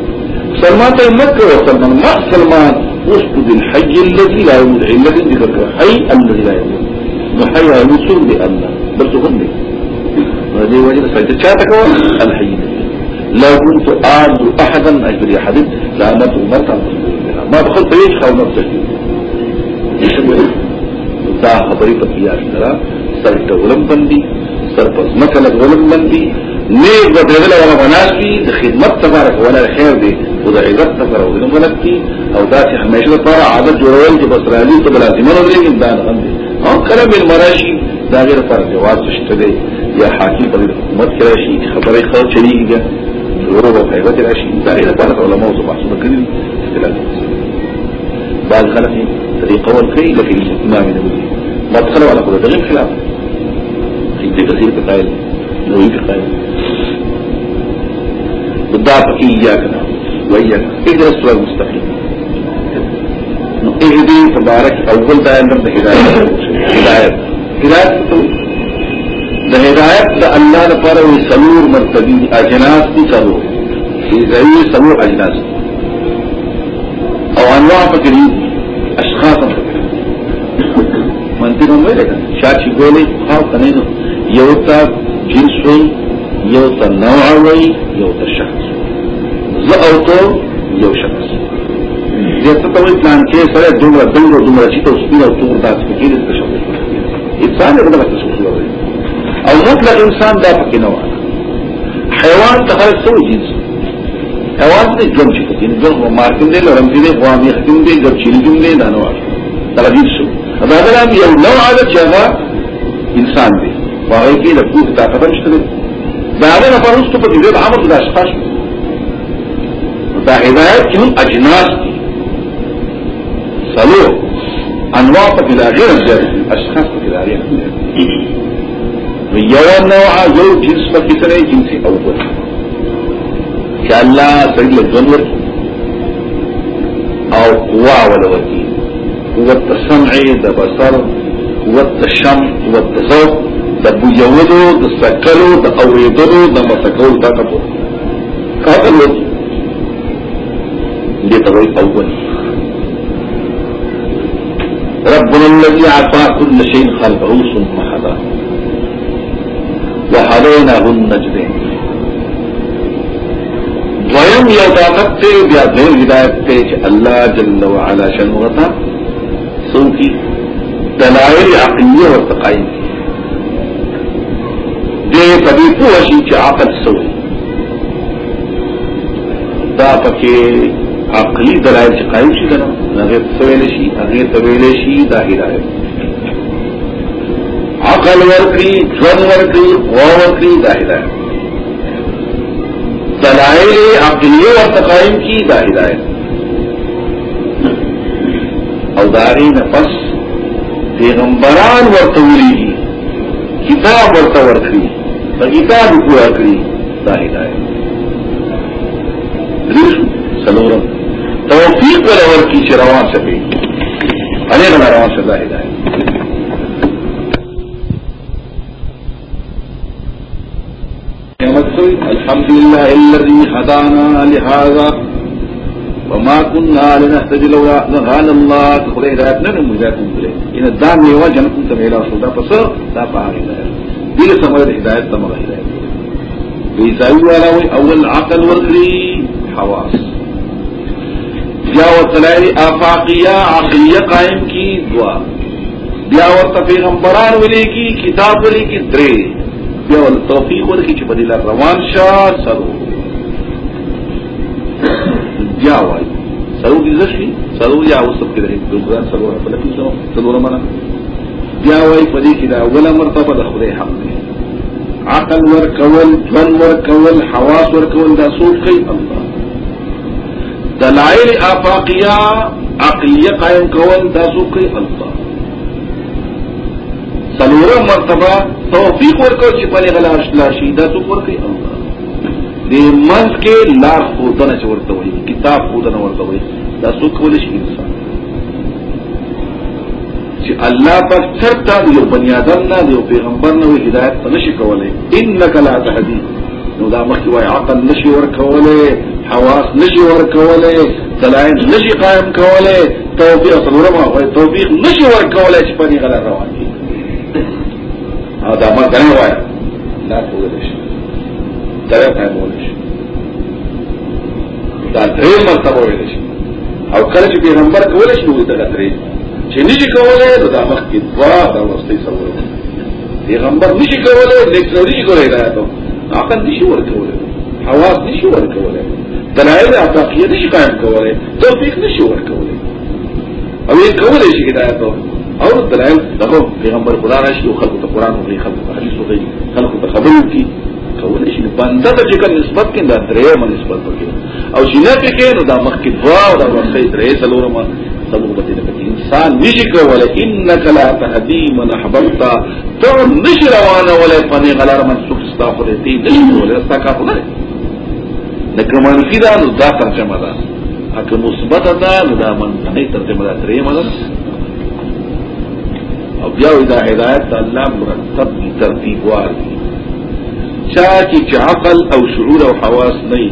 سلمان ته مکه أو ما سلمان اسجد الحي الذي لا يموت الذي ذكر حي الذي لا يموت وحي يموت بالله بس هم ودي وجه سجده چاته الحي لو كنت آل أحدا اجبر أحد. لامرت امرتا ما بخل طريق خاو نفسه دا خبری په قیاس سره سر ټولم بندي سر پس مکل ټولم بندي نیک به دغه ولا بناسي د خدمت تبارک ولا خیر دی أو د عزت تبارک ولا ملکی أو دا چې همیشه لپاره عادت جوړول چې بس راځي ته لازمه ورغلي دا نه غندي أو کله من مراشي دا غیر پر جواز شته دی یا حاکم په حکومت کې راشي خبره خو چلیږي ورو أو غیبت راشي دا غیر پر علماء أو بحث وکړي اختلاف. بعض خلک طریقه ورکړي لکه امام نووي مدخل ولا ده غير خلاف. ابن كثير في قائل نووي في قائل. بالضعف إياك نعبد وإياك اهدنا الصراط المستقيم. اهدي تبارك دا هدایت هدایت هدایت تو دا هدایت دا اللہ لپاره وی سلور مرتبی أجناس دی سلور. ایزایی سلور أجناس. أو أنواع فکری أشخاص منطق هم ویلے کن شاچی گولی خواو کنینو یو تا جنس وی یو نوع وی یو شخص. زه او ته یو شخص یا څه ته وایي پلان کې سره دومره دنګ دومره چې تاسو پیل او تور تاسو کې دې څه شو انسان یو دغه څه او مطلق انسان دا پکې نه وایي حیوان ته خلق څه جنس. حیوان دې جون چې دې جون مارکم دې لرم دې غوامي ختم دې جب چې دې نه نه وایي دا دې شو. دا دا یو نوع عادت چې انسان دی. واغې کې د کوه طاقت نشته دا نه پرسته په دې عمر د اشخاص دا هدایت کې هم أجناس؟ دي سلو انواع په کې غیر زیات أشخاص په کې غیر یو نوع یو جنس په کې سره جنس أول. چې الله سړي ژوند ورکړي أو قوا ولورکی قوت سمع د بصر قوت شم قوت ذوق د بوجولو د سکلو د اوریدلو د مسکولو تا کپو المنجد والأول ربنا الذي عطاء كل شيء خلقه ثم هدى۔ وهديناه النجدين دویم یو طاقت تے بیا ہدایت تے اللہ جل وعلا شنوتا سو کی دلائل عقلیہ و تقائم کی دے پدی پوشی چھ عقل سوئی۔ دا پکے عقلی دلائل چې قائم شي کنه هغه سویل شي هغه تویل شي دا هدایت عقل ورکړي ژوند ورکړي قوا ورکړي دا هدایت دلائل عقلیه ورته قائم کی دا هدایت او داغی نفس پیغمبران ورته کتاب ورته ورکړي په کتاب پورا کړی دا هدایت سلورم۔ ولا ورکی چې روان شي هغه نه روان شي دا هدایت الحمد لله الذي هدانا لهذا. وما كنا لنهتدي لولا أن هدانا الله. خدای هدایت نه موږ هدایت موږ إن دا میوه جنت ته ویلا شو دا پس دا پاره هدایت دې سمره هدایت وی ځای والا أول عقل ورکړي حواس. بیا ورتلای افاقیه عقلیه قائم کی؟ دعا بیا ورته پیغمبران ولي کی کتاب ولي کی درې. بیا ول توفیق ورکی چې بدیل روان شاه سرو بیا وای سرو دې زشي سرو یا وسب کې درې ګران سرو په لکه څو سرو معنا بیا وای په دې کې دا اوله مرتبه د خدای حق دی. عقل ور کول ژوند ور کول حواس ور کول دا سوچ کوي. الله دلائل افاقیه عقلیه قائم کول دا سوکي الله سلوره مرتبه توفیق ورکو چې په غلاش لاشي دا سوک ورکي الله دې منځ کې لار خودنه چې ورته وي کتاب خودنه ورته وي دا سوک ول شي انسان۔ چې الله پر چرته یو بنی آدم نه یو پیغمبر نه هدایت نشي کولای انک لا تهدی نو دا مخکې وای عقل نشي ورکولای حواس نشي ورکولای دلائل نشي قائم کولای توفیق سلورما وای توفیق نشي ورکولای چې پني غلا روان دي. دا ما کنه وای لا کولای شي. دا قائم ولای شي. دا درې مرتبه ویل شي. او کله چې پیغمبر کولای شي نو دا درې. چې نشي کولای دا مخکې دوا دا واستي سره پیغمبر نشي کولای لیک نشي کولای دا عقل نشي ورکولای. حواس نشي ورکولای دلائل افاقیه نشي قائم کولای توفیق نشي ورکولای او یې کولای شي هدایت او دلائل دغه پیغمبر خدا راشي او خلق ته قران او خلق ته حدیث او خلق ته خبرو کی۔ کولای شي بنده ته چې کوم نسبت کې دا درې من نسبت وکړي او چې نه پکې نو دا مخکې دوا او دا ورته درې څلورم څلور به دې انسان نشي کولای انك لا تهدي من احببت تو نشي روانه ولا فني غلار من سوق استغفر دې نشي کولای استغفر نه لکه منفی دا نو دا ترجمة ده. اکه مثبت ده نو دا منفی ترجمة ده درې مدد أو بیا دا هدایت الله مرتب دي ترتیب واري چا چې عقل أو شعور أو حواس نه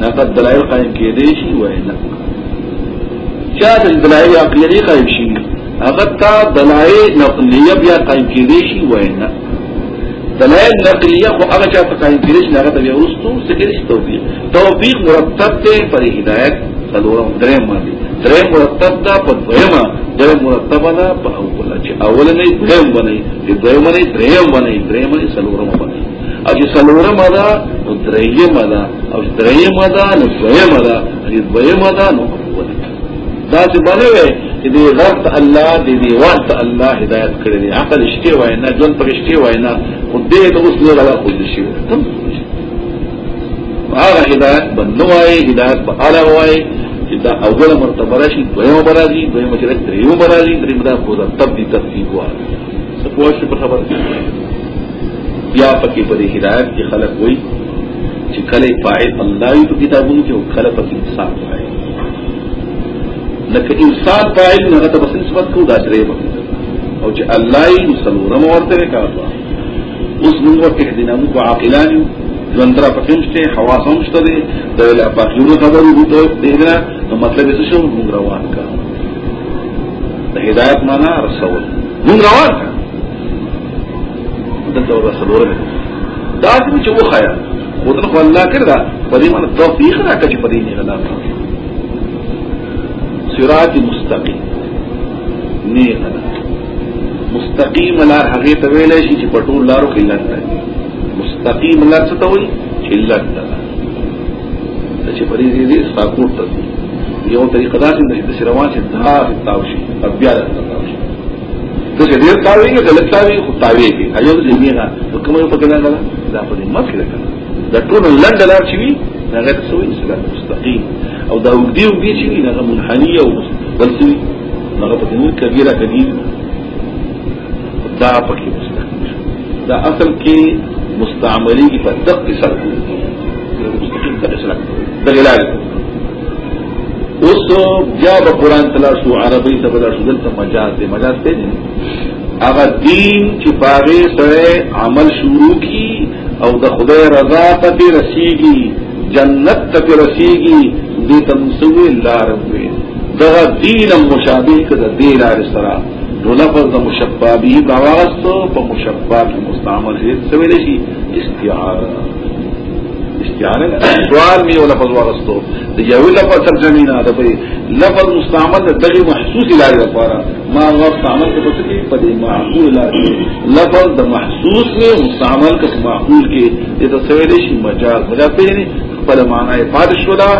نه قد دلایل قائم کېدې شي وای نه چا د دلایل عقلي قائم شي هغه تا دلایل نقلیه بیا قائم کېدې شي وای نه دلائل نقلیه خو هغه چا په کاین کې نشي هغه ته یو رستو سګریش توفیق۔ توفیق مرتب ته پر هدایت څلورم درې باندې درې مرتب دا په دویما درې مرتب دا په اول۔ چې اول نه درېم باندې دې دویم نه درېم باندې درېم نه څلورم باندې او چې څلورم دا نو درېم دا او درېم دا نو دویم دا دې دویم دا نو دا څه باندې چې دې غرت الله دې دې واسط الله هدایت کړی دی. عقل شته وای نه جون پر شته وای نه خو دې ته اوس نه غلا خو شي هغه هدایت بنوای هدایت په اعلی وای چې دا اوله مرتبه راشي دویمه برازي دویمه چې دریمه برازي دریمه دا دا تب دي تفصیل وای څه شي په خبره بیا پکې په هدایت کې خلق وای چې کله فاعل الله په کتابونو کې او کله په انسان وای لکه انسان فاعل نه غته بس نسبت کو دا درې او چې الله یې سلوره ورته کاوه اوس موږ اهدنا موږ عاقلان ژوندره پکېمشته حواس هم شته د لا پاکیونو خبرو وته دی دا نو مطلب څه شو؟ موږ روان کا د هدایت معنا رسول. موږ روان کا دلته رسول دا چې وخایا ودن خو الله کړه په دې باندې توفیق راکړي په دې نه غلا صراط مستقیم. نه مستقیم لار هغه ته ویل شي چې په ټول لارو کې لږ مستقیم لار څه ته وایي؟ چې لږ ده. چې په دې دې ساکوټ ته یو طریقه دا چې د روان چې دا تاوشي بیا دا تاوشي د دې ډیر تاوي کې غلط تاوي خو تاوي کې ایو دې نه کومه په کې نه دا په دې مخ کې دا ټول لنډ لار چې وي هغه تسوي صراط مستقيم او دا وګدي وګدي چې وي هغه منحني او بل څه هغه په دې کبیره کبیر دا پکې دا اصل کې مستعملي په دقه سره مستقيم ته سره دغلال اوس بیا په قران تلا شو عربي ته بدل شو دلته مجاز دی. مجاز ته هغه دین چې پاره سره عمل شروع کی او د خدای رضا ته رسیږي جنت تک رسی گی دی تمسوی لاربوی دغا دینم مشابه کده دیل آر سرا۔ نو لفظ دا مشبه بی پا مشبه کی مستعمل حید سوی لشی استعارہ استعارہ سوال میں یو لفظ واغستو دا یو لفظ ترجمینا دا پی لفظ مستعمل دا دغی محسوسی لاری دفارا ما غفت عمل کے پسکی پا معقول لاری۔ لفظ دا محسوس میں مستعمل کس معقول کے۔ دیتا سوی لشی مجاز۔ مجاز پی خپل معنی پاتې شولا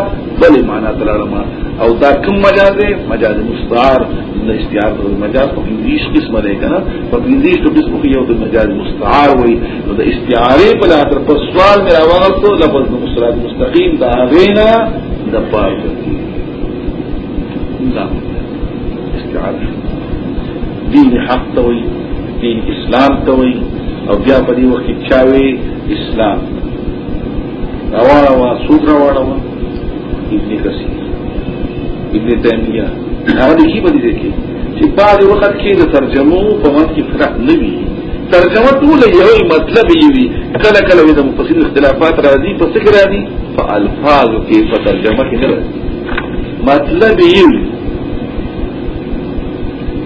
بل معنی تلالما او دا کوم مجاز دی؟ مجاز مستعار. د استعار د مجاز په انګلیش قسمه ده کنه په انګلیش په قسمه کې یو د مجاز مستعار وي نو د استعاره په لاتر په سوال مې راوغلتو لفظ د مصرات مستقیم دا غینا د پای دا استعاره دین حق توي دین اسلام توي او بیا په دې وخت کې چاوي اسلام راوړا وا سود راوړا وا ابن کثیر ابن تیمیه هغه د کی باندې کې چې بعد وخت کې د ترجمو په وخت کې فرق نه وي ترجمه ټول یو مطلب وي کله کله د مفسرین اختلافات راځي په څه راځي په الفاظ کې په ترجمه کې نه راځي مطلب یې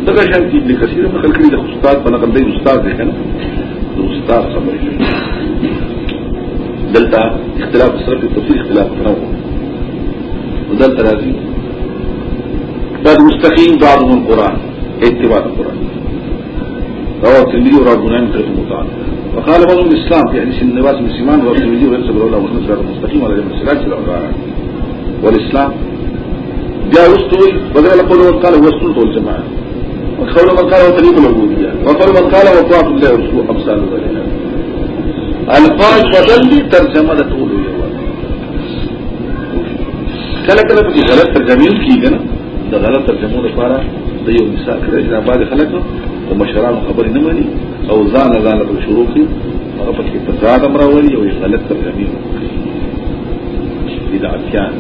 دغه شان کې ابن کثیر نقل کړی د استاد په نقل دی استاد دی کنه د استاد خبرې دلته اختلاف صرف تفسیر اختلاف تنوع ودلته راځي بعد مستقيم بعض من القرآن اتباع القرآن. رواه الترمذي ورواه من طريق مطاعن وقال بعض الإسلام في حديث النباس بن سيمان رواه الترمذي وينسب له الله مسلم صراط المستقيم ولا جمع السراج الأربعة والإسلام جاء وسطوي بدل قوله قال هو السنة والجماعة وقول من قال هو طريق العبودية. وقول من قال هو طاعة الله ورسوله أمثال ذلك الفاظ بدل ترجمة تقول کله کله په غلط ترجمه کیږي نه د غلط ترجمو لپاره د یو مثال کړی چې بعد خلک او مشران خبرې نه مانی او ځان ځان په شروع کې هغه په تضاد امر او غلط ترجمه کوي بدعتيان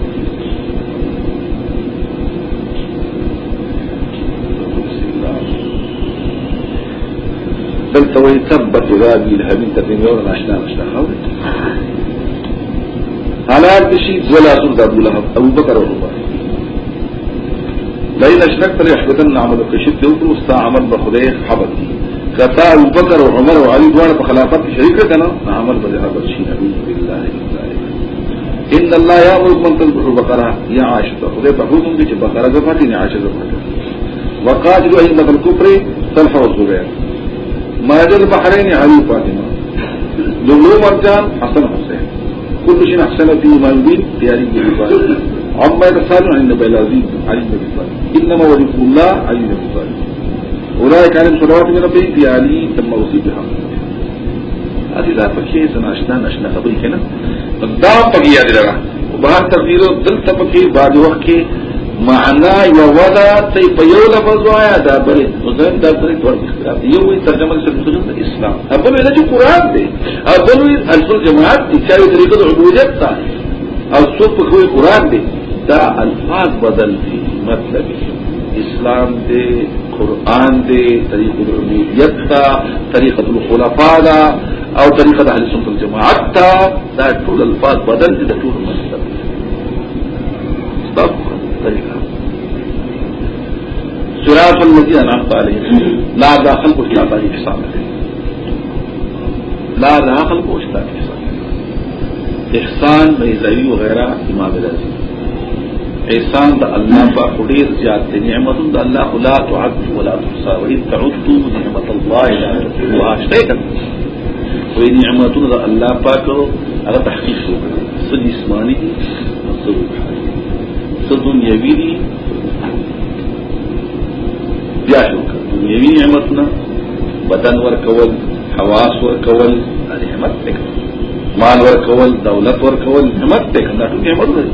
وإن ثبت عبادي الحبيب تقين يورا ناشنا ناشنا خاوري حالات بشيد زلا سلطة أبو لهب، أبو بكر وعمر لئن أشركت ليحبطن عملك، شد وكل استا عمل بخديه حبط. کتا ابو بکر او عمر او دوار په خلافت شریک کنا عمل به هغه نبی بالله ان الله يامر من تذبح البقره يا عائشه خدای په حکم کې چې بقره زفاتې نه عائشه زفاتې وقاتلوا اي مدن كفر تلفوا الزبير. مہاجر بحرین حبیب فاطمہ دونوں مرجان حسن حسین. کل حسن فی مالدین تیاری کے حفاظ اور میں رسال علی نبی العظیم علی نبی فاطمہ انما ولی اللہ علی نبی فاطمہ اولئک علیہم صلوات من ربی فی علی تم وصی بحمد ادي دا پکې سناشنا نشنا خبرې کنه دا پکې یاد راغله بهر تفسیر دلته پکې بعد وخت کې معنا یو ودا ته په یو لفظ وایا دا بل مزم دا پر ټول اختلاف یو وی ترجمه سره د اسلام. ابل ویل چې قران دی. ابل ویل الفل جماعت دي چې طریقه د عبودیت او څوک په قران دی. دا الفاظ بدل دي مطلب اسلام دے قرآن دے طریق العبودیت تا طریقة الخلفاء دا او طریقة اهل سنت الجماعت تا دا ټول الفاظ بدل دي دا ټول مطلب النبی علیہ لا داخل کو ہے لا داخل کو اشتا کے حساب احسان بحضوی وغیرہ امام رضی احسان دا اللہ کا قدیر زیادت نعمت دا اللہ لا تعد ولا تحصى. وإن تعدو نعمت اللہ لا تحصوها. اشتے کرتے وہی نعمت دا اللہ پا کرو اگر تحقیق شروع کرو سد جسمانی دی سد دنیاوی دی دنیوي بیا شو دنیوي نعمتونه بدن ورکول حواس ورکول. نعمت تک مال ورکول دولت ورکول نعمت تک دا ټول نعمتونه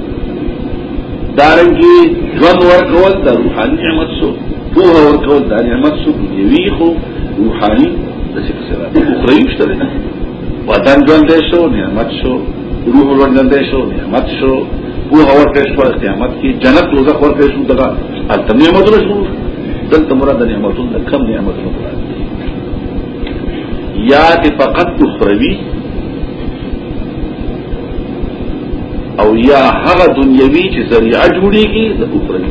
دارنګي ژوند ورکول د روحاني نعمت شو په ورکول د نعمت شو دی خو روحاني د څه سره اخروی شته وطن ژوند شو نعمت شو. روح ژوند شو نعمت شو. په ورته شو قیامت کې جنت دوزخ ورته شو دغه. نعمتونه شو دلته مراد نعمتونه کم نعمتونه یا ته فقط اخروی او یا هغه دنیوي چې ذریعہ جوړيږي د اخروی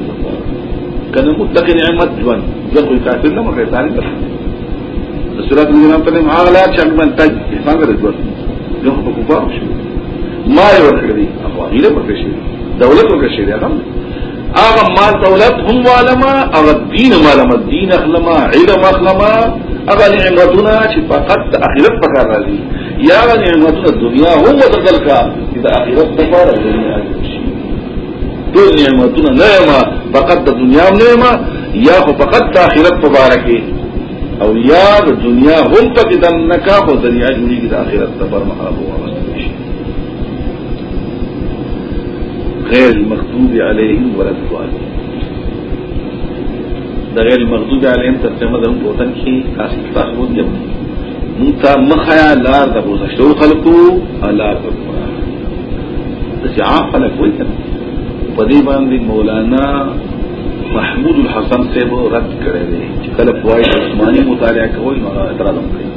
کنه متقی نعمت ژوند ژوند کوئی کافر نه مګر ثاني ده سورۃ الانعام نوم هغه لا چې من تج څنګه ژوند یو په کفار شو ما یو کړی هغه غیره ورکړي دولت ورکړي هغه اغا مال دولت هم والما اغا دین والما دین اخلما علم اخلما اغا نعمتنا چه فقط اخیرت پکار رازی یا اغا نعمتنا دنیا هم وزدل کا اذا اخیرت پکار دنیا دول نعمتنا نعما فقط دا دنیا نعما یا خو فقط دا اخیرت پکارکی او یا دنیا هم پک دنکا خو دنیا جوری کی دا اخیرت تبر محابو غیر المغضوب علیهم ولا الضالین. د غیر المغضوب علیهم ترجمه ده په وطن کې تاسو تاسو ودی مونږ ته مخیا لار د گذشتو خلقو الا قرآن د عام خلق وایي په دې باندې مولانا محمود الحسن صاحب رد کړی دی چې کله فواید عثماني مطالعه کوي نو اعتراض کوي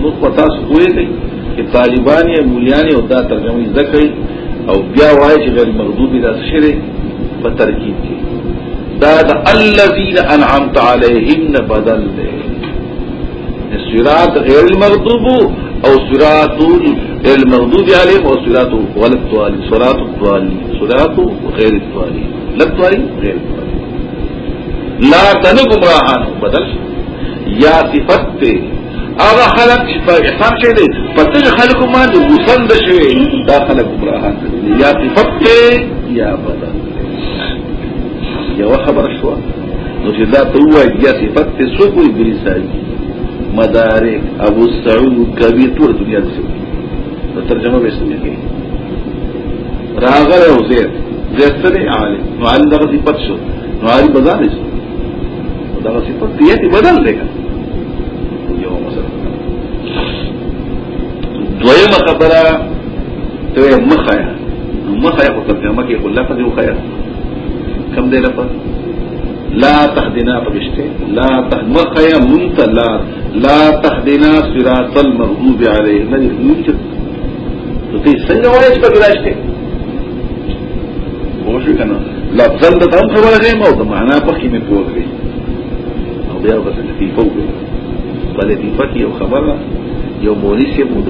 نو پتا سوې دی چې طالبان یې مولیان او دا ترجمه ذکر او بیا وایي چې غیر مغضوب د شری په ترکیب کې. دا د الذين انعمت عليهم بدل دی. صراط غیر المغضوب او صراط المغضوب عليهم او صراط ولا الضالين صراط الضالين صراط غير الضالين لا الضالين غير الضالين لا تنغمراهان بدل یا صفت ته هغه خلک چې په احسان شي دي په دې خلکو باندې وسند شي دا خلک ګمراهان دي یا صفت یا بدل یو خبر شو نو چې دا توه یا صفت سوق ابلیسای مدارک ابو سعود کبی تور دنیا دې نو ترجمه به سمې کې راغره او زید. زید سره عالم نو عالم دغه صفت شو. نو عالم بدل شو دغه صفت. یې بدل لګا دویمه خبره ته مخایا مخایا په ترجمه کې ولا په دې وخایا کم دی لفظ؟ لا تهدنا پرشته لا مخایا منتلا لا. تهدنا صراط المغضوب عليه نه دې ته. څنګه وایي چې په راشته وښه کنه لفظن ته هم خبره نه مو ته معنا په کې نه پوهږي او بیا به څه کې فوق بلې دې پکې یو خبره یو مورث یې مو د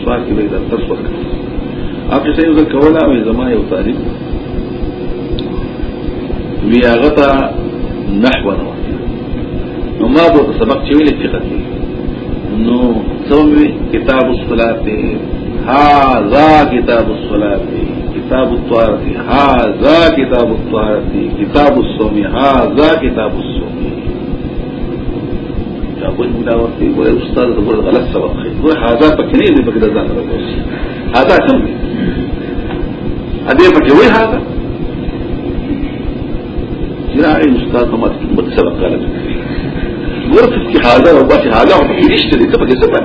سوال کې به د تاسو وکړه اپ چې یو ځل کوله أو زما یو طالب وی هغه ته نحو نو نو ما به سبق چې خطي نو سموي کتاب الصلاة. هذا كتاب الصلاة. كتاب الطهارة. هذا كتاب الطهارة. كتاب الصوم. هذا كتاب الصوم. کوئی مولا ورته وای استاد د غلط سبق خي وای هاذا پکې نه دی پکې ځان راوځي هاذا څنګه ا دې پکې وای هاذا راعي استاد ما سبق قالت ورث في هذا وبات هذا وبيشتري تبقى سبب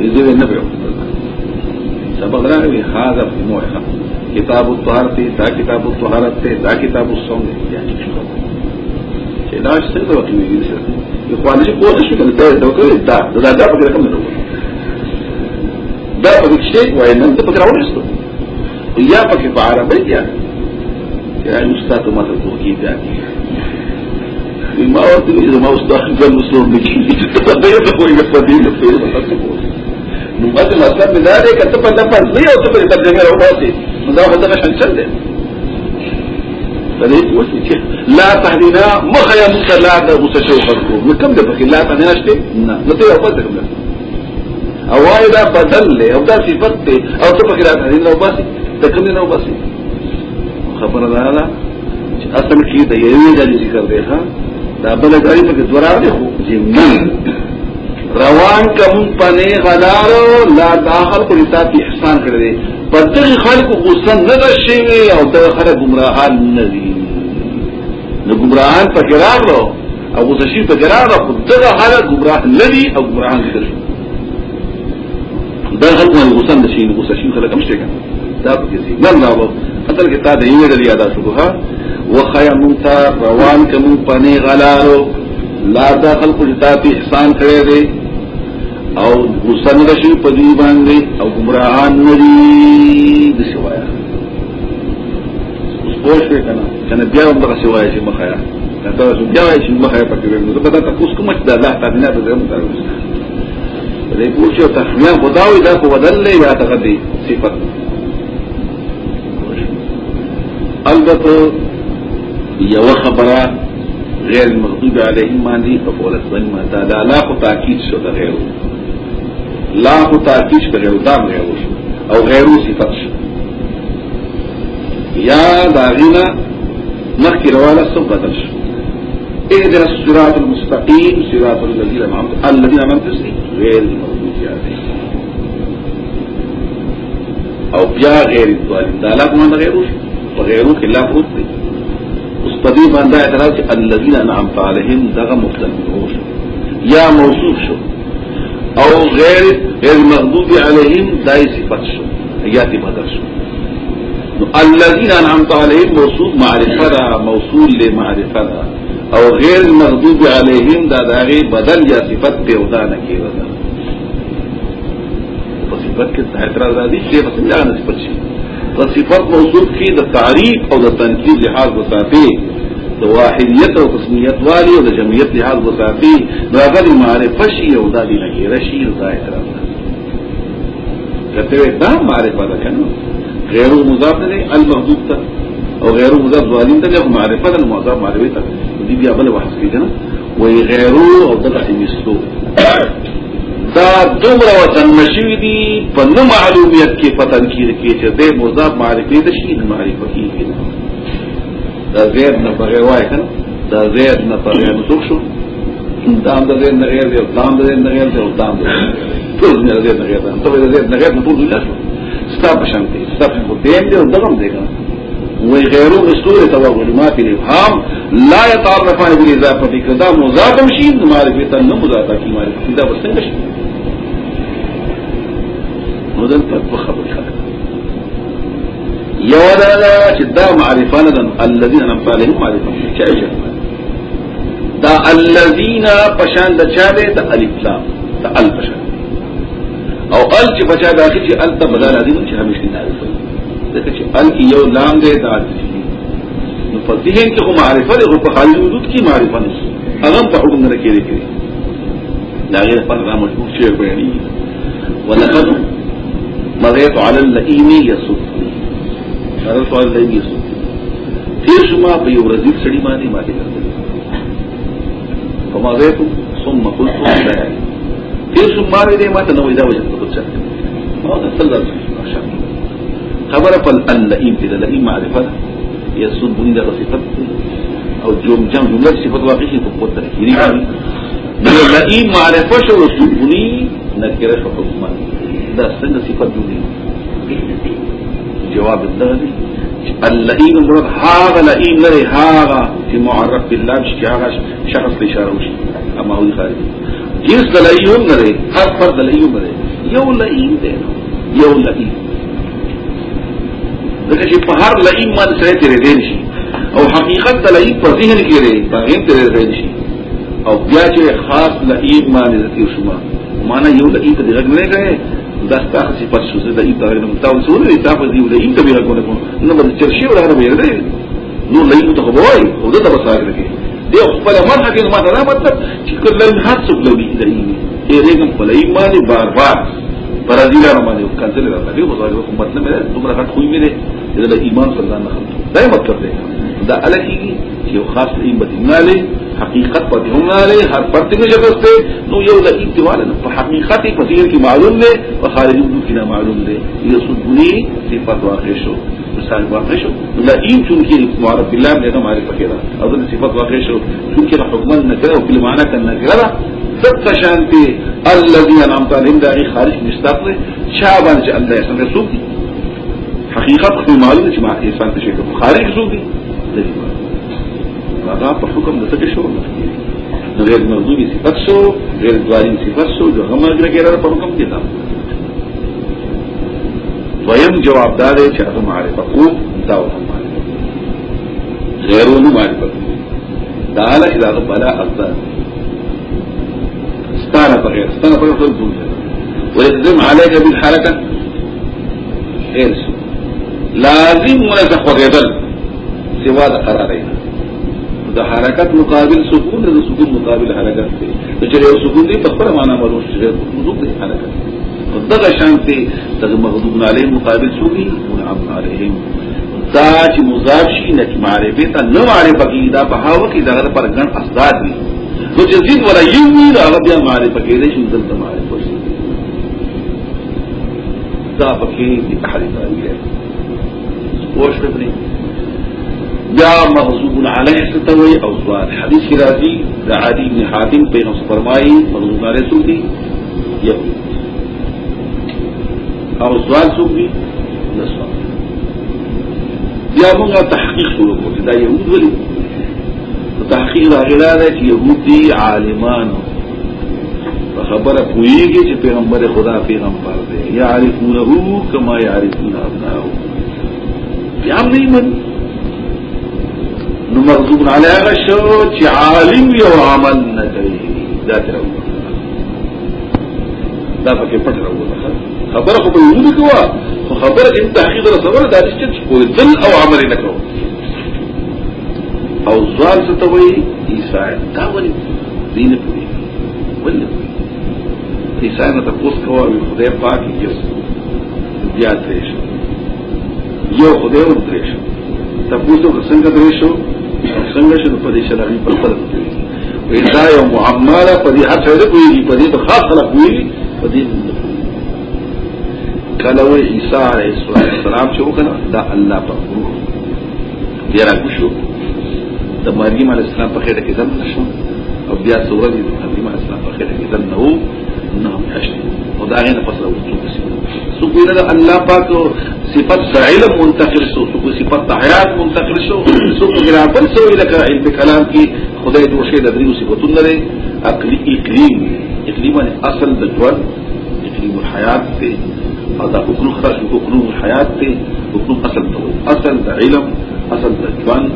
يزيد النبي سبق راغلی هذا في موحه کتاب الطهارت دا کتاب الطهارت دا کتاب الصوم. دی یا علاج څنګه وکړي چې قانوني په څه کې ته ډاکټر دا دا دا په کوم ډول دا په کې وایي نن ته پکراو نشته یا په کې په عربی کې یا نشته ته ماته دا ما ورته چې ما اوس داخل ځم مسلمان دي چې ته دا یو کوی په دې په نو بس مطلب دا دی کته په دغه فرض دی او ته په ترجمه راوځي نو دا به څنګه چل فدې وڅ چې لا تهدینا مخیا مصلا د مستشو خلقو نو کوم د پکې لا تهدینا شته نه نو ته په دې کوم او وای دا بدل له او دا صفت ته او ته پکې لا تهدینا او باسي د کوم نه باسي خبره ده دا چې اصل کې د یوې د ذکر دی ها دا بل غړي په دورار دی خو جنن روان کم پنے غلارو لا داخل کو لتا احسان کړی بدل خلق غصن نه شي او د خلق گمراهان نه دي. نو گمراهان په ګرارلو او غصه شي په ګرارلو خو دغه خلق گمراه نه دي او گمراهان دي. دا خلق نه غصن نشي غصه شي خلق مشته کنه دا په دې نن راو اصل کې تا د یو ډول یاد شو ها؟ وخیا مونتا روان کم پنے غلارو لا داخل کو لتا احسان کړی دی او غصن رشی پدی باندی او گمراہان نری دسوایا اس پوش پہ کنا کنا بیا ام دقا سوایا چی مخایا کنا ترسو بیا وای چی مخایا پاکی بیرنو دبتا تا کس کمچ دا اللہ تابینا تا درم تاروس دې پوښتنه تخمین خداوي دا کو بدللې یا تغدي صفات البته یو خبره غیر مغدود علیہ مانی قبولت بن ماتا دا لا کو تاکید شو دا غیرو لا کو تاکید شو غیرو دام غیرو شو او غیرو صفت شو۔ یا داغینا مخی روالا سو بدل شو۔ اہدر السراط المستقیم سراط الذین امامت الذین امامت اسنی غیر مغدود علیہ او بیا غیر الظالم دا لا کو مانا غیرو شو وغیرو خلاف روت نہیں پدی باندھا اعتراض کہ اللہ انعمت علیہم دگا مختلف شو۔ یا موصوف شو۔ او غیر غیر مغضوب علیہم دای صفت شو۔ یا دی بدل شو۔ نو الذین انعمت موصوف معرفه موصول لمعرفه او غیر مغضوب علیہم دا دغه بدل یا صفت په ودا نه کیږي صفت کے اعتراض راضی شیخ حسن جان صفت شی۔ صفت موصول کی دا تعریف اور دا تنقید لحاظ بتاتے د واحدیت او قسمیت والی او د جمعیت لحاظ هغه د معرفت شي او د دې نه رشي دا اعتراض کته دا معرفت ده کنه غیر مضاف نه المحدود ته. او غیر مضاف ظالم ته له معرفت المضاف معرفت دي بیا بل بحث کیږي وی غیرو او دغه مثلو دا دومره وطن مشوی دي په نو معلومیت کې پتن کې چې د مضاف معرفت د شي معرفت کیږي دا زید نه په روایت دا زید نه په روایت نو څوک شو دا هم دا زید نه غیر دی او دا هم دا زید نه غیر دی او دا هم دی ټول نه زید نه غیر دی ټول دا زید نه غیر نو ټول دی تاسو ستاسو په شان دی ستاسو په دې دی او دا هم دی وې غیرو استورې توغل ماتې الهام لا يتعرفان به اضافه په کدا مزاتم شي د معرفت نه مزاتا کی معرفت دا بس نه شي مدن په خبر خبر یو دا چې دا معرفانه ده الذين انعمت عليهم معرفة. چا دا الذين پشان د چا ده د ألف لام. د ال پشان أو ال چې بچا دا چې ال ته بدل لازم چې همیشه نه ده چې ال کې یو لام ده دا نو په ذهن کې خو معرفة ده په خالي وجود کې معرفة نه هغه په حکم نه کېږي کېږي دا غیر پر را مشهور شی بیانې ولقد مضيت على اللئيم يصدني سارا سوال لیں گے سو پھر شما بھائی وہ رضی سڑی ماں نہیں مالی کرتے۔ ہم آگے تم سم مکل تو پھر شما رہے نہیں ماں تو نو ادا ہو جاتا بچہ خبر پل الم پھر الم مارے پر یہ سن بنی جگہ صفت۔ اور جو جم جملہ صفت واقعی ہے تو بہت ترقی لئیم مارے پش اور سن بنی نہ کرے فتو مانی نہ سنگ صفت جڑی جواب الدغدي اللئيم مراد هذا لئيم لري هذا في معرف بالله مش هذا شخص لإشارة وشي اما هو خارج۔ جنس لئيم لري هر فرد لئيم لري يو لئيم ده يو لئيم ځکه چې په هر لئیم باندې سره تیرې دي شي او حقیقت د لئیم په ذهن کې لري په هم تیرې دي شي او بیا چې خاص لئیم باندې ذکر شوما معنا یو لئیم ته دغه نه dasta si passa su da ita ne mutaw su ne ita fa diu da ita bi rakone ko no ba cershi wala ne yerde no la ita ko boy o da ba sa ne دی خپل مرحله کې ما دا مطلب چې کله هر څوک لوي دی یې دې کوم خپل ایمان بار بار برازیل باندې کنځل راځي په ځای کوم مطلب نه دومره غټ خوې مې ذرا ایمان سے اللہ نہ دے مطلب دے دا الگ ہی یو خاص نہیں بدینا لے حقیقت پر دھینا لے ہر پرت کی جگہ سے نو یو لگی دیوال پر حقیقت ایک مسیر کی معلوم دے اور خارج کی نہ معلوم دے یہ سدنی صفت واقع شو. مثال واقع شو. لئیم چونکہ معرف باللہ میں لگا معرف فکرہ اگر صفت واقع شو. چونکہ حکمت نہ کرے وکل معنی کرنا کرا سب شانتی الذي انعمت عليهم داعي خارج مشتاق نے شابان چ اللہ احسان رسول حقیقت خو معلومه چې ما انسان ته شي خارج سوق دي هغه په حکم د څه شو؟ نو غیر موضوعي صفات شو غیر دواري صفات شو جو هم اگره په حکم کې دا. دویم جواب دار چې هغه معرفت أو دا هم غیرونو معرفت دا له دا بلا اصل ستانه بغیر ستانه بغیر ولزم عليك بالحركه. غير لازم ولك خوغدل سوا د قرارین د حرکت مقابل سکون د سکون مقابل حرکت دی چې یو سکون دی په خپل معنا معلوم شي مغضوب دی حرکت دغه شانتي دغه مغضوب علیه مقابل سوی منعم علیهم دا چې مضاف شي نه معرفه ته نو معرفه کی دا په هاو کې دغه پر ګڼ اسداد دي نو چې زید ولا یو دا بیا معرفه کېږي چې دلته معرفه شي. دا پکې د گوشت نہیں. یا مغزوب العلیہ سے توئی اور حدیث کی راضی دا عادی پہ نس فرمائی مغزوب علیہ سو دی یہ اور سوال سو دی نسوال یا منگا تحقیق شروع کو دا یہود ولی. تحقیق راغلا ہے کہ یہودی عالمان خبر پوئے گی کہ پیغمبر خدا پیغمبر دے. یا عارفون ہو کما یا عارفون اپنا ہو بیا هم نه من. نو مغضوب علی هغه شو؟ چې عالم یو عمل نه کوي دا تر دا پکې پټ راوځه خبره خو به یو کوا خو خبره چې تحقیق را سره دا چې په دل او عمل نه کوي او ځوال څه ته وایي؟ عیسی دا ولې؟ دین پوری ولې؟ عیسی نه تاسو کوو خدای پاک یې بیا درې شو یو خدای ور درې شو تاسو څنګه درې شو څنګه چې په دې شرعي په خپل وي دا یو معامله په دې هر څه کوي په دې خاص خلک وي په دې کله عیسی علیه السلام چې وکړه دا الله په روح بیا راکوشو د مریم علیه السلام په خېټه کې ځم نشو او بیا سورې د مریم علیه السلام په خېټه کې ځم نو نو حشد او دا غینه پس راوځو سو ګینه الله پاک صفت د علم منتقل شو صفت د حیات منتقل شو سو ګرا بل سو لکه علم کلام کې خدای د وشه د دریو صفاتونه لري عقلی اقلیم اقلیم اصل د ژوند اقلیم الحیات ته أو دا حکم خرج حکم الحیات ته حکم أصل ته أصل د علم أصل د ژوند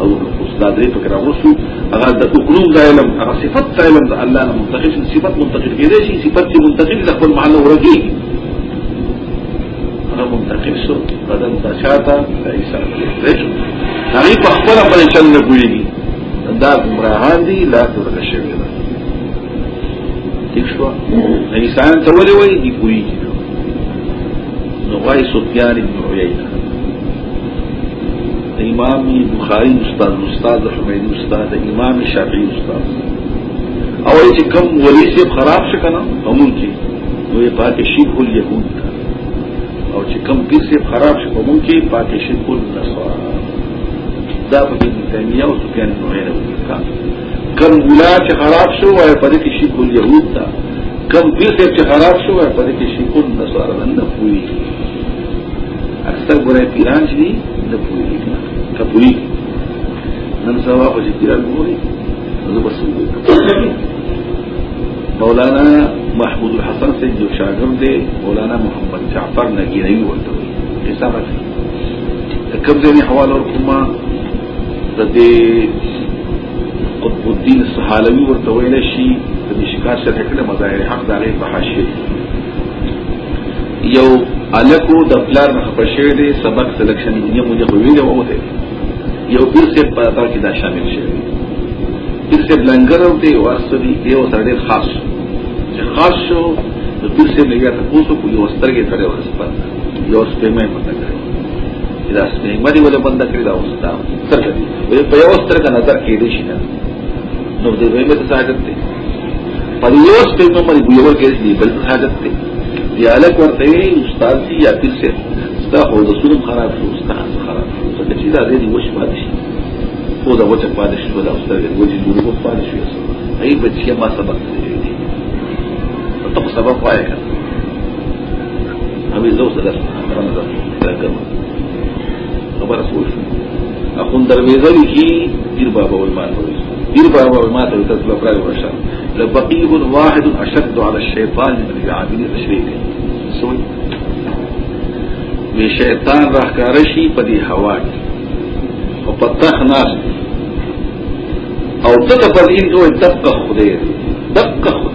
أو استاد دې فکر اوسو هغه د حکم د علم. هغه صفت د علم د الله منتقل. صفت منتقل. کېږي شي صفت منتقل. د خپل معنی ورګي دا منتقل شو بدن تا چاہتا دا ایسان دیشو ناغی پا خپلا پریشن نگویگی دا گمراہان دی لا تورکشوی دا تکشوا ایسان تولی وی دی گویگی نغای سفیان ابن عیینہ امام بخاری استاد استاد حمید استاد امام شافعی استاد. او چې کوم ولی سي خراب شي کنه؟ همون کې نو یې پاتې شیخ اليهود او چې کم پیر سے خراب شي په مونږ کې پاتې شي کول نسوارا دا په ابن تیمیه او سفیان نوعی نه کم مولا چې خراب شو وای په دې کې شي کول يهود تا کم پیر سے چې خراب شو وای په دې کې شي کول نسوارا نه پوي اکثر ګورې پیران چې نه پوي کپوي نن سبا په چې پیران ګوري نو بس مولانا محمود الحسن سے جو شاگرد دے مولانا محمد جعفر نگیروی ورته حساب کم ځای حواله ورکوما د دې قطب الدین الصحالوی ورته ویل شي د مشکات شرح کړه مظاهر حق دغه په حاشیه یو الکو د پلار نه خپشه دي سبق سلیکشن یې موږ خو ویلو وته یو پیر څه په تا کې دا شامل شي پیر څه بلنګر او دی واسطي یو سره ډیر خاص شو ಮಾಸು ದುರ್ಸೆ ನಿಗದ ಕೂಸು ಇದು ವಸ್ತರಿಗೆ ಕಡೆ ಹೊರಿಸ್ಬಾರ್ದು ಯೋರ್ ಸ್ಪೇಮೆಂಟ್ ಬಂದ ಕಡೆ ಇದು ಸ್ನೇಮದಿ ಒಲೆ ಬಂದ ಕಡೆ ಅವಸ್ಥ ಸರ್ಗತಿ ವಯವಸ್ತ್ರದ ನಜರ್ ಕೇಳಿಸಿನ ನಾವು ದೇವೇಮದ ಸಾಗತ್ತೆ پر یہ اس پہ میں مجبور کے لیے بل بنا سکتے یہ الگ کرتے ہیں استاد کی یا پھر سے۔ اس کا اور رسول خراب ہو اس کا خراب ہو تو کچھ زیادہ دی وش بادش وہ دا وہ چک بادش دا اس طرح وہ جی دور کو بادش ہوئی بچیاں ماں سبق دے ته سبق وایې کړه همې زو سره راځم خبر أسوي اخون درویزه کی پیر بابا والمان پیر بابا ما ته تاسو لپاره ورشه لبقيب واحد أشد على الشيطان من العابد الشريك سوي. وی شیطان راهکارشي په دې هوا کې أو په تخ ناس. أو په دې کوه دقة خدای دقه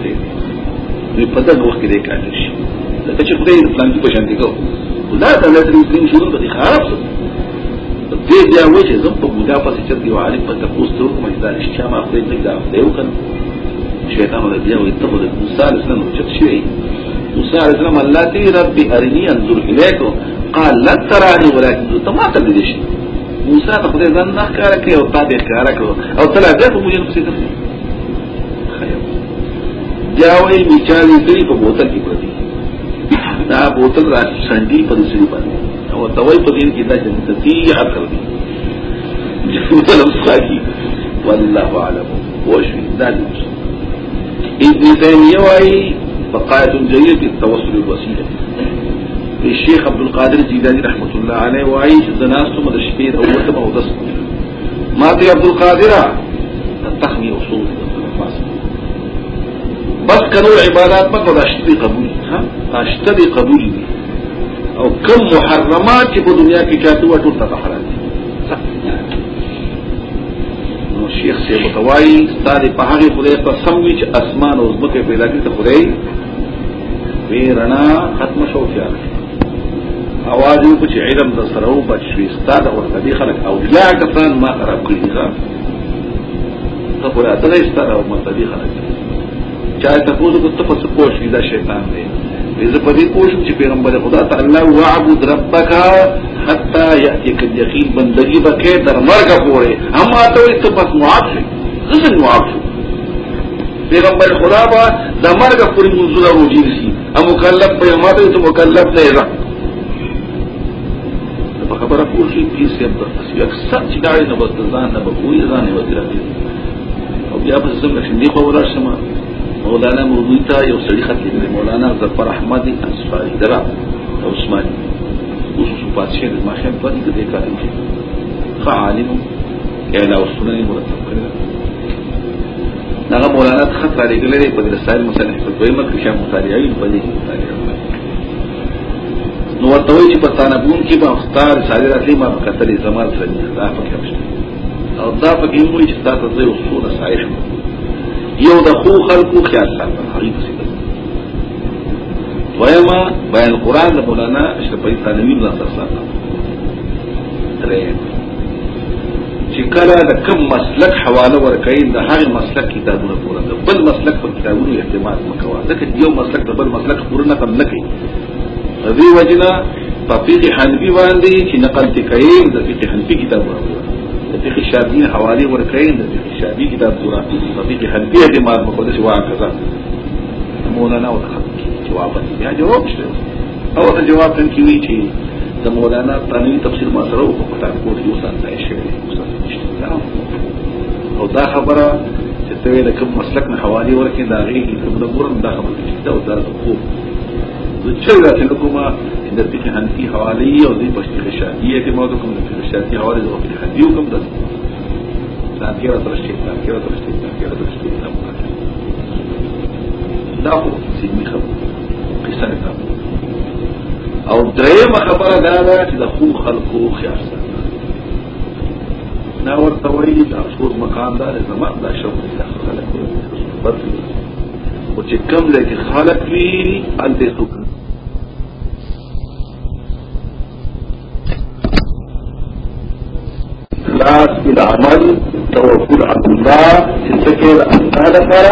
وی په دغه وخت کې کار شي لکه چې خدای اسلام کې پېژندې کو لا ته له دې شروع په خراب څه دې بیا وایي چې زم په بودا پسې چې دی عالم په تاسو ته کومه دا اشتیا ما خپل نه دا دی وکړ شیطان له بیا وي ته د موسی عليه السلام چې شي موسی عليه الله دې ربي أرني أنظر اليك قال لا تراني ولكن ته ما تدې شي موسی ته خدای ځان نه کار کوي أو تا دې کار کوي أو تلا دې په موږ کوي جاوئی میچاری کری پا بوتل کی پردی دا بوتل را سنڈی پا دوسری بانی او توائی پا دین کی دا جنتا تیعا کر دی. جنتا لفظا واللہ عالم وشوی دا لیوس ابن تیمیہ وائی بقایت الجریہ کی توسل الوسیلہ. الشيخ عبد القادر جيلاني رحمة الله عليه وعيش زناستم الشبير أولتم أو دسم ما عبد القادر تخمي أصول بس كانوا العبادات ما قد اشتبي قبول. ها؟ اشتبي قبول او كم محرمات چې په دنیا کې چاته وټول ته حرام دي شیخ سی متوای ستاره په هغه خدای په سموي چې اسمان او زمکه پیدا کړي ته خدای وی رڼا ختم شو خیال اواز یو چې علم د سره او بچ شي ستاره ورته دي خلک او بیا کسان ما خراب کړی ښا ته پر اته ستاره او متدي خلک چا پوزو کو ته په څه پوښتنه دا شیطان دی زه په دې پوښتنه چې پیغمبر خدا تعالی وعبد ربک حتا یاتیک الیقین بندگی بکې تر مرګ پورې اما ته ته پس معاف شي زه معاف شو پیغمبر خدا با د مرګ پورې منځله روجي شي ا مکلف په ما ته مکلف نه یم په خبره پوښي چې څه په اکثر چې دا نه بدلان نه به کوی ځان نه ودرځي او بیا په چې دی خو ورشم مولانا مولوی ته یو سړي خط لیکلی مولانا ظفر احمد انصاری درا عثماني. اوس په پاتشه د ماخه په دې کې. کار کوي خالم اعلا وسنن مرتب کړی دا مولانا خط را لګلې په رسائل مصالح په دویمه کې شامل مطالعه په دې مطالعه نو ورته وی چې په تانبون کې به اختار ساري راتلی ما کتلې زمان سره دا پکې او دا پکې موږ چې تاسو زه اصول سایه یو د خو خلقو خیال ساتل هغه څه دویما بیان قران د مولانا اشرف علي ثانوي الله سره درې چې کله د کم مسلک حواله ورکړي د هغه مسلک کتابونه پوره د بل مسلک په کتابونو اعتماد مکوا ځکه یو مسلک د بل مسلک پوره نه کوي. دې وجنه په فقه حنفي باندې چې نقل تکایي د فقه حنفي کتابونه دقیق شابین حوالی ورکرین دقیق شابی کتاب زورافی دقیق حنفی اعتماد مقدس وعکسا مولانا ورخط کی جواب بیا جواب شده او دا جواب کن کیوی چی دا مولانا تانوی تفسیر ماسره و پتان کوٹ یو سان تایش شده او دا خبره چې ته له کوم مسلک نه حوالی ورکې دا غي کوم د ګورم دا خبره چې دا د خوب چا چې کومه د فقه حنفي حواله او د پښتو شافعي موضوع کوم د فقه شافعي حواله او فقه حنفي کوم د ذاکره ترشتي ذاکره ترشتي ذاکره ترشتي دا خو سیمه خبره قصه نه او درېمه خبره دا ده چې د خو خلقو خیال سره وینا ورته وایي د افسوس مقام دار زمان دا شوق خلک بد او چې کم لکه خلق وی ال دې الناس بالعمل توكل على الله، تذكر أن ذكر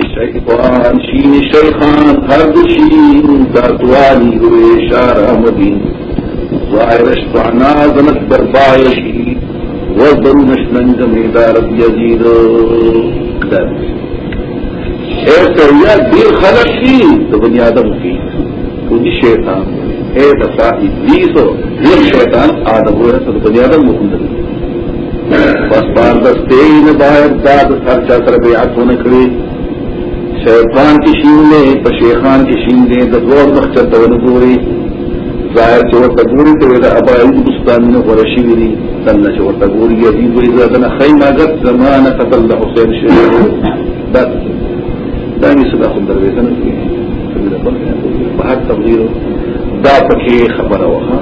الشيطان شين الشيخان هرد شين داتواني وإشارة مبين. ظاهر اشبعنا زمت بربايشي وضرو نشمن زميدار بيزيد اے سریا دیر خلق کی تو بنی آدم کی. پوجی شیطان. اے دفاع ابلیس ہو. دیر شیطان آدم ہو رہا سب بنی آدم محمد. مکندر بس باردستین باید داد هر چا سر بیعت ہونے کری شیطان کی شین دے په شیخان کی شین دے د دوړ مخچر ته ونګوري ظاهر چې ورته ګوري ته د ابراهيم بستان نه ورشي وي څنګه چې ورته ګوري دې وی زادنه خیمه غت زمانه قتل د حسین شه بس. دا می صدا خو نه کوي په هر تبلیغ دا پکې خبره وها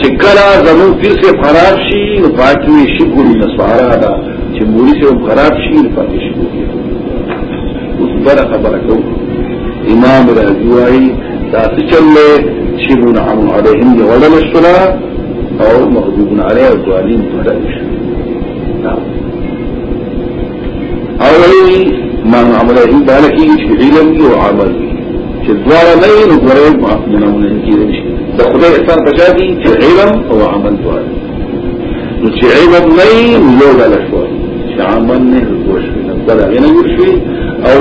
چې کله زمون پیر سے خراب شي نو پاتې شي ګوري نسوارا دا چې موري سے خراب شي نو پاتې شي بل خبره کو امام راجوای دا چلے چې منعم علیهم ولل الصلاه او مغضوب علیه الظالم تدعش او من عمله بالکی چې علم او عمل چې دواره نه نو ګورې منعمونه کېږي د خدای احسان بچا دي چې علم او عمل دواره نو چې علم نه یو ډول شو چې عمل نه وشوي نو بل غنه وشوي او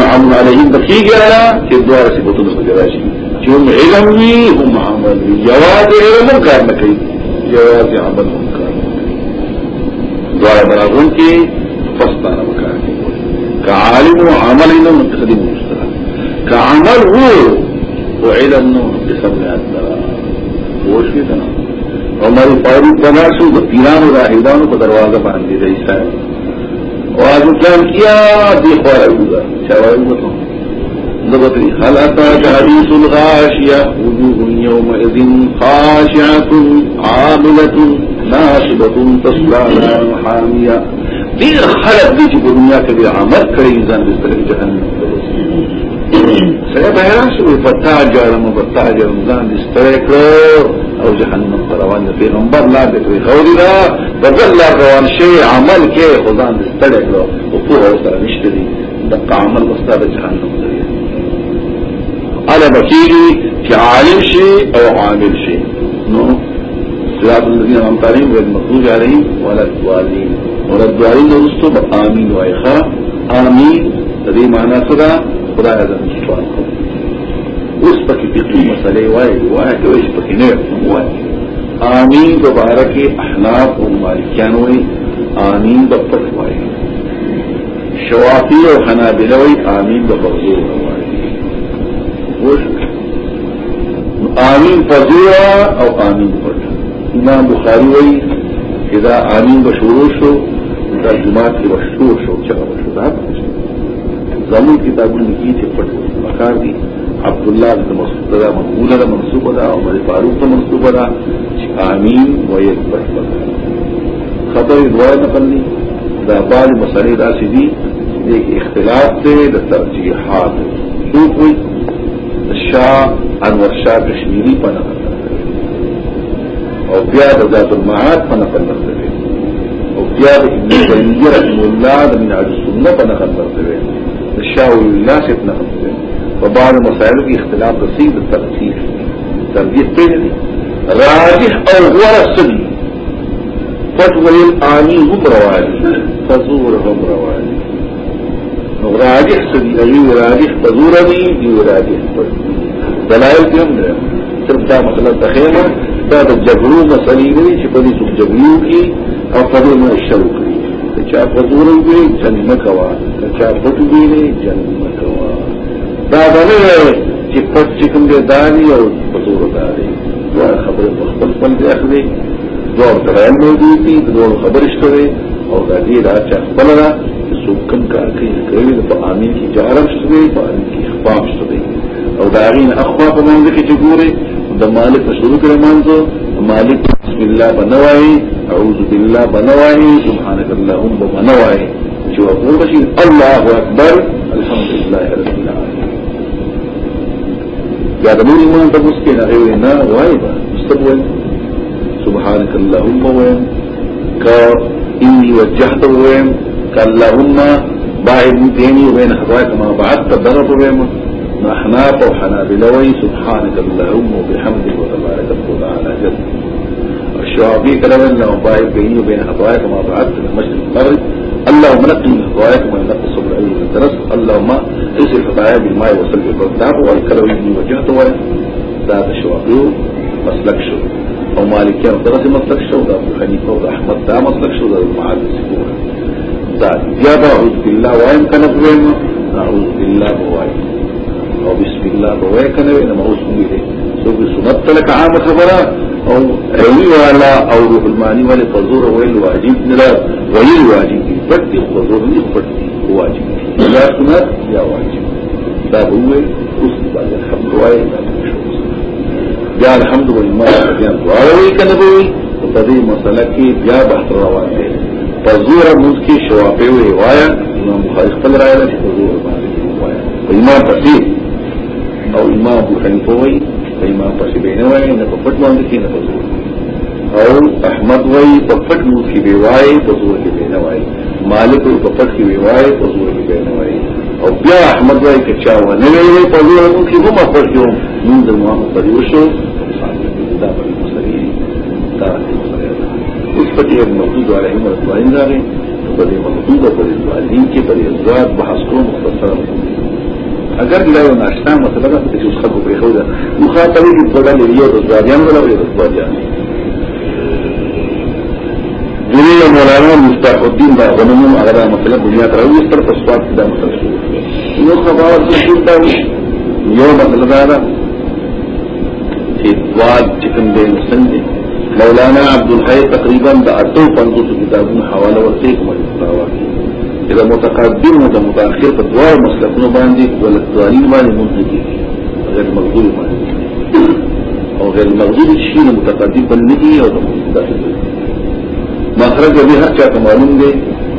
معمول علیهم بکیږي را چې دواره صفاتونه څنګه راشي چې هم علم وي هم عمل وي جواز علم کار نه کوي جواز عمل هم کار دواره برابر کې فستانه وکړي كعالم وعمل انه متقدم کا عمل ہو وہ علم جسم میں آتا ہوش بھی طرح۔ اور ہماری پوری پنا سو تو پیران اور راہدان کو دروازہ باندھ دی رہی ہے اور آج پلان کیا دیکھوا رہے گا چاہے تو؟ نبتری هل أتاك حديث الغاشية۔ وجوہ یومئذ خاشعة عاملة ناصبة تصلى نارا حامية دیر خلق دی چې دنیا آمد عمل انسان ځان طرح جهنم سره به راشي په پتا جوړم پتا جوړم ځان د سترګې کړو او جهنم پر روان دي پیغمبر، لا دې کوي خو دې دا. بدل لا روان شي عمل کې خدان دې ستړي کړو او په هو سره نشته دي د عمل واستاد جهنم دی عليهم بکیږي چې عالم شي او عامل شي نو، صراط الذين انعمت عليهم غير المغضوب عليهم ولا الضالين ولا الضالين رستم امين وایخا امين دې معنا څه خدای دې سبحانه اوس پکې فقہی مسلې وایي وایي چې پکې نه وایي. امين مبارک احناف او مالکیان وایي امين د پټ وایي. شوافی او حنابلہ وایي امين د بغضور وایي. اوس امين فزورا او امين پټ. امام بخاری وایي اذا امين بشورو شو دا جماعت کې مشهور شو چې هغه شو زمون کتابونه کې چې پټ مکار دي. عبد الله بن مسعود دا مقبول ده منصوب ده عمر فاروق ته منصوب ده چې امين وي خبر دوه نقل دي. دا بال مسلې دا سي دي. یک اختلاف ته د ترجیحات شو کوئی شاه انور شاه کشمیری په نقل او بیا د ذات المعاد په نقل او بیا د ابن تیمیه رحمه الله د من عدد السنه په نقل نقل شاہ اللہ سے نقل نقل په بعض مسائل کې اختلاف رسید ترتیب تربیت پیدا راجح أو غوره سدي فتوى الآني هم روالي فزور هم روالي راجح سدي اغي راجح فزورني دي راجح دلائل كم ده صرف دا مسئلہ تخیمه دا دا جبرو مسئلی گئی چه پدی سوک جبریو کی أو پدی مؤشرو کری چا فزورو گئی جنگ مکوا چا فتو گئی جنگ مکوا دا بنه چې پټ چې کوم دی دانی او حضور دانی دا خبره په خپل خپل دی اخلي دوه درېم موجود دي دوه خبر شته او دا دې دا چې خپل را څوک کوم کار کوي کوي په امین کې جارم شته په امین کې خفاف شته او دا غین اخوا په منځ کې چې ګوري د مالک شروع مانځو مالک بسم الله بنوي أعوذ بالله بنوائي. سبحانك اللهم بنوائي. چې وقول شي الله اکبر الحمد لله رب العالمين. یا د نور ایمان ته مسکین هغه نه وایي با مستقبل. سبحانك اللهم وين؟ ك اني وجهت وين؟ كاللهم باعد ديني وبين خطاياك ما بعدت ضرب وين؟ أحناف وحنابلوي سبحانك اللهم وبحمدك وتبارك وتعالى جل الشعبي كلام انه باعد بيني وبين خطاياك ما بعدت من مجد المغرب اللهم نقي من خطاياك وما ينقي الصبر أي من درس اللهم اغسل خطاياي بالماء وسلك بالذهب والكلوي وجهت وين ذات الشعبي مسلك شو. أو مالکیان دغه مسلک شو. د أبو حنیفه أو أحمد دا مسلک شو. د معاذ سکوه دا یا دا أعوذ بالله کنه وایم أعوذ بالله وایم او بسم الله وایم کنه نو موږ دې سو به سنت تلک عام خبره او علي والا او روح المانی ولی فزور ویل واجب نلا ویل واجب دی پټ دي فزور نه پټ دي واجب دي یا سنت یا واجب. دا هو اوس باندې الحمد لله بیا الحمد لله بیا دعاوی کنه وي په دې مسله کې بیا بحث روان دی په زور موږ کې شوافی وی وایا، امام بخاری خپل راي له په زور باندې وایا۔ امام پسې او ما ابو حنیفه وای په امام پسې به نه وای نه په پټ باندې کې او احمد وای په پټ مو کې به وای په زور کې نه وای مالک په پټ کې به وای زور کې نه وای او بیا احمد وای چې چا و نه وای په زور کې هم په پټ یو نو د مو په یو شو دا په مصری دا اس پتی ابن تو بڑے مقدود و بڑے والین کے بڑے ازواد بحث کو مختصر ہوگی اگر لا یو ناشتا مطلب څه چې څه په خو دا مخاطب دې په ډول یو د ځوانان ولا د ځوانان دلیل مولانا مفتاح الدین دا غنمو هغه مطلب بنیاد راوي پر تصوات دا مطلب یو خبر چې دا یو مطلب دا چې دواد چې کوم دې مسند مولانا عبد الحی تقریبا د 850 کتابونو حواله ورته کوم راوړي اذا متقدم و متاخر په دوار مسلکونو باندې ول دوالین باندې منځي غیر مقبول باندې. او غیر مقبول شي متقدم باندې او د مخرج به هر چا معلوم دی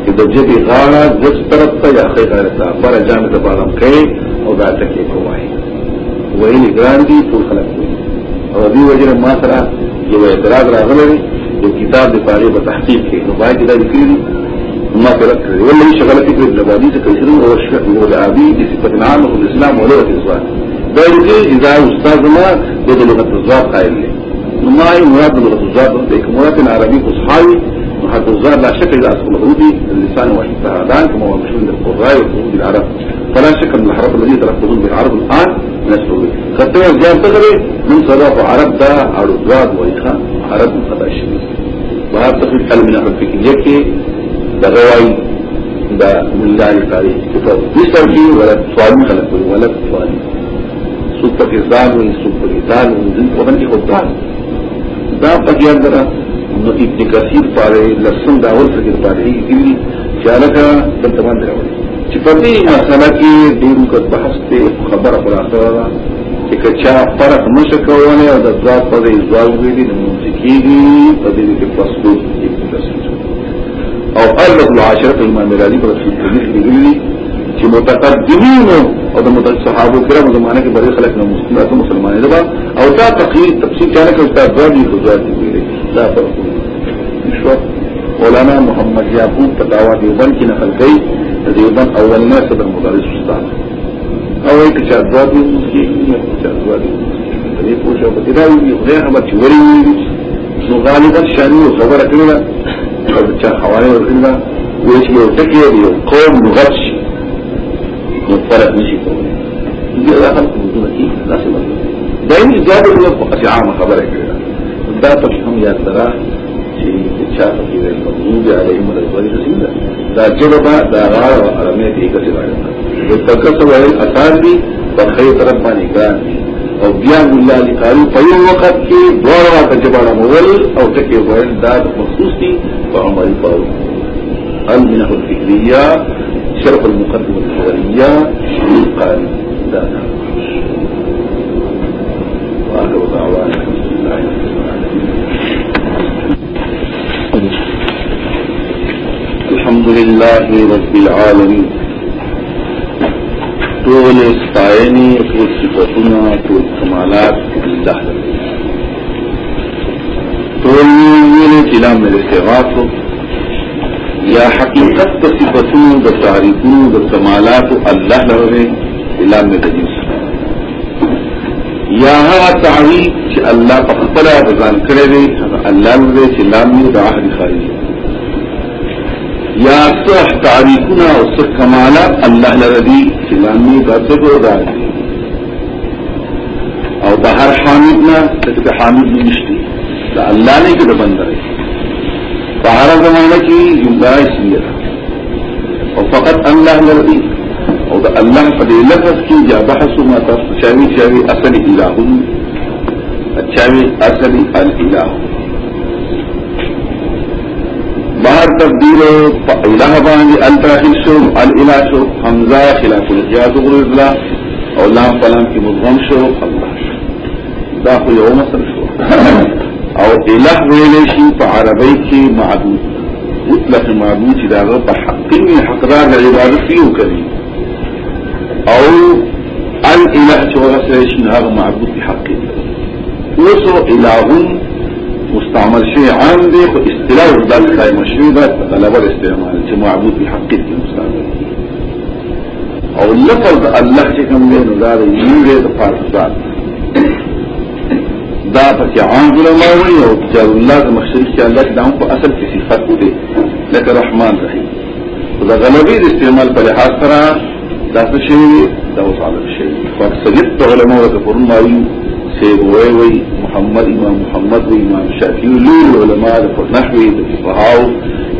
چې د جبه غاړه د طرف ته یا خیر غیرتا پر جامه ته بالام کوي او دا ټکی کوي وایي. ګران دي ټول خلک او دی وجه ما سره یو اعتراض راغلی یو کتاب د پاره په تحقیق کې. نو باید دا لیکلي ما ترک کړی ولې شغله فکر د باندې څه کوي أو شکل أو العربي د صفات عامه د اسلام أو لغت الزواج قائل نو ما یې مراد د لغت الزواج د کومات عربي فصحاوي. وحد الزواج لا شك إذا اصل العربي اللسان والاجتهادان كما هو مشهور للقراء وقعود العرب. فلا شك أن الحرف الذي تلفظون بالعرب الآن نسوي کته ځان ته غوي من سبا عرب دا دواد وایخه عرب خطا شي بهر تفصیل علم نه په دغوائی دا ملدان تاریخ کتاب مصر کی غلط سوالی خلق ہوئی غلط سوالی سوک پاکستان ہوئی سوک پاکستان ہوئی دن وطن کی خودتان دا پاکیان درہ نو ابن کثیر پارے لسن داول فکر پارے ہی دیوی چالکا دلتمان دراؤڑی چپتی مسئلہ کی دیم کت بحث تے خبر خلاصہ دا چکا چا فرق نشکوانے او دا دواب پر ازواج بیدی نمونسکی دی پدیدی کے فصلو ابن کثیر أو الله العاشره امام علي په رسول الله دی چې متقدمین أو د متقدم صحابه کرام زمانه کې بری خلک نو مسلمانانو مسلمانانو ده أو دا تقریر تفصیل کنه کوي دا ځواب یې ځواب دی دا فرق شو مولانا محمد یعقوب فتاوا دیوبند کی نقل دیوبند اول ناس د مدرس استاد أو یک چا دوا دی کی چا دوا دی دې پوښتنه په دې راوي خدای خبر چې وری نو غالبا شانی خبره کړل او چا حواله ورکړه وایي چې یو ټکی دی قوم لغت شي نو فرق نشي کولای دا هم موجوده کی لازم دا یې ځای په عامه خبره کړل دا په هم یاد درا چې چا په دې مغضوب علیهم رضوان رسول دا جوړه دا غاړه او ارمه دې کې راځي د تکسو ویل اثار دي په خیر طرف باندې ګران دي او بیا الله لقاری په یو وخت کې دوه جباله مول او ټکی ویل دا مخصوص دي کا ہماری پڑھو المنح الفکریہ شرف المقدم الفکریہ الحمد لله رب تو طول استعینی تو صفتنا تو کمالات اللہ طول ویلې چې لام الاستغاثه یا حقیقت د صفاتونو د تعریفونو د کمالات الله لره لام الاستغاثه یا هغه تعریف چې الله په خپل ځان کړی دی الله دې چې لام د عهد خارجي یا صح تعریفنا أو صح کمالات الله لردی سلامی برسکو دا أو دا هر حامدنا تکتا حامد نشتی అల్లానే ఇక్కడ బందరే పహార زمانకి యుద్ధాయి సీరా وفقط الله الذي اور ده اللہ قد لفظ کی جا بحث ما تشاوی شاوی اصل الہ اچھاوی اصل الالہ باہر تبدیل الہ باندی التاخل شو الالہ شو حمزہ خلاف الجیاد غرز لا لام پلام کی مضمون شو اللہ شو داخل یوم شو أو الہ ویلې په عربی کې معبود. مطلق معبود چې داغه په حق کې حقدار فيه کوي أو الالہ چې ورسره شي هغه معبود په حق کې وسو الہون مستعمل شيء عام دي خو اصطلاح ذلك لا مشروع ده طلب الاستعمال. چې معبود بحقیقت کې مستعمل. أو لفظ الله چې کوم دی نو دا د یوه د فارسات دا پکې عام علماء وي أو چې الله د مشرک چې الله دا په اصل کې صفات دي لکه رحمان رحیم. دا غلبي د استعمال په لحاظ سره دا څه شي دا وصاله شي خو اکثریت علماء د قرآن مایو سیب وی وی محمد امام محمد وی امام شافعی لول علماء د نحوی د فقهاو.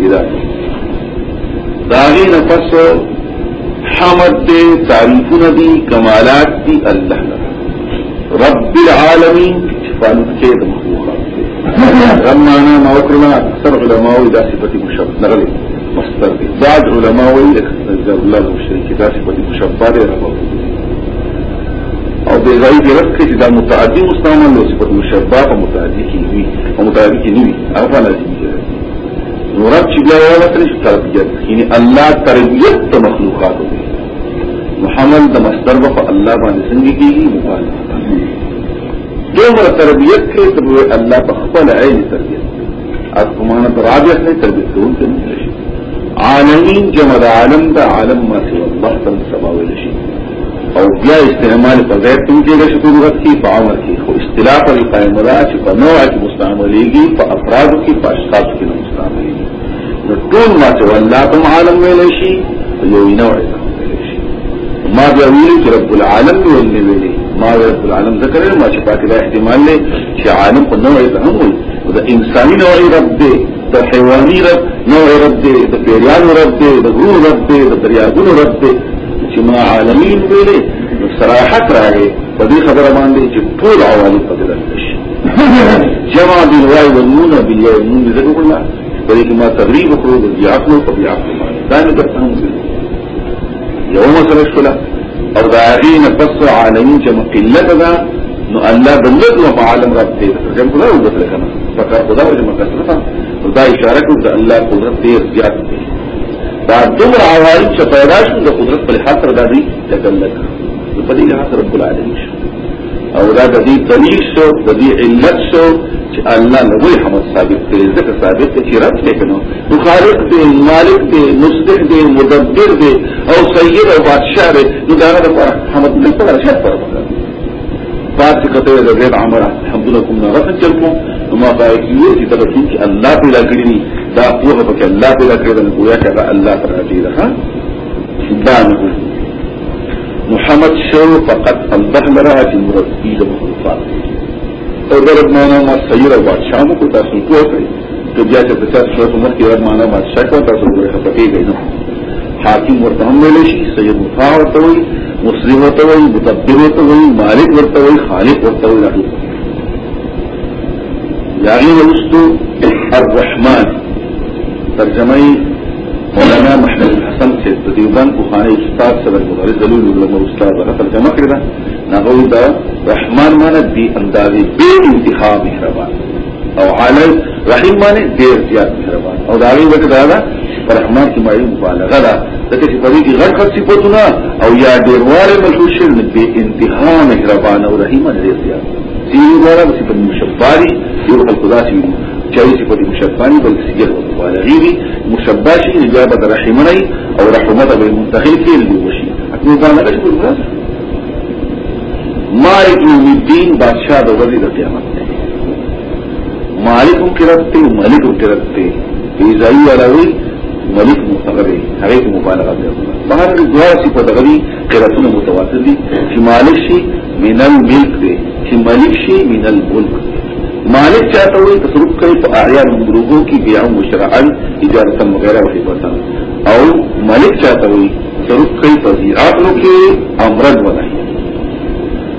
اذا داغی نفس حمد دے تعریفون دی کمالات دی اللہ رب العالمین فانت کے د مخلوقات رمانا ما وکرنا اکثر علماء دا صفت مشبه نغلی مستر دی بعض علماء وی اکثر اللہ المشترکی دا صفت مشبه دی رب أو ځای کې رکھ چې دا متعدی مستعمل أو صفت مشبہ په متعدی کې وي أو متعدی کې نه وي هغه لازم دي رب چې بیا وایي چې تربیت یعنی الله تربیت د مخلوقات دی محمد د مصدر په الله باندې څنګه مخالفه جو میرا تربیت تھے تو وہ اللہ بخبل عین تربیت آج کمانا تو راجت ہے تربیت ان کے مجھے عالمین جمد عالم دا عالم ما سے سباو رشی اور بیا استعمال پر غیر تم کے رشی ضرورت کی فعمر کی۔ خو اصطلاح پر قائم را چی پا نوع کی مستعملے گی افراد کی پا اشخاص کی مستعملے گی۔ ټول ما اللہ تم عالم ویل شي یو نوع ما بیا ویل رب العالم ویل ما رب العالم ذکر ما چې پاتې دا احتمال له چې عالم په نوع کې هم وي. د انساني نوع رب دی د حیواني رب نوع رب دی د پیریانو رب دی د غرو رب دی د دریاګونو رب دی. چې ما عالمین ویلې، نو صراحت راغی. په دې خبره باندې چې ټول عوالم په دې شي. جمع دي الواي والنون بالله والنون ذکر الله په دې کې ما تغریب کړو د عقل او طبيعه باندې. دا نه أو دا غین پس عالمین چې مقلت ده نو الله بلد و عالم رب دې جمع کړو وګورئ کنه فقط خدا أو جمع کثرت دا اشاره کوي چې الله قدرت ډیر زیات دی دا دمر عوارض چې پیدا شو د قدرت په لحاظ سره د دې تکلک په دې لحاظ رب العالمین شو أو دا د دې دلیل شو د دې علت شو چې الله له حمد ثابت کړي ځکه ثابت چې رب لیکنو نو خالق دی مالک دی مصدق دی مدبر دی أو سید أو بادشاہ دی نو دا د حمد نه پر شرط پر بعد کته د غیر عمر الحمدلله کوم نه راځي نو ما کیږي چې تاسو چې الله پیدا کړی دا قوه پکې الله پیدا کړی دا قوه چې الله پر ده دانه محمد شو فقط لرا چې مربي مخلوقات او درب معنا ما سیر او بادشاہ مو کو تاسو کوه کوي ته بیا چې تاسو شو عمر کې رب معنا بادشاہ کو تاسو ګورئ خپکه گئی حاکم ورته هم ویل شي سید مطاع ورته وي مسلم ورته وي مدبر ورته وي مالک ورته وي خالق ورته وي یاغي ولستو الرحمن۔ ترجمه مولانا محمد الحسن سے دیوبند بخاری استاد صدر مدرس دلیل علماء استاد هغه ترجمه کړی دا نغوی دا رحمان معنی دی اندازې بے انتخاب مهربان. او علی رحیم معنی ډیر زیات مهربان. او دا وی وکړه دا رحمان کی مایو مبالغه ده. ځکه چې په دې غټ غټ صفاتونه او یا ډیرواله مشوشر به انتها مهربان او رحیم دی زیات. سیری دوارا صفت مشباری یو خلق چاوي چې په مشبان بل سجل او مبالغه وي مشباش اجابه رحمني او رحمته بالمنتخب في الوشي. اكو ځان اشکر بس مالک یوم الدین بادشاہ د ورځې د قیامت مالک قرت ته مالک قرت ته ایزای علاوه ملک متغری هغه مبالغه کوي بهر دعا صفات غوي قرتونه متواتر دي چې مالک شي من الملک دي چې مالک شي من الملک مالک چاہتا ہوئی تصرف کرے تو آریان مدروگوں کی گیا مشرعن اجارتا وغیرہ وحبتا او مالک چاہتا ہوئی تصرف کرے تو زیراتنو کے امرن ونائی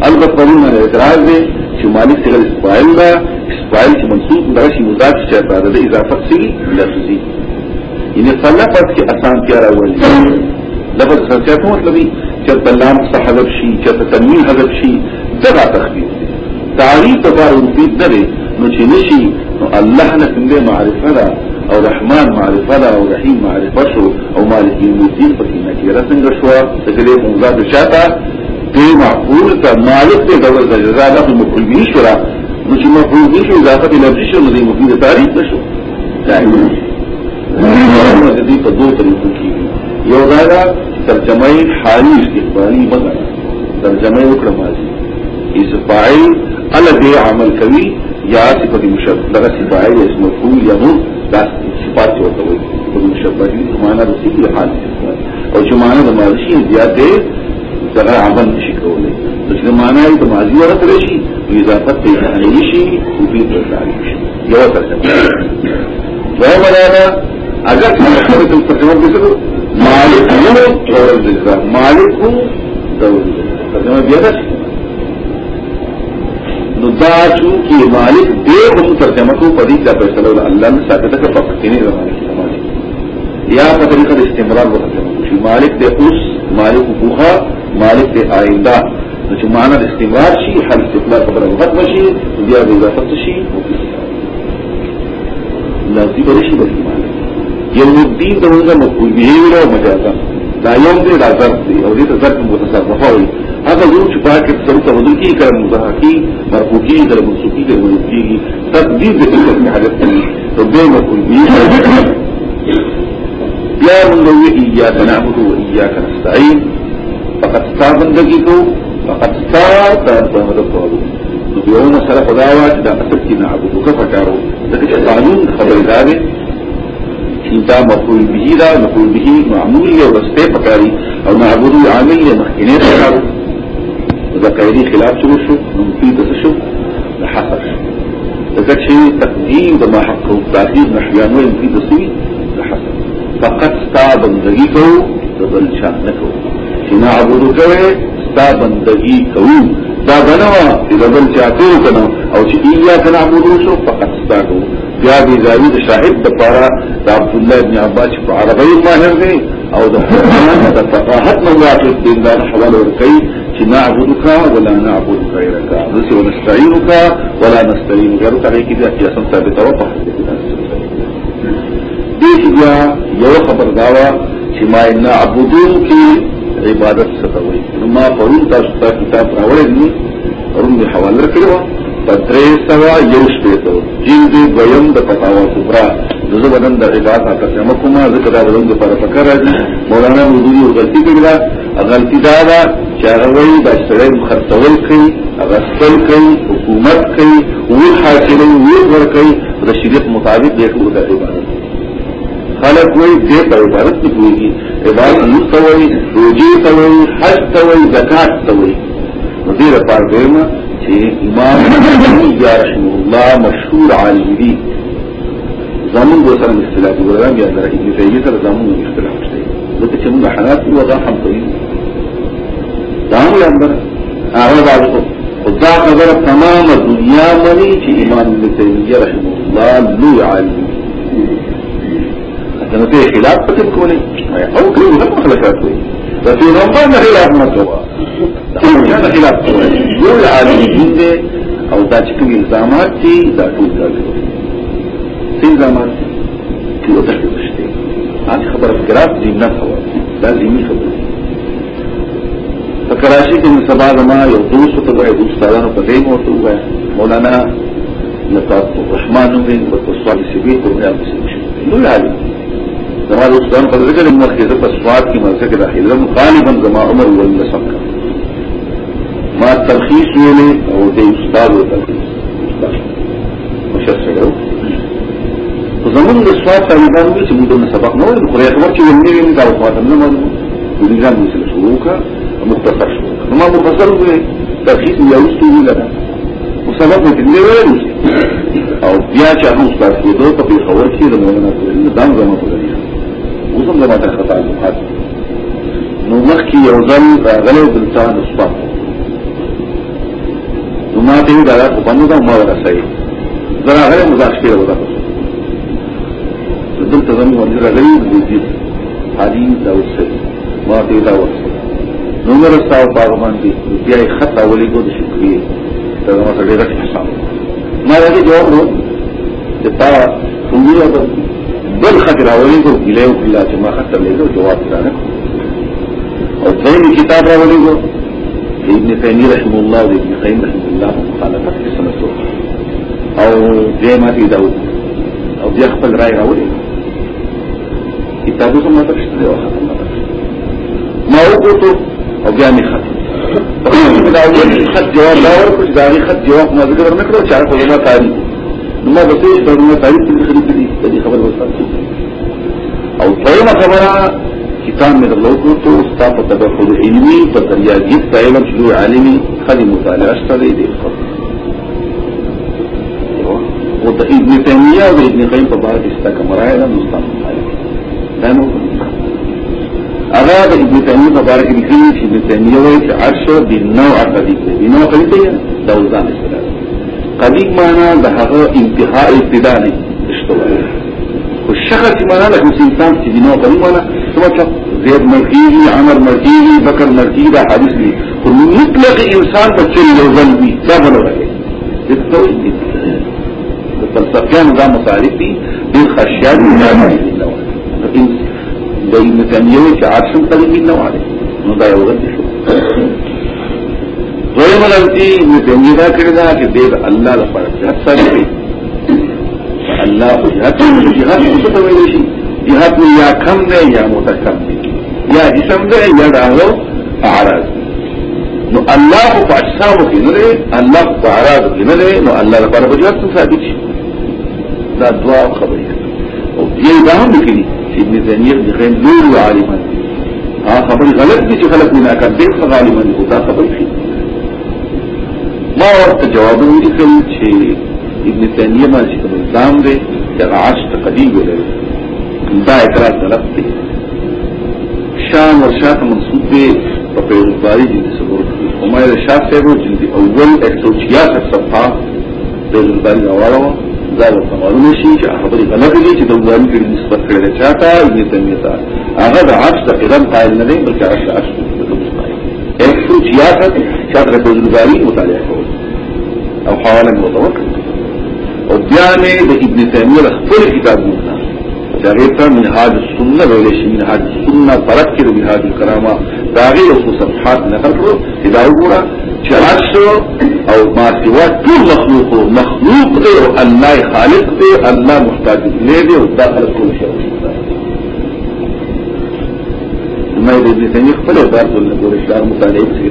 البت قرون من اعتراض دے چو مالک سغل اسپائل دا اسپائل چو منصوب درشی مزاق چاہتا دا دا اضافت سی لفظی یعنی صلفت کی آسان کیا رہا ہوئی لفظ سنسیاتوں مطلبی چلتا لام سا حضب شی چلتا تنمین حضب شی دغا تخبیر۔ دے تعریف دبار مفید دلی نو چی نشی نو اللہ نکم دے معرفہ دا او رحمان معرفہ دا او رحیم معرفہ شو او مالکی المدین پکی نکیرہ سنگا شوا تکلے مغزاد شاتا دے معقول تا مالک دے دور دا جزا لفظ مفعول بی شورا نو چی مفعول بی شو اضافہ بی لفظی شو نو دے مفید تعریف نشو تعریف دے پا دو طریقوں کی یو دادا ترجمه حالی استقبالی مگر ترجمه اکرمازی ماضي اسفاعل ال دې عمل کوي یا صفت مشبه دغه صفاعل اسم مفعول یا نو دا صفات ورته وي په مشبه دي معنا د صفت حال او چې معنا د ماضي زیاته دغه عمل نشي کولای چې معنا د ماضي ورته راشي اضافت ته نه شي او په تعریف شي یو ترجمه دوه معنا اگر خبره ترجمه وکړو مالک هو دور الجزاء مالک هو دور ترجمه بیا ده نو دا چې مالک دې هم ترجمه کو پدې دا فیصله الله نه ساته کا فقط نه زمانه یا په طریقه استمرار وکړو چې مالک دې اوس مالک بوها مالک دې آئنده نو چې معنا د استمرار شي حل استقلال خبره ختم شي بیا د اضافه شي لازم بشي بشي مالک۔ یوم الدین د موږ مقبول به ویلو مجازا دا یوم دې دی او دې ته ظرف متصرفه وي اب حضور چھپا کے سب کا وضو کی کرم مزاح کی مرفو کی در منسو کی در منسو کی تبدیل بکر کی حالت کی۔ تو بے مقبول بھی۔ کیا بندوی ایا بنا ہو ایا کا نستعین۔ فقط ستا بندگی کو فقط ستا مدد پہلو تو بیعون سر خداوا جدا اصل کی نعبدو کا فکارو قانون خبر دارے چیزا مقبول بھی دا مقبول بھی معمولی اور رستے پکاری۔ اور نعبدو عامل یا مخینے پکارو۔ دا قیدی خلاف شروع شو مفید شو حصر شو چې تقدیم د ما حق أو تاخير نحيان وي مفید سوي دا حصر فقط ستا بندگی کو د بل چا نه کو چې نعبود کوي ستا بندگی کوو دا بنوا چې د بل چا کوو کنه أو چې ایا کنه عبودو شو فقط ستا کوو بیا دی زاوی د شاهد د پارا د عبد الله ابن عباس په عربی ماهر دی أو د فقاهت نو واقف دین دا حواله ورکي چې نعبدك ولا نعبد غيرك. رسي ونستعينك ولا نستعين غيرك. عليك دي احيانا ثابته وقف دې بیا یو خبر داوا چې ما نعبدو کې عبادت ستوي. نو ما پرون تاسو ته کتاب راوړل دي پرون به حواله کړو پدری سوا یوش پیتو جلد دویم د فتاوا کبرا دزو بدن د عبادت ترجمه کومه ذکر دا بدن پر فکر راځي مولانا مودودی او غلطی کړه غلطی دا دا چې هغه وایي د سړی مختصول کوي هغه خپل کوي حکومت کوي او حاصلې او ور کوي د شریعت مطابق دې ټول د عبادت خلق وای دې په عبادت کې کوي عبادت نو کوي روزي کوي حج کوي زکات کوي دې لپاره چې امام یا رحمه الله مشهور عالم دي زمون د سره اختلاف ورغان بیا در ابن تیمیه سره زمون اختلاف شته ځکه چې موږ حالات یو دا کوي دا هم لمبر هغه دا خدا خبره تمام دنیا مني چې امام ابن تیمیه رحمه الله لوی عالم. أنا ته خلاف کولې أو کړو نه خلافات وي ففي رمضان خلاف مکوا دا خلاف یو عالمین دی أو دا چې کوم الزامات دي دا ټول راځي سین زمان کیوتر کے دشتے آج خبر افکرات دیمنا خبر دا دیمی خبر۔ فکراشی کے سبا زمان یو دوست ہوتا گئے دوستانو پر دیم ہوتا گئے مولانا نقاب رحمان ہوئے بطوصوال سبیر کو میں آپ سے مشکل لوی عالم زمان دوستان پر ذکر امر کے ذکر سواد کی مرزک داخل رم غالبا زمان عمر والنسب کا۔ ما تلخیص ویلے او دے استاد و تلخیص۔ مشرسلو زمون د سواد طالبان چې موږ سبق نو خو یې خبر چې ونی نه دا سواد نه مو د نظام مثل شروع مختصر شو نو ما مختصر وې تلخیص یو ستوري لره سبب مې دې ویل او بیا چې هغه استاد کېدو په خبر کې د مولانا کوي دا زموږ په لري اوسم زموږ ته تعلقات نو مخکې یو ځل راغلی بلتان استاد نو ما ته دا په باندې دا ما ورسای زرا هغه مذاکره وکړه دلته زموږ ولې راغلی دي حالي دا اوسه ما ته دا ورسای نو مرستاو په باندې بیا خطا ولې کو د شکریه دا ما سره ډېر احسان ما دې جواب ورو چې تا څنګه بل خطر اولي کو ګلایو بالله چې ما خطر لیدو جواب کړه أو ځینې کتاب راولي کو ابن تیمیه رحم الله. أو ابن قیم رحم الله. مخالفت کې سمته أو دیمه داود. أو بیا خپل رائے راولي کتابوں سے مطلب ماؤ کو تو اجانی خط۔ خط جواب اور کچھ داری خط جواب مزید کرنے کرو چار کورونا تاریخ۔ میں بسے کورونا تاریخ کی خرید کری تیری خبر بتا اور دوما خبر کتاب میرا لوگ تو استا تدخل علمی پر دریا گیت کا علم شروع عالمی۔ خالی مطالعہ اشتہ دے دے۔ وہ ابن تیمیہ اور ابن قیم پر بھارت رشتہ کا مرایا تھا مستقبل نو هغه د ابن تیمیه مبارک لیکلي چې ابن تیمیه وایي چې عرش بالنوع قدیق دی بنوع قدیق دی دا وزن استدلال قدیق معنا د هغه انتهاء ابتدا نه اشتوای خو شخص معنا له انسان چې بنوع قدیق معنا څه مطلب زید مرکیږي عمر مرکیږي بکر مرکیږي دا حدیث دی خو مطلق انسان په چل یو ځل وي دا بل راځي د توحید دي د فلسفیانو دا مصارف دي د خشیات الله د ابن تیمیه چې عرشم طریقې نه واره نو دا یو غلطي شو دویم غلطي ابن تیمیه دا کړی دا چې د الله لپاره جهاد ساتي الله او جهاد جهاد څه ته ویل شي جهاد یا کم دی یا متکم دی یا جسم دی یا داغو اعراض نو الله په اجسام کې نه دی الله په اعراض کې نه دی نو الله لپاره جهاد ثابت شي دا دعا خبرې او دې دا هم کړي ابن تیمیه ابن قیم نور عالمان دي ها خبر غلط دي چې خلک نه کړ دې څه عالمان دي دا خبر شي ما ورته جواب ولیکل چې ابن تیمیه ما چې کوم الزام دی چې عاش تقدیم ولري دا اعتراض غلط دی شام اور شاہ منصوب دی په پیغمبري دي صبر عمر شاه صاحب جلد اول 166 صفحه پیغمبري اواله دا ورته معلومه شي چې خبرې غلطه دي چې د وګړي کې نسبت کړل چاته ابن تیمیه ته هغه د عکس د قدم قائل نه دی بلکې ایک سو سیاست شاید رکوزگاری مطالعه کول. او حواله متوکل او بیا نه د ابن تیمیه خپل کتابونه داغه ته منهاج السنه ویل شي. منهاج السنه فرق کې منهاج الکرامه. داغه یو صفحات نقل کړو دا وګوره چې أو ما سوا ټول مخلوق مخلوق دی أو الله خالق دی الله محتاج دی دی أو دا خلق ټول شي ما دې دې څنګه خپل بار ټول نګور اشعار مطالعه کوي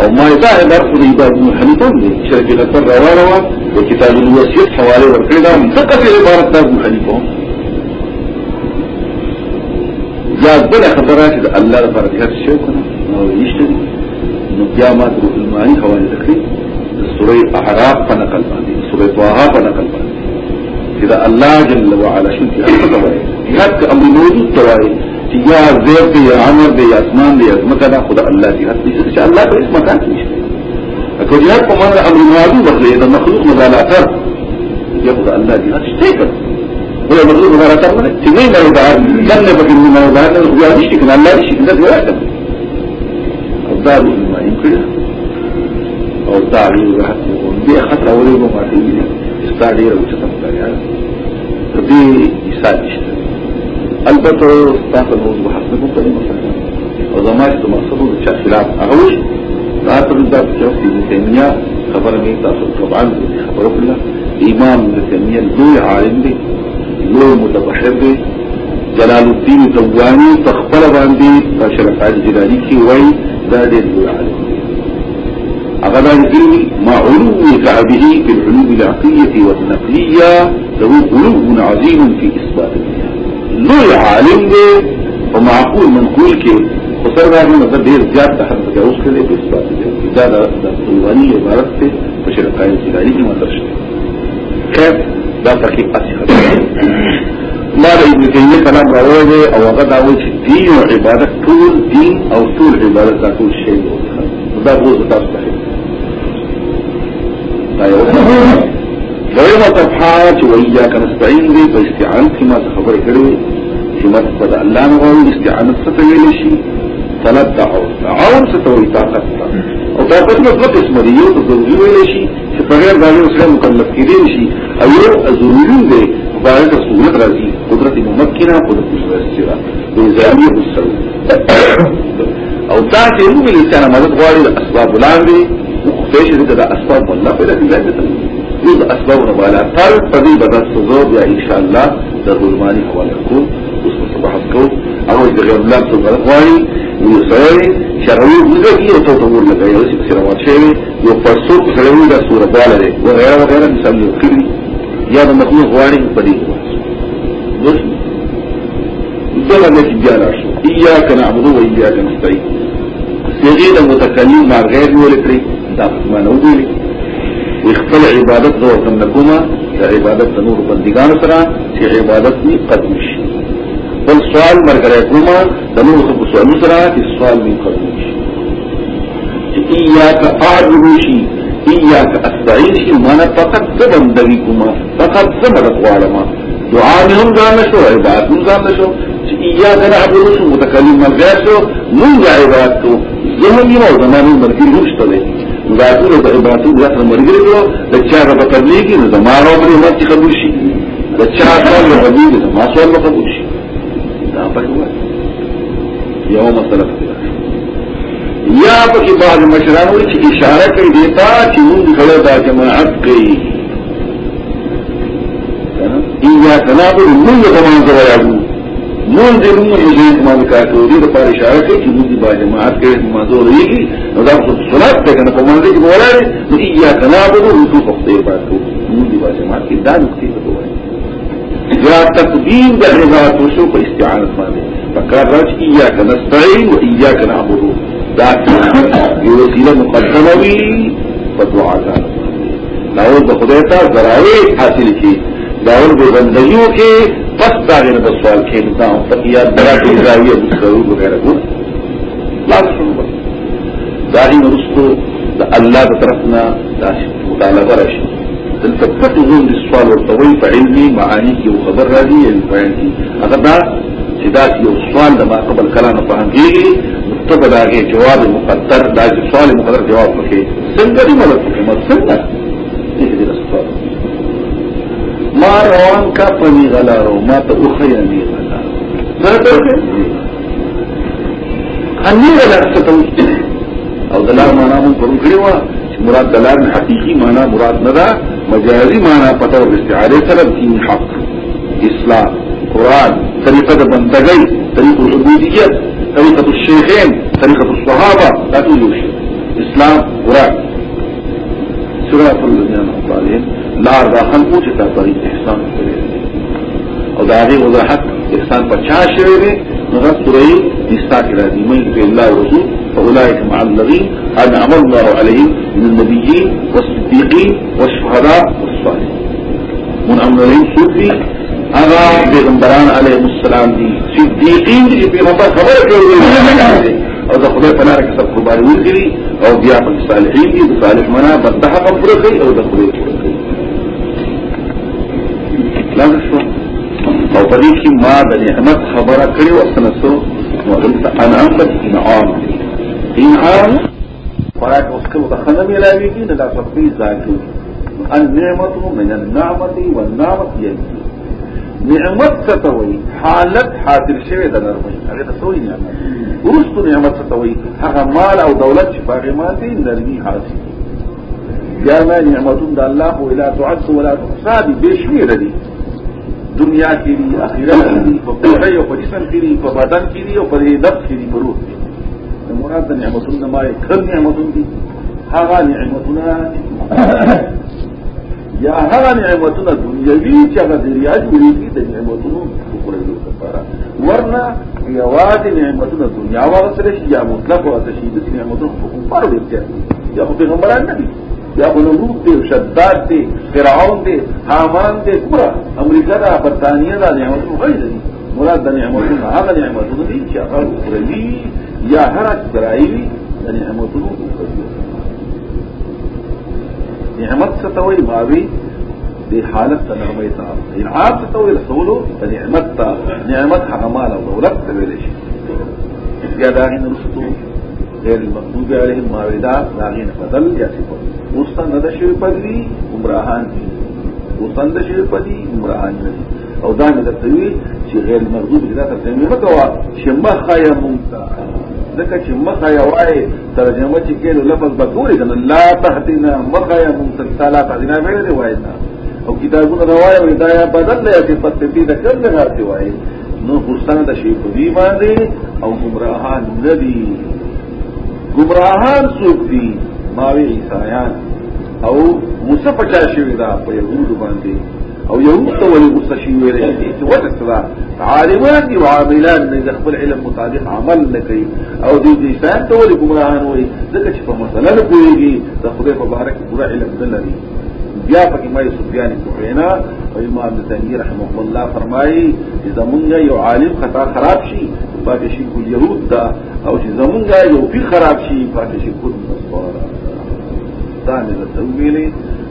أو ما دا عبارت د ابن حنیفه دی شرک غفر روانه أو کتاب الوصیت حواله ورکړی دا دغه عبارت د ابن یا بل خبرات د الله لپاره هر شی کنه نو یشته نو بیا ما د المانی حواله د سورې احراف په نقل باندې سورې طه په نقل باندې. چې دا الله جل وعلا شو چې هغه توای حق امر موجود توای چې یا زیر دی یا عمر دی یا اسمان دی یا زمکه دا خدا الله دې چې الله په اسم مکان کې نشته. اګه جهاد په معنا امر موجود وکړي دا مخلوق مدالاتر یا خدا الله دی حق شته هو مطلوب هنا رسمنا تنين ما خلاف اغوش دا تر دا چې د تیمیا خبره مې تاسو طبعا خبره عالم دی لوی متبحر دی. جلال الدین دوانی تخبر باندې په شرفات جلالی کې وای دا دې عالم هغه علمي مع علو كعبه في العلوم العقلية والنقلية له علو عظيم في إثبات لوی عالم دی ومعقول منقول کې خسر راغلی نو ډیر زیات تحت تجاوز کړي په اثبات دي دا د طولانی عبارت په شرقای سیلانی کې مطرح شوی خیر دا تحقیق اصحاب ما د ابن تیمیه کلام راوړی او هغه دا وایي چې دین او عبادت ټول دین او ټول عبادت دا ټول شی دا بوز تاسو ته دا یو دویمه صفحه چې وإياك نستعين دي په استعانت کې ما خبرې کړې چې مطلب الله نه غواړي استعانت څه ته ویل شي؟ طلب دا عون عون ستوي طاقت. تا او طاقت نو دوه قسم دي یو ضروري ویل شي چې په غیر باندې سره مکلف کېدی شي أو یو ضروري دی باندې سہولت راځي قدرت ممکنه قدرت مستثره بيزامي بالسو أو دا چې موږ له مدد غواړي د اسباب لاندې مخفيش دي د أسباب؟ والله په دې ځای یو د اسباب نه بالا تر په دې بدل سزو بیا إن شاء الله د ظلماني حواله کو اوس په کو أو د غیر الله څخه غواړي یو سره شرعي وګړي أو ته ور لګي أو چې سره واچي یو پرسو سره وي دا سورة بالا ده أو غیر وغیرہ مثال یا د مخلوق غواړي په دې دغه نتیجه بیا راشي اياک نعبد و اياک نستعين صيغه د متکلم مع غیر ولکري دا ما نو ویلي وخپل عبادت دو ورته کومه د عبادت نور بندګانو سره چې عبادت می قدم شي بل سوال مرګره کومه د نور څه سوالو سره چې سوال می قدم شي ایاک اعبد شي اياك استعين مانا فقط زبن دويكما فقط زمدت غالما دعا منهم زان نشو عبادت من زان نشو اياك نعبد شو متكلم من غير شو من جا عبادت کو زمن یما و زمانون مرکی روشتا لے مداتون و عبادتون زیادر مرگر جو لچار رب تبلیگی نزمان رو بری مرکی خبوشی لچار سال رب تبلیگی نزمان سوال رب خبوشی دا پر ہوا یوم صلق تلاش یا پکی بعض ہوئی چې اشارہ کوي دیتا چې موږ غلو دا جماعت کوي یا تنابو دے زمان زوایو موږ دې موږ مجید مالکاتو دې اشارہ اشاره کوي چې موږ با جماعت کوي مزور یې نو دا خو صلات ته کنه په منځ کې ولاړې نو یا تنابو موږ په خپل پاتو کو با جماعت کې دا نقطې وایي یا تقدیم د رضا تو شو په استعانت باندې فکر راځي یا کنه استعين او یا کنه عبدو یعنی یہ وسیلہ مقدم ہوئی بدو آزاد لاہور بخدیتا ذرائع حاصل کی۔ لاہور کو زندگیوں کے بس تاغیر بس سوال کھیلتا ہوں تقیات بڑا کے ذرائع ضرور وغیرہ کو۔ لازم اس کو اللہ کا طرف نہ مطالبہ رشن تلتفتهم للسؤال والطويل فعلمي معاني كي وخبر راضي الفعل كي اغدا سداتي سوال لما یعنی قبل كلام فهم گی تو بدا کے جواب مقدر، دا سوال مقدر جواب پکے سنگری مدد پکے مت سنگا ما روان کا پنی گلا رو، ما تو اخی انی غلا۔ انی غلا ستو دلار مانا من پرون ہوا۔ مراد دلال نے حقیقی مانا مراد ندا مجازی مانا پتر استعالی طلب دین حق۔ اسلام، قرآن طریقه د بندګۍ طریقه العبودیت طریقه الشیخین طریقه الصحابة دا ټول شي إسلام قرآن. صراط الذين انعمت عليهم لار دا خلقو چې إحسان أو دا هغه وضاحت إحسان په چا شوی دی نو سورې نساء کې راځي مې په الله رسول فأولئك مع الذين أنعم الله عليهم من النبيين والصديقين والشهداء والصالحين. منعم عليهم صوفي هغه پیغمبران علیهم السلام دي صدیقین چې پیغمبر خبره کوي أو د خدای په لار کې سب قرباني ورکړي أو بیا په صالحین دي د صالح منا بنده حق پوره کوي أو د خدای پوره کوي شو. أو په دې ما د نعمت خبره کړې أو سنسو نو دلته انعام د انعام. انعام؟ خوراک اوس کوم د خنم ملاويږي د تفصیل ذاتي النعمت من النعمت والنعمت يلي نعمت ستوي حالت حاصل شوی د نرمۍ هغه ته نعمت. ورستو نعمت ستوي هغه مال أو دولت چې پاغه ماته نرمي حاصل یا ما نعمتون د الله ولا تعد ولا تحصى بشمیر دي دنیا کې دي آخرت کې دي په پوهه أو په جسم کې دي په بدن کې دي أو په نفس کې دي په روح کې مراد د نعمتونو ما کم نعمتون دي هغه نعمتونه یا ہر نعمتوں نہ دنیاوی چاہ ذریعہ جڑی کی تو نعمتوں کو پورے لوگ کر پا رہا ورنہ یہ واد نعمتوں نہ دنیا والا سرش یا مطلب ہوا تو شدید نعمتوں کو اوپر دیتے ہیں یا وہ پیغمبران نبی یا وہ نمرود تھے شداد تھے فراؤن تھے حامان تھے پورا امریکہ دا برتانیا دا نعمتوں ہوئی نہیں مراد نعمتوں نہ ہر نعمتوں نہیں چاہ پورے یا ہر کرائی نعمتوں کو نعمت ستوي ماوي؟ دي حالت تنغمي تا انعام ستوي الحولو فنعمت تا نعمت حغمال ودولت تبيلش يا داغين رسطو غير المقلوب عليهم ماويدا داغين بدل يا سفر وستا ندشو بدلي امراهان دي. وستا ندشو بدلي امراهان دي. او دائما تتوي شي غير المغضوب لذات الزمين مكوا شما خايا ممتع ځکه چې مخه یا وای ترجمه چې کېلو لفظ بګوري کنه لا تهدینا مخه یا ممتا لا تهدینا ویل دی وای او کتابونه روایت او هدايه بدل لې چې پته دې کړل راځي وای نو حسن د شی په دی باندې او گمراهان ندي گمراهان څوک دي؟ ماوي عیسایان. او موسی پچا شوی دا په یوه باندې أو ولې مستشي ویلې چې وجه صدا عالمان دي وعاملان نه خپل علم مطابق عمل کوي أو دې انسان ته ولې ګمراهان وي. ځکه چې په مسله نه کويږي د خدای په بارک پورا علم لري بیا په ما سفیان کوینا أو امام تنگی رحمه الله فرمایي چې زمونږ یو عالم خطأ خراب شي پاتې شي ګل يهود دا. أو چې زمونږ یو پیر خراب شي پاتې شي ګل تا مې راته ویلې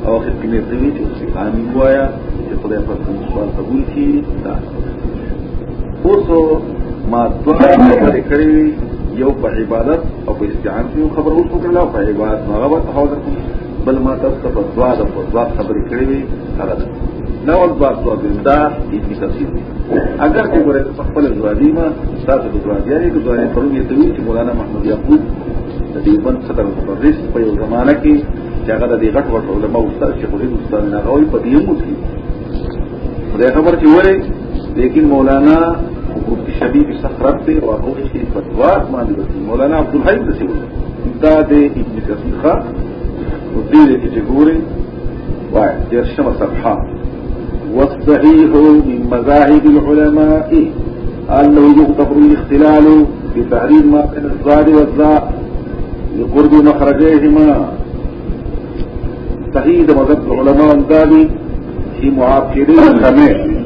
او اخر کې مې دوی چې اوس امين وایا چې خدای په کوم سوال قبول کړي دا اوس ما دوه خبرې کړې یو په عبادت او په استعان کې خبر اوس وکړل او په عبادت هغه به حاضر کړي بل ما تاسو په دعا د په دعا خبرې کړې هغه نوال باب تو دلدار ایتنی تفصیل دی اگر که گره تفقل زوازی ما ساتھ دلدار یعنی که زوازی پرون یتویل که مولانا محمد یعقوب د صدر مدرس په یو زمانہ کې چې هغه د غټ غټ علماء استاد شیخ الهند استاد نه غوي په دې مو کې خدای خبر چې وره لیکن مولانا مفتی شبیب صخرت ته او هغه شي فتوات باندې وکړي مولانا عبد الحی د سی دا د ابن کثیر ښا او دې کې چې ګوري، وای د شمه صفحه. والصحيح من مذاهب العلماء، أنه يغتفر الاختلال بتحريم ما بين الزاد والزاء لقرب مخرجهما تغييد مذب علماء دالي في معاقرين سمع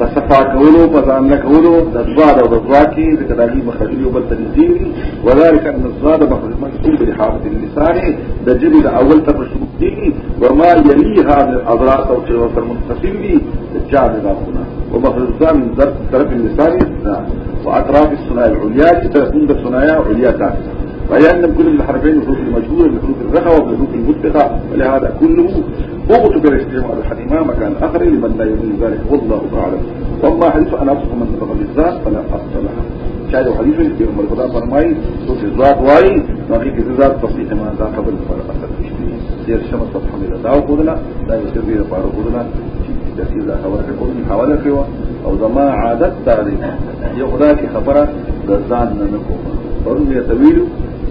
فصفا کولو فزان لکولو دزواد او دزواکی دکدالی مخرجی و بلتنزیری وذلك ان الزواد مخرجی بلحافة اللسان دجلی دا اول تا مشروط دیگی وما یلیها من الاضراط او چلوات المنتصل دی جعل داخونا ومخرج الزواد من طرف اللسان و اطراف السناء العليا تتكون دا سناء عليا تاکسا ويعلم كل الحرفين الحروف المجهولة بحروف الرخوة وبحروف المتقى ولهذا كله اغتب الاستعمال الحديمة مكان آخر لمن لا يؤمن ذلك والله أعلم. والله حديث أنا أصف من نطق بالذات فلا أصل لها شاهد حديث في عمر الخدا فرمائي صوت الذات واي ناقي في الذات تصحيح ما ذا قبل فلا أصل دير الشمس صفحة من الدعوة قدنا لا يسر بيه فارو قدنا. دسي الله خبرك قولي حوالك أو زما عادت تاريخ. یو خدا کی خبره د ځان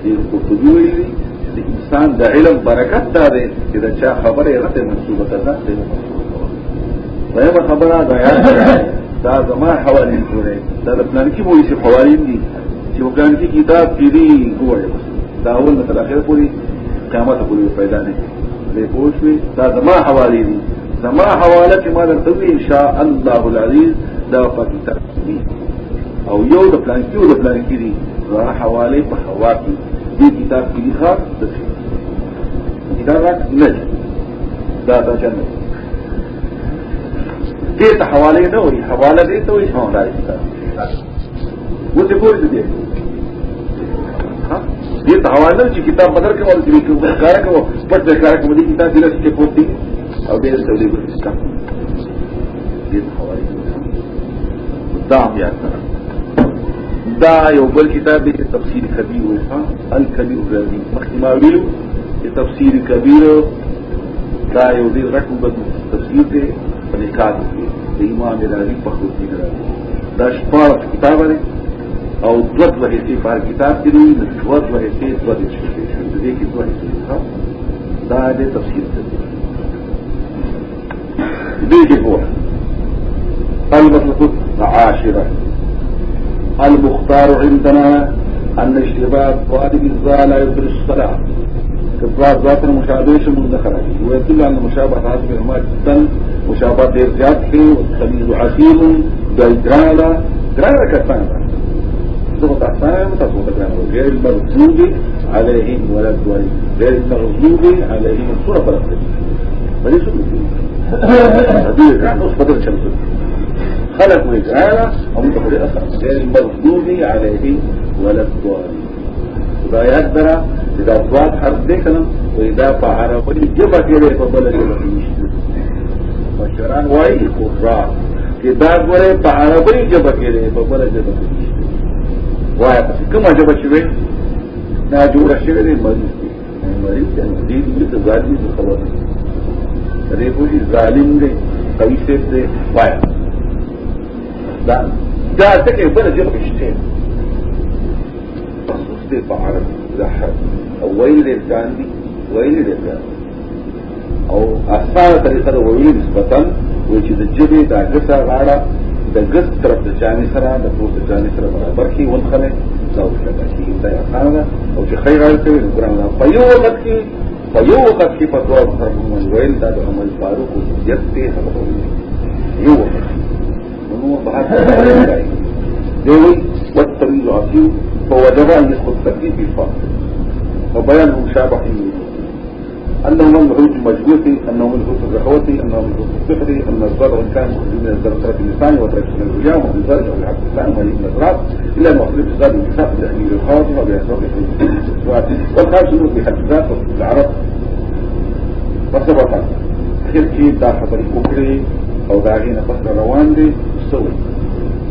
نه دې قرطبي ویلي چې انسان د علم برکت دا دی چې دا چا خبره غته منسوبه ده نه وایي خبره دا یا دا زما حوالی جوړه دا د پلان کې وایي چې حوالی دي چې وګان کې کتاب پیری ګوره دا اول تر اخر پوری قیامت پوری پیدا نه دې پوښوي دا زما حوالی دي. زما حواله کې ما درته ان شاء الله العزيز دا په کتاب او یو د پلان کې او د پلان کې دي را حواله په حوا کې دې کتاب کې ښه د کتاب راک نه دا دا څنګه دې ته حواله نه وي حواله دې ته وي څنګه راځي وته ګورې دې دې. ته حواله چې کتاب بدر کې ول دې کوم کار کوو پټ دې کار کوو دې کتاب دې چې پوت او دې ته دې ګورې دې حواله دا بیا دا یو بل کتاب دی تفسیر کبیر وها الکبیر رازی مخکما ویلو چې تفسیر کبیر دا یو دی رقم بد تفسیر دی په نکات کې د امام رازی په خپل کې دا شپږ کتاب دی او دوت وحیسی پر کتاب کې دی دوت وحیسی دوت شي دې کې دوت دا د تفسیر کبیر. دې کې هو. المسألة العاشرة المختار عندنا أن اشتباه واجب الزال لا يبطل الصلاة. كفرات ذات المشابهة من دخل ويدل على المشابهة هذه بهما جدا. مشابهة غير زيادة والتمييز عسير بالجرالة جرالة كثانة ضغط أحسان وتصوت غير المغضوب عليهم ولا الدوالي غير المغضوب عليهم. الصورة فلسطين فليس هذه كان أصبت الشمس خلق من هذا ومتخذ الأخر المغضوب عليه ولا الضالين. دا یاد درا دا ضاد حرف دی کنه و دا په عربی جبه کې په بل ځای کې نشته مشران وايي قرا چې دا غره په عربی جبه کې په بل ځای کې نشته وایي په کومه جبه چې وي دا جوړ شوی دی مریض دی مریض دی دې دې ځاځي خبره دې په ظالم دی قوي څه دی وایي دا دا تکي بل جبه شتين مخصوص دي بعرب ده او ويل للجاندي ويل للجاندي او اصلا طریقه د ویلو نسبتا و چې د جبه د اګسا غاړه د ګس طرف د چاني سره د پوس د چاني سره برابر کی ونخله دا وشته چې دا اسانه ده او چې خیر راځي نو ګران الله په یو وخت کې په یو وخت کې په دوه طرفونو ویل دا د عمل فاروق او ته هغه یو وخت نو بحث دیوی والتمييز عصيب فوجب أن يدخل التمييز بالفاصل وبيان مشابه أنه من العروج المجهوثي أنه من العروج الرخوتي أنه من العروج الصفري أن الزرع كان مخرج من الزرع اللساني وترك من الرجاء ومن الزرع أو العبد الإسلام وهي من الزرع إلا مخرج الزرع بالنساء بتأمير الخاطر وبإحضار والخامس نوت بحد ذات العرب خير كيف دا خبر الكفري أو داغين فصل روان دي سوي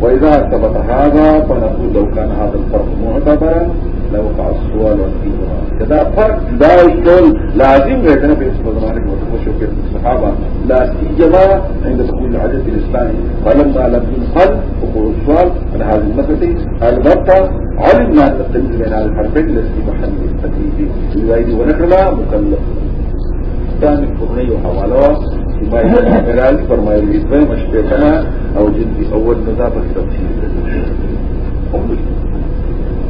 وإذا ثبت هذا فنقول لو كان هذا الفرق معتبرا لوقع السؤال والإجراء كذا فرق لا يقول لازم يتنى في اسم زمانك وتخشوا في الصحابة؟ لا سيما عند دخول العدد الإسلامي. ولما لم ينقل وقول السؤال عن هذه المسألة البتة علمنا أن التمييز بين هذه الحرفين التي محل التكليف الوالد ونكرنا مكلف. ثاني القرني وحوالها ملال فرمایلی دوی مشتیتنا او جنسی اول نظام التفسیر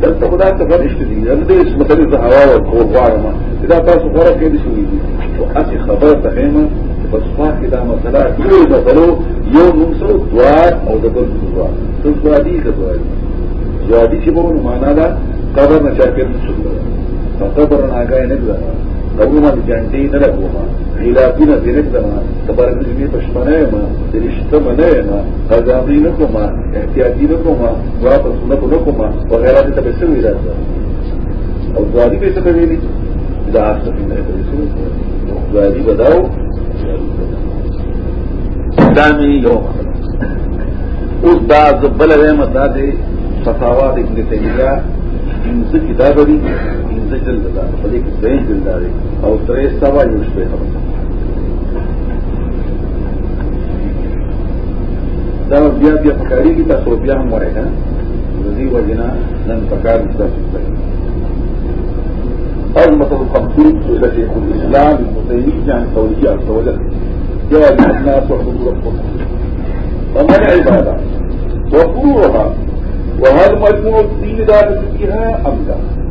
دلتا خدا تفرشت دی اندی اس مثلی زهوا ورکور وارما ادا تاسو فرق کئی شوی دی و اسی خبر تخیمه بس فاق دا مثلا کلی مثلو یو نمسو دوار او دبل دوار تز دوادی کدواری دوادی چی بونو مانا دا قبر نچاکر نسل دا قبر ناگای نبدا حکومت جنڈی نہ رکھو ماں علاقی نہ دینک دما تبارکلی پشمن ہے ماں رشتہ من ماں آزادی نہ کو ماں احتیاطی نہ کو ماں واپس نہ کو نہ ماں وغیرہ سے تب سے ملا تھا اور گوادی کیسے کرے گی داس تک نہیں گوادی بتاؤ دانی ہو اس داس بل رحمت دادے سخاوات ابن تیمیہ ان سے کتاب دی انځه جلد ده په دې کې درې جلد ده او درې سوا یو شپه خبره دا بیا بیا پکاري کی تاسو بیا هم وایي ها ذي وجنا نن پکار مستفيد المثل الخمسين سئل شيخ الإسلام المتيمين عن قوله عز وجل جاء الناس واعبدوا ربكم وما العبادة وفروعها وهل مجموع الدين ذلك فيها أم لا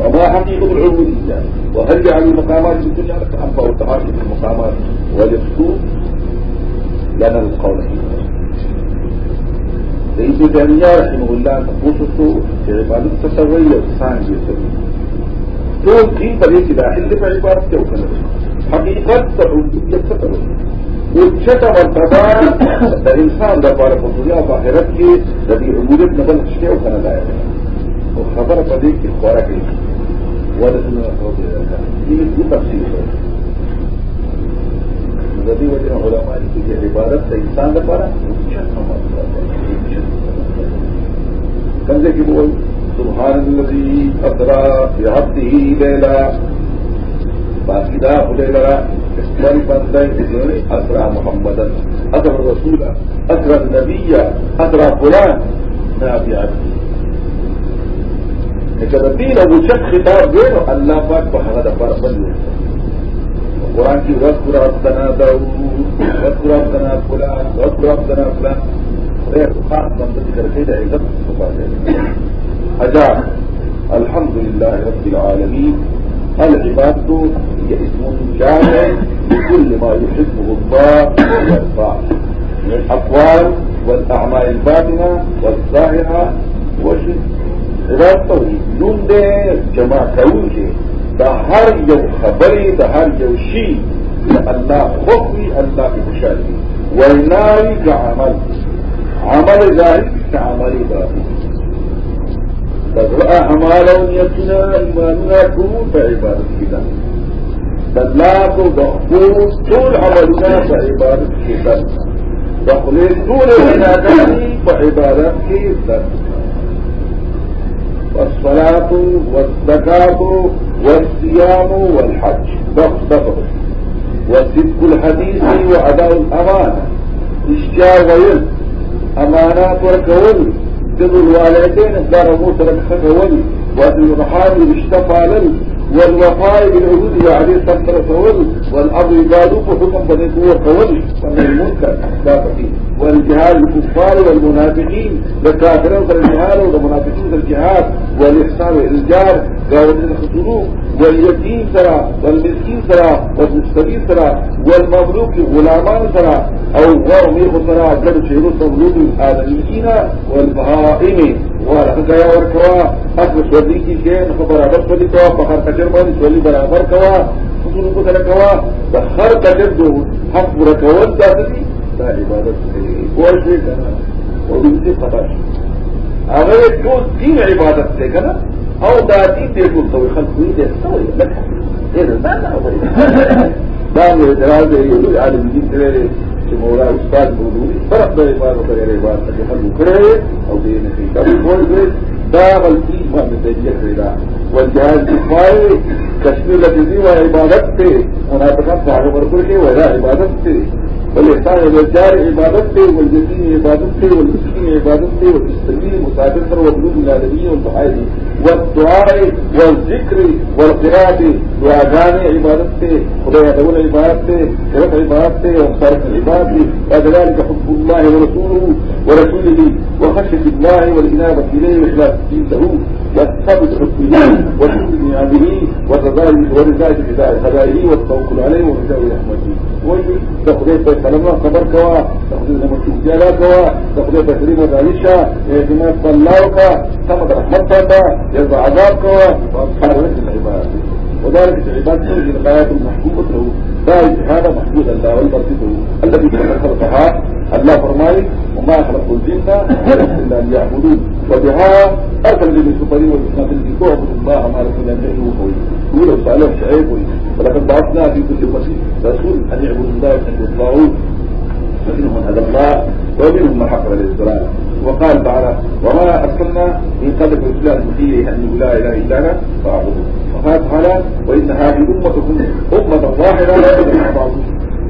وما حقيقة العبودية وهل جعل المقامات في الدنيا لك أم فهو في المقامات؟ واليسوع لنا القول فيها ابن تیمیہ رحمه الله تخصصو چې عبادت تسوي أو ځان یې سوي ټول دین په دې کې داخل دی په عبادت کې وکړي حقیقت ته عبودیت څه کوي وچته مرتبه د انسان د لپاره په دنیا أو آخرت کې د دې عبودیت نه بل څه أو کنه دی أو خورا کوي ندی تفصیل وجہ ہو رہا ہے کہ عبادت سے انسان کا پارا کنزے کی بول سبحان الذي اقرا بعبده ليلا باقی دا خدے لڑا اس پر بند ہے اقرا محمد اقرا رسولہ اقرا نبی اقرا قرآن میں آپ یاد کیجیے إذا بدينا وشك خطاب غيره الله پاک په هغه د پر بل قرآن کی ربنا داود واذكر ربنا فلان واذكر ربنا فلان. غير خاص من ذكر كده عزت أجاب الحمد لله رب العالمين العبادة هي اسم جامع لكل ما يحبه الله ويرضاه. من الأقوال والأعمال الباطنة والظاهرة وشرك عبادت توحید نوم دے جمع کون کے دا هر یو خبری دا هر یو شی اللہ کی خوشحالی. ویناوی کا عمل. عمل ظاهری کا عملی باطنی تزرع اعمال و نیتنا ایماننا کون تا عبادت کی دا دلات و دخبوز طول عملنا کی دا دخلی طول عبادت کی دا والصلاة والزكاة والصيام والحج. بخبطه وصدق الحديث وأداء الأمانة. إشجار غير أمانات وركول تدو الوالدين. الدار موسى لك خكول وأدو المحارب اشتفى لل. والوفاء بالعهود وعليه سمتر فول والأمر قالوا حكم بني قوة فول فمن المنكر دافتي والجهاد الكفار والمنافقين لكافرين في الجهاد والمنافقين في الجهاد والإحسان والإلجار قالوا من الخطروق واليتيم سرا والمسكين سرا والمستقيم سرا والمملوك غلامان سرا أو غرمي سرا جد شهر مملوك الآدميين والبهائم گیا اور کوا حق شولی کی گئے برابر شولی کوا بہار کجر بن شولی برابر کوا ان کو کرے کوا تو ہر کجر جو حق پورا کون تھی ساری عبادت اور سے اور ان سے پتا اگر جو تین عبادت سے نا أو دا دین دې ټول څو خلق دې سوي لکه دې دا نه دا مې دراز یو عالم دین دی چې مولا استاد بولوري فرق د عبادت غیر عبادت کې خلق کړي أو دې نه کوي دا کول دا غلطي باندې دی کړی والجهاز الدفاعي كشمير لجزي وعبادت تے منافقات صاحب ورکر کے وجہ عبادت تے والإحسان والجار عبادت تے والجزين عبادت تے والمسكين عبادت تے والمستقيم مسافر والبلوغ العالمين والبحائي والدعاء والذكر والقراءة دعاءان عبادت تے خدا يدول عبادت تے شرف عبادت تے وصارف العبادة وكذلك حب الله ورسوله ورسوله وخشية الله والإنابة إليه وإخلاص الدين له. والثبت حكمه وشكر نعمه ورزاية خدائه والتوكل عليه ورجاء رحمته. وجه تقضي بلما خبر کوا زیادہ کوا تفریح تقریب و دانشہ اعتماد اللہ کا، سب رحمت پاتا ایک آزاد کوا اور سارے العباد تنجي الغايات المحبوبة له. ذلك هذا محبوب الله والبركته الذي خلقها الله فرمائي وما خلق الجن إلا أن يعبدون وبها أرسل سبحانه وتعالى الذي تعبد الله ما لكم من أنه هو يقول صالح شعيب ولقد بعثنا في كل أمة رسول أن يعبدوا الله ويحبوا الطاغوت فمنهم من هدى الله ومنهم من حق الإسلام وقال تعالى وما أرسلنا من قبل الإسلام فيه أنه لا إله إلا أنا فاعبدوا وقال تعالى وإن هذه أمتكم أمة واحدة لا يدعون بعضهم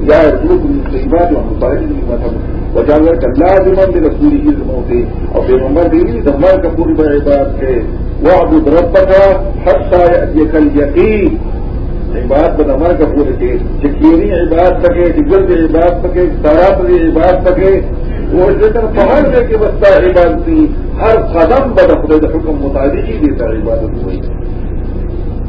لا يسلكم من الطيبات ومن مما تبقى وجعل ذلك لازما لرسوله الموت. أو في دمار كفور بعباد کے واعبد ربك حتى يأتيك اليقين. عبادت بدمر کا پورے دیش، یقینی عبادت پکے ڈگل سے عبادت پکے، سارا پہ عبادت پکے۔ وہ لیکن پہاڑ میں کہ بستا عبادت ہر قدم بدفرے حکم مطابق ہی دیتا عبادت ہوئی۔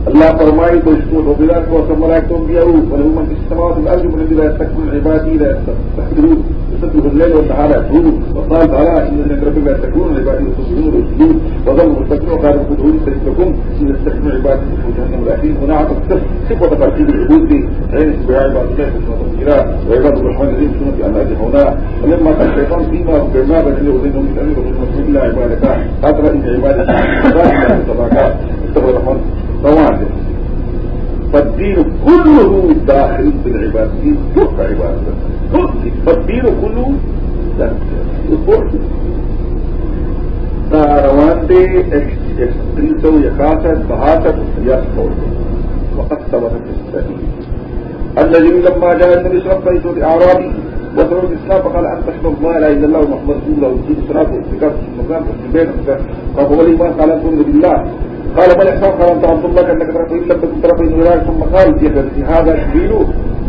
الله فرمائي تشكون وبلاد وسمراكم بيعوا وله من في السماوات من الذي لا يستكبرون عبادي لا يستكبرون. يسبح الليل والنهار يسجدون وقال تعالى إن الذين ربك لا يستكبرون عبادي يسجدون ويسجدون وظلوا مستكبرون. وقالوا ادخلوا لكم إن يستكبرون عبادي في جهنم الأخير ونعم صفة ترتيب العبود دي. عين سبع عباد الله سبحانه وعباد الرحمن الذين سنة أن أجهونا ولما كان الشيطان فيما بما بدل أذنهم من الرحمن طوال فالدين كله داخل في العبادة دين كل عبادة فالدين كله داخل. روان escrito y acaso بهاتت يسقط. وقد ثبت في الصحيح الذي لما جاء النبي صلى الله عليه وسلم وصلوا الإسلام فقال أن تشهد الله لا اله إلا الله ومحمد رسول الله وتقيم الصلاة واعتكاف في المكان والبيت فهو الايمان قال أن تؤمن بالله. قال ما الاحسان قال انت عبد الله كأنك ترى إن لم تكن ترى من ثم قال في هذا جبريل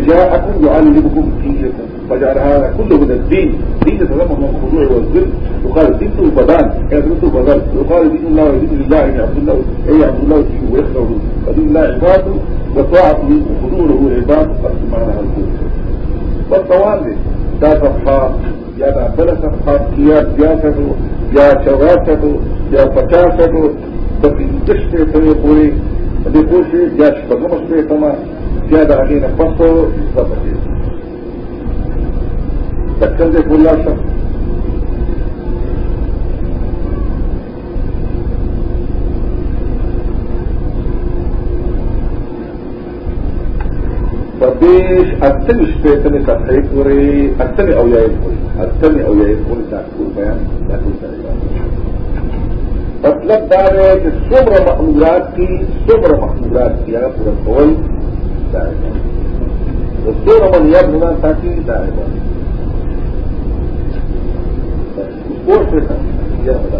جاءكم يعلمكم دينكم. فجعل هذا كله من الدين. دين تتضمن الخضوع والذل. يقال دين البدان. يعني دين البدان؟ يقال دين الله ودين الله. يعني عبد الله اي عبد الله فيه ويخلع ودين الله عباده وطاعته وخضوعه العباد قد معناها الكل والطوال دا صفحہ یا دا بڑا صفحہ کیا بیاسٹھ ہو یا چواسٹھ ہو یا پچاسٹھ ہو تب دش سے سمے پورے ابھی پوچھے یا شگم سے سما یا دا آگے نہ پس ہو اس بچے سکن سے بولا شخص شه پدیش اتمی شپې ته صفحې پورې أو یې پورې اتمی أو یې پورې دا ټول بیان دا ټول مطلب دا دی چې څومره محمولات دي څومره محمولات دي هغه پوره کول دا دی د څومره منیت نه ساتي دا دی څه یا دا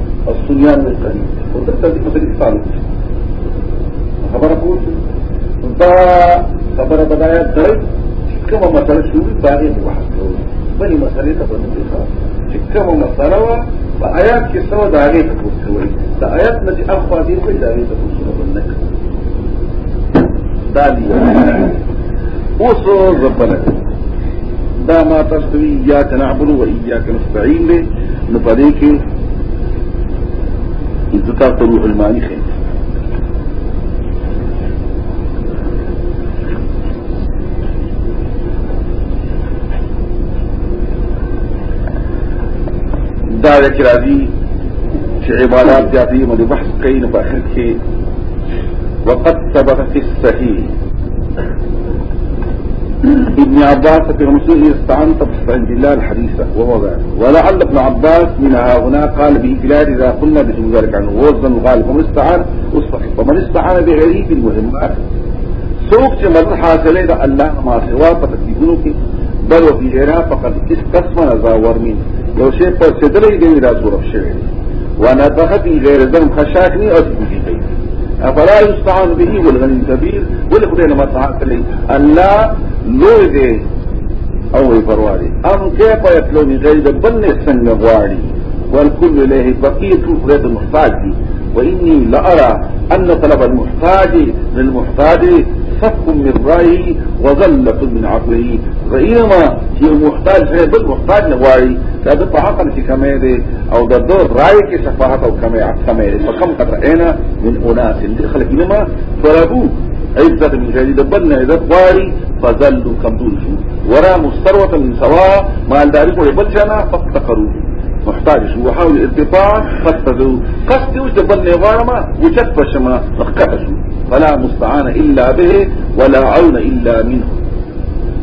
دلته دې په دې تعلق خبره کوي دا خبره بدايه کړئ کومه مسله شروع باغې بحث کوو بلې مسلې ته باندې ښه چې کومه مسله وا په آیات کې څو د هغه ته کوي د آیات نه چې اخوا دې کوي د هغه ته څه دا دی اوس ربنا. دا ما تستوي إياك نعبد واياك نستعين له نو پدې کې انتقال روح المانی خیر دا ذکر راځي چې عبادات زیاتې باندې بحث کوي نو په اخر کې وقد في الصحيح. ابن عباس في رمسوه استعنت بستعين بالله الحديثة وهو ذلك ولعل ابن عباس من هنا قال بإجلال إذا قلنا بسم ذلك عنه وزن الغالب ومن استعان أصفح ومن استعان بغيره المهمات سوق چې مدد حاصله ده الله ما سوا په تکلیفونو بل وفي غيرها فقد استثمن زاور منه یو شی په سدلې دی را صورت شوی ونفخ في غير ذنب خشاكني أسبوجي كي أفلا يستعان به والغني الكبير ولخدي لما تعاك لي ألا لوي دي أو يفرواري أم كيف يتلوني غير بل سنگ غواري؟ والكل إليه بقية فريد المحتاج وإني لأرى أن طلب المحتاج للمحتاج صف من رأيه وظلة من عقله. رئيما هي محتاج هي بل محتاج نغواري دا د په حق دي أو د دو رائے کې صفحات أو کمې فکم قدر اینا من أناس دي خلق لما ضربوا عزت من جديد بلنا إذا غواري فظلوا كمدول ورا مستروة من سواء ما قولي بل جانا فافتقروا محتاج شو وحاول فاستذوا قصدي وش بلنا غارما وجد بشما فاختفشوا فلا مستعان إلا به ولا عون إلا منه.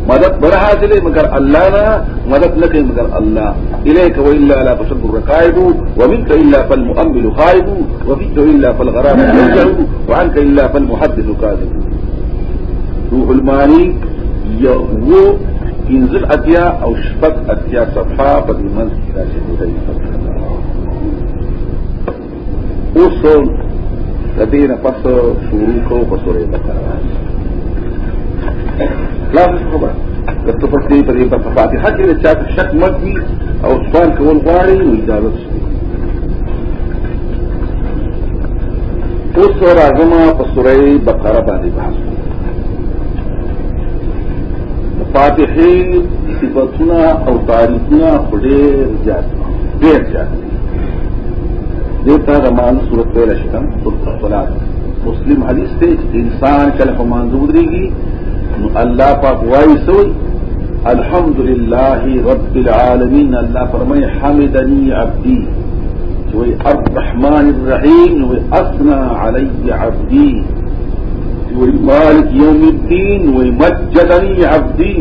مدد بر حاصل مگر الله نا مدد لك مگر الله. إليك وإلا لا تشد الركائب ومنك إلا فالمؤمل خائب وفيك إلا فالغرام يرجع وعنك إلا فالمحدث كاذب. روح ينزل أتيا أو شفت أتيا صفحة بديمان إلى شهودي. أصول لدينا فصل شروكه وفصولي بقرار لا خبر التفص دي په فاتحه کې چې چا شک مګي أو سوال کول غواړي نو اجازه شي اوس راځم په سورې بقره باندې فاتحین صفتنا اور تاریخیاں خدیر جاتی دیر جاتی دیتا رمان صورت رشتم القلات مسلم حدیث سے انسان کل فمان دوری گی اللہ پاک وائی سوئی الحمد للہ رب العالمین، اللہ فرمائے حمدنی عبدی. جو الرحمن الرحیم وہ اسنا علی عبدی. مالک یوم الدین وہی مجدنی عبدی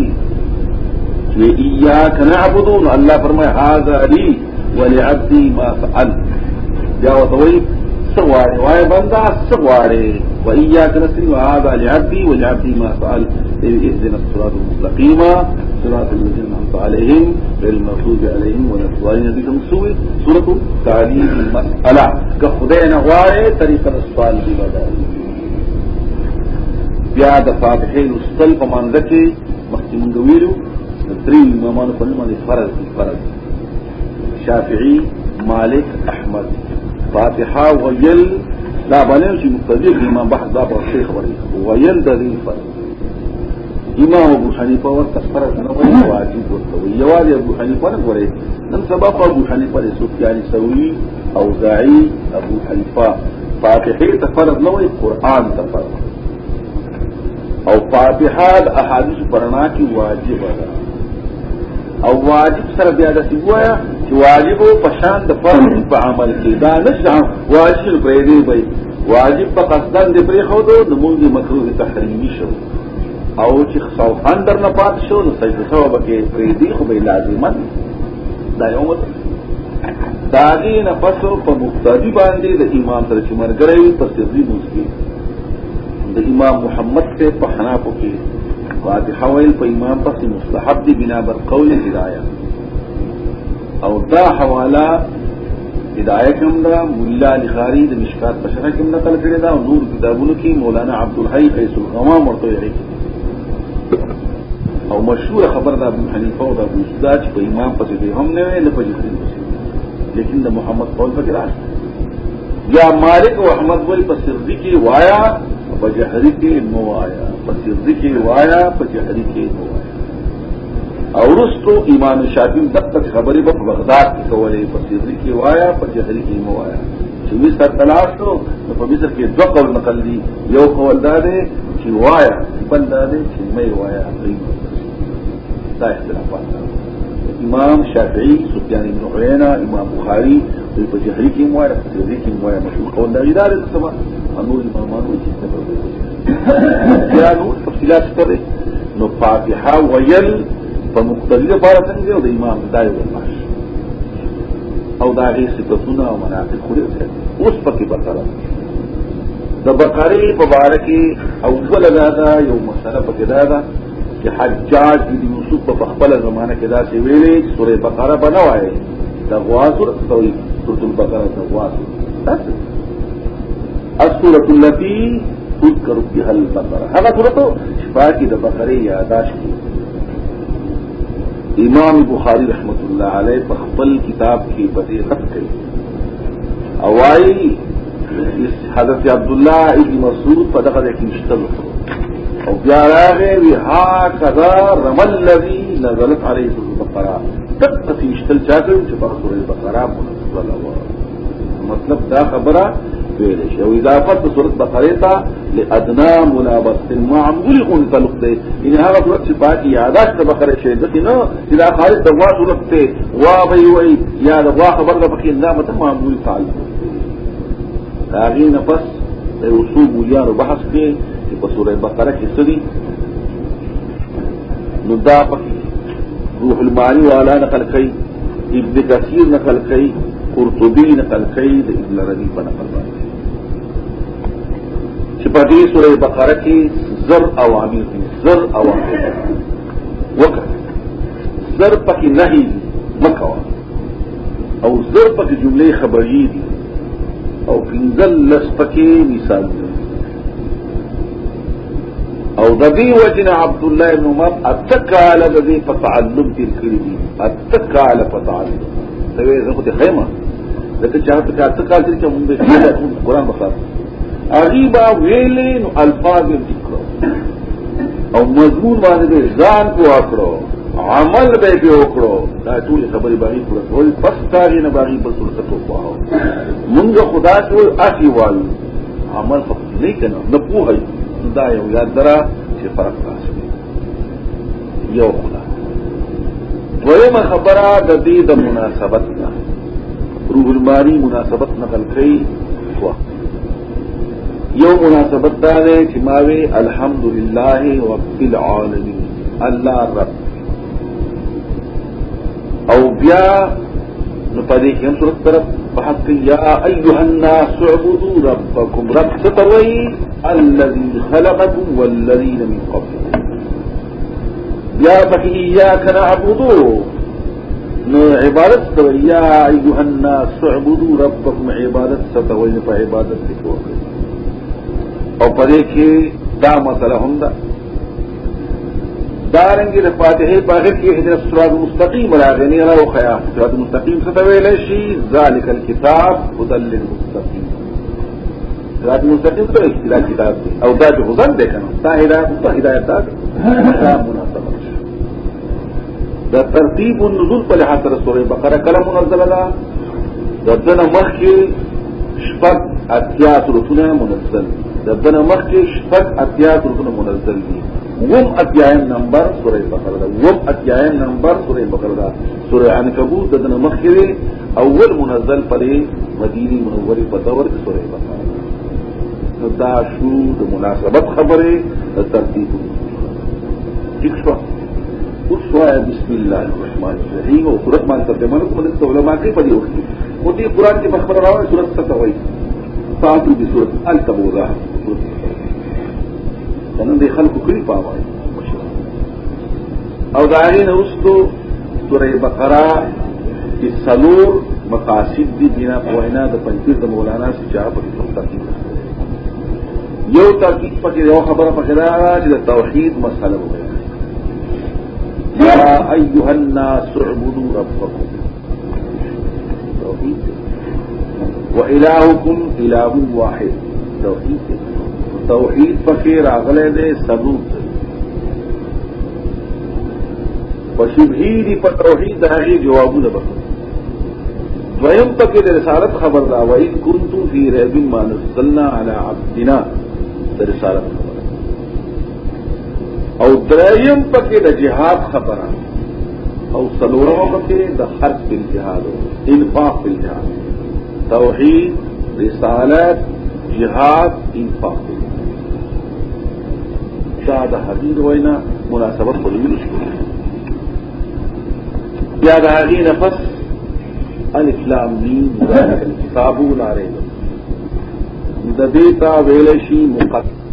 نعبدون اللہ فرمائے حاضر علی ولی عبدی ما فعل. جاو توئی سوارے وائے بندہ سوارے و ایاک نسلی و حاضر ما فعل. اذن الصراط المستقیم صراط الذين انعمت عليهم غير المغضوب عليهم ولا الضالين بك مسوي سورة تعليم المسألة. كخدينا غاية طريق الصالح بدائي بیا د فاتحې لوستل په مانځ کې مخکې مونږ ویلو درې امامانو په نوم باندې فرض دي فرض شافعي مالک احمد. فاتحه ویل لا باندې چې مقتدی امام بحث دا په شیخ وري ویل د دې فرض امام ابو حنیفه ورته فرض نه وایي واجب ورته وایي. یوازې ابو حنیفه نه غوړي نن سبا په ابو حنیفه له سفیان ثوری أو زاعی ابو حنیفه فاتحه ته فرض نه وایي قرآن ته فرض. او فاتحه د احادیث پرانا کی واجب ده. او واجب سره بیا د سیوایا چې واجب په شان د فرض په عمل کې دا نشه واجب پرې دی وي واجب په قصدن دی پرې خو دو د مونږ مکروه تحریمی شو. او چې خوفان در نه پات شو نو سجده سبب کې پرې دی خو به لازمه دا یو مت داغي نه پسو په مقتدی باندې د امام سره چې مرګري په سري موسکی امام محمد سے پہنا پکے واضح حویل پہ امام پس مستحب دی، بنا بر قول ہدایہ اور دا حوالہ ہدایت کم دا ملا لخاری دا مشکات پشرہ کم نقل کرے دا نور کتابوں کی مولانا عبد الحائی قیس الغمام اور تو اور مشہور خبر دا ابو حنیفہ اور ابو سداج پہ امام پس دے ہم نے لپج لیکن دا محمد قول پہ گراش یا مالک و احمد بل پسردی کی وایا په جهري کې مو وایا په سرزي کې وایا په جهري کې مو وایا. او رستو امام شافعي دغه خبرې په بغداد کې کولې په سرزي کې وایا په جهري کې مو وایا. چې مصر تلاش نو په مصر کې دوه قول نقل دي یو قول دا دی چې وایا بل دا دی چې مې وایا دا اختلافات. امام شافعي سفيان بن عيينة امام بخاري په جهري کې مو وایا په سرزي کې مو وایا مشهور دی دا سبا انور امامانو چې څه بیا نو تفصيلات کړي نو فاتحه ویل په مقتدی لپاره څنګه أو د امام دای ورماش أو دا غي صفاتونه أو مناقب خوري اوس پکې بقرة. د بقرة په اړه کې اول دا یو مسله پکې دا ده چې حجاج بن یوسف په خپل زمانه کې دا څه ویلې سورې بقره بنوایي د غواصر توي سورت البقرہ کا ہوا اصورت التی خود کرو کہ حل بقرہ ہر صورت ہو شفا کی امام بخاری رحمۃ اللہ علیہ بخبل کتاب کی بدے رکھ گئی حضرت عبداللہ ابن مسعود پدقد ایک مشتل اور پیارا ہے وہا کذا رمل لذی نزلت علیہ البقرہ۔ تک اسی مشتل چاہتے گئی جو بخور البقرہ۔ منزله مطلب دا خبره ویل شي. او اضافت صورت بقره ته لادنا ملابس المعمول اون تعلق دی ان هغه صورت چې باقي یاداش د بقره شي. د نه چې دا خالص د وا صورت ته وا وی وی یا د وا خبر د نه مته معمول تعلق هغه نفس د اصول بولیانو بحث کې چې په سوره بقره کې سړي نو دا پکې روح المعانی والا نقل کوي ابن کثیر نقل کوي قرطبی نقل کوي د ابن ربی په نقل باندې. چې په دې سورې بقره کې زر اوامر دي زر اوامر وکړه. زر پکې نهي مکوا أو زر پکې جملې خبري دي. أو پنځل لس پکې مثال دي. أو د دې وجنه عبد الله بن عمر اتکال د دې په تعلم تیر کړی دي. اتکال په تعلم دا وې زه خو ته خیمه. ځکه چې هغه اتکال چې موږ به قرآن بخار اغیبا ویلې نو الفاظ ذکر او مضمون باندې ځان کو اکړو عمل به به وکړو. دا ټول خبرې باندې پوره کول پس کاری نه باندې په صورت ته وایو مونږ خدا ټول اخی وایو عمل خو نه کنه نه پوهه دا یو یاد درا چې فرق راشي یو خدا دویمه خبره د دې د مناسبت نه روح المانی مناسبت نقل کړي یو مناسبت دا ده چې ماوي الحمدلله رب العالمین. الله رب. أو بیا کې هم صورت طرف بحث یا ایها الناس اعبدوا ربکم. رب ستوي الذي خلقكم والذين من قبلكم بیا پکې ایاک نعبدو. نو عبادت تو یا ایوہنا سعبدو ربکم عبادت ستوین پا عبادت لکھو او پدے کے دا مسئلہ ہم دارنگی دا فاتحی باغر کی حضرت سرات مستقیم راغنی راو خیاف سرات مستقیم ستوین شی ذالک الكتاب ادل المستقیم سرات مستقیم تو اختلاف کتاب دی۔ او دا جو غزن دیکھنا تا ہدایت تا ہدایت تا مناسبت۔ دا ترتیب النزول په لحاظ سره سورې بقره کله منزله ده؟ د دنه مخ کې شپږ اتیا سورتونه منزل د دنه مخ کې شپږ اتیا سورتونه منزل دي. وم اتیایم نمبر سورہ بقره ده. وم اتیایم نمبر سورہ بقره ده. سورہ عنکبوت دنه مخ کې اول منزل پرې مدینه منوره په دور کې سورہ بقره دا شو د مناسبت خبره د ترتیب. ٹھیک شو اس وایا بسم اللہ الرحمن الرحیم او سورت مان کرتے من کو مدد علماء کی پڑھی ہوتی وہ دی قرآن کی مخبر راو سورت کا توئی ساتھ دی سورت التبوزا سنن دے خلق کری پاوائے او داغی نے اس تو سورہ بقرہ کی سلور مقاصد دی بنا پوینا د پنځیر د مولانا سچا په توقید یو تاکید پکې یو خبره پکې دا چې د توحید مسله وایي يا أيها الناس اعبدوا ربكم. توحيد. وإلهكم إله واحد. توحيد. توحید پکې راغله دې ثبوت. وشبهی په توحید هغه جوابونه به. دویم پکې د رسالت خبر دا وایي كنتم فی ریب ما نزلنا علی عبدنا. د رسالت. او دریم پکې د جهاد خبره. او سلورم پکې د حرب بالجهاد انفاق بالجهاد توحید رسالت جهاد انفاق دا د حدیث وینا مناسبت خو ویل شو بیا د هغه نفس الف لام میم ذالک الكتاب لا ریب. د دې تا ویل شي مقدس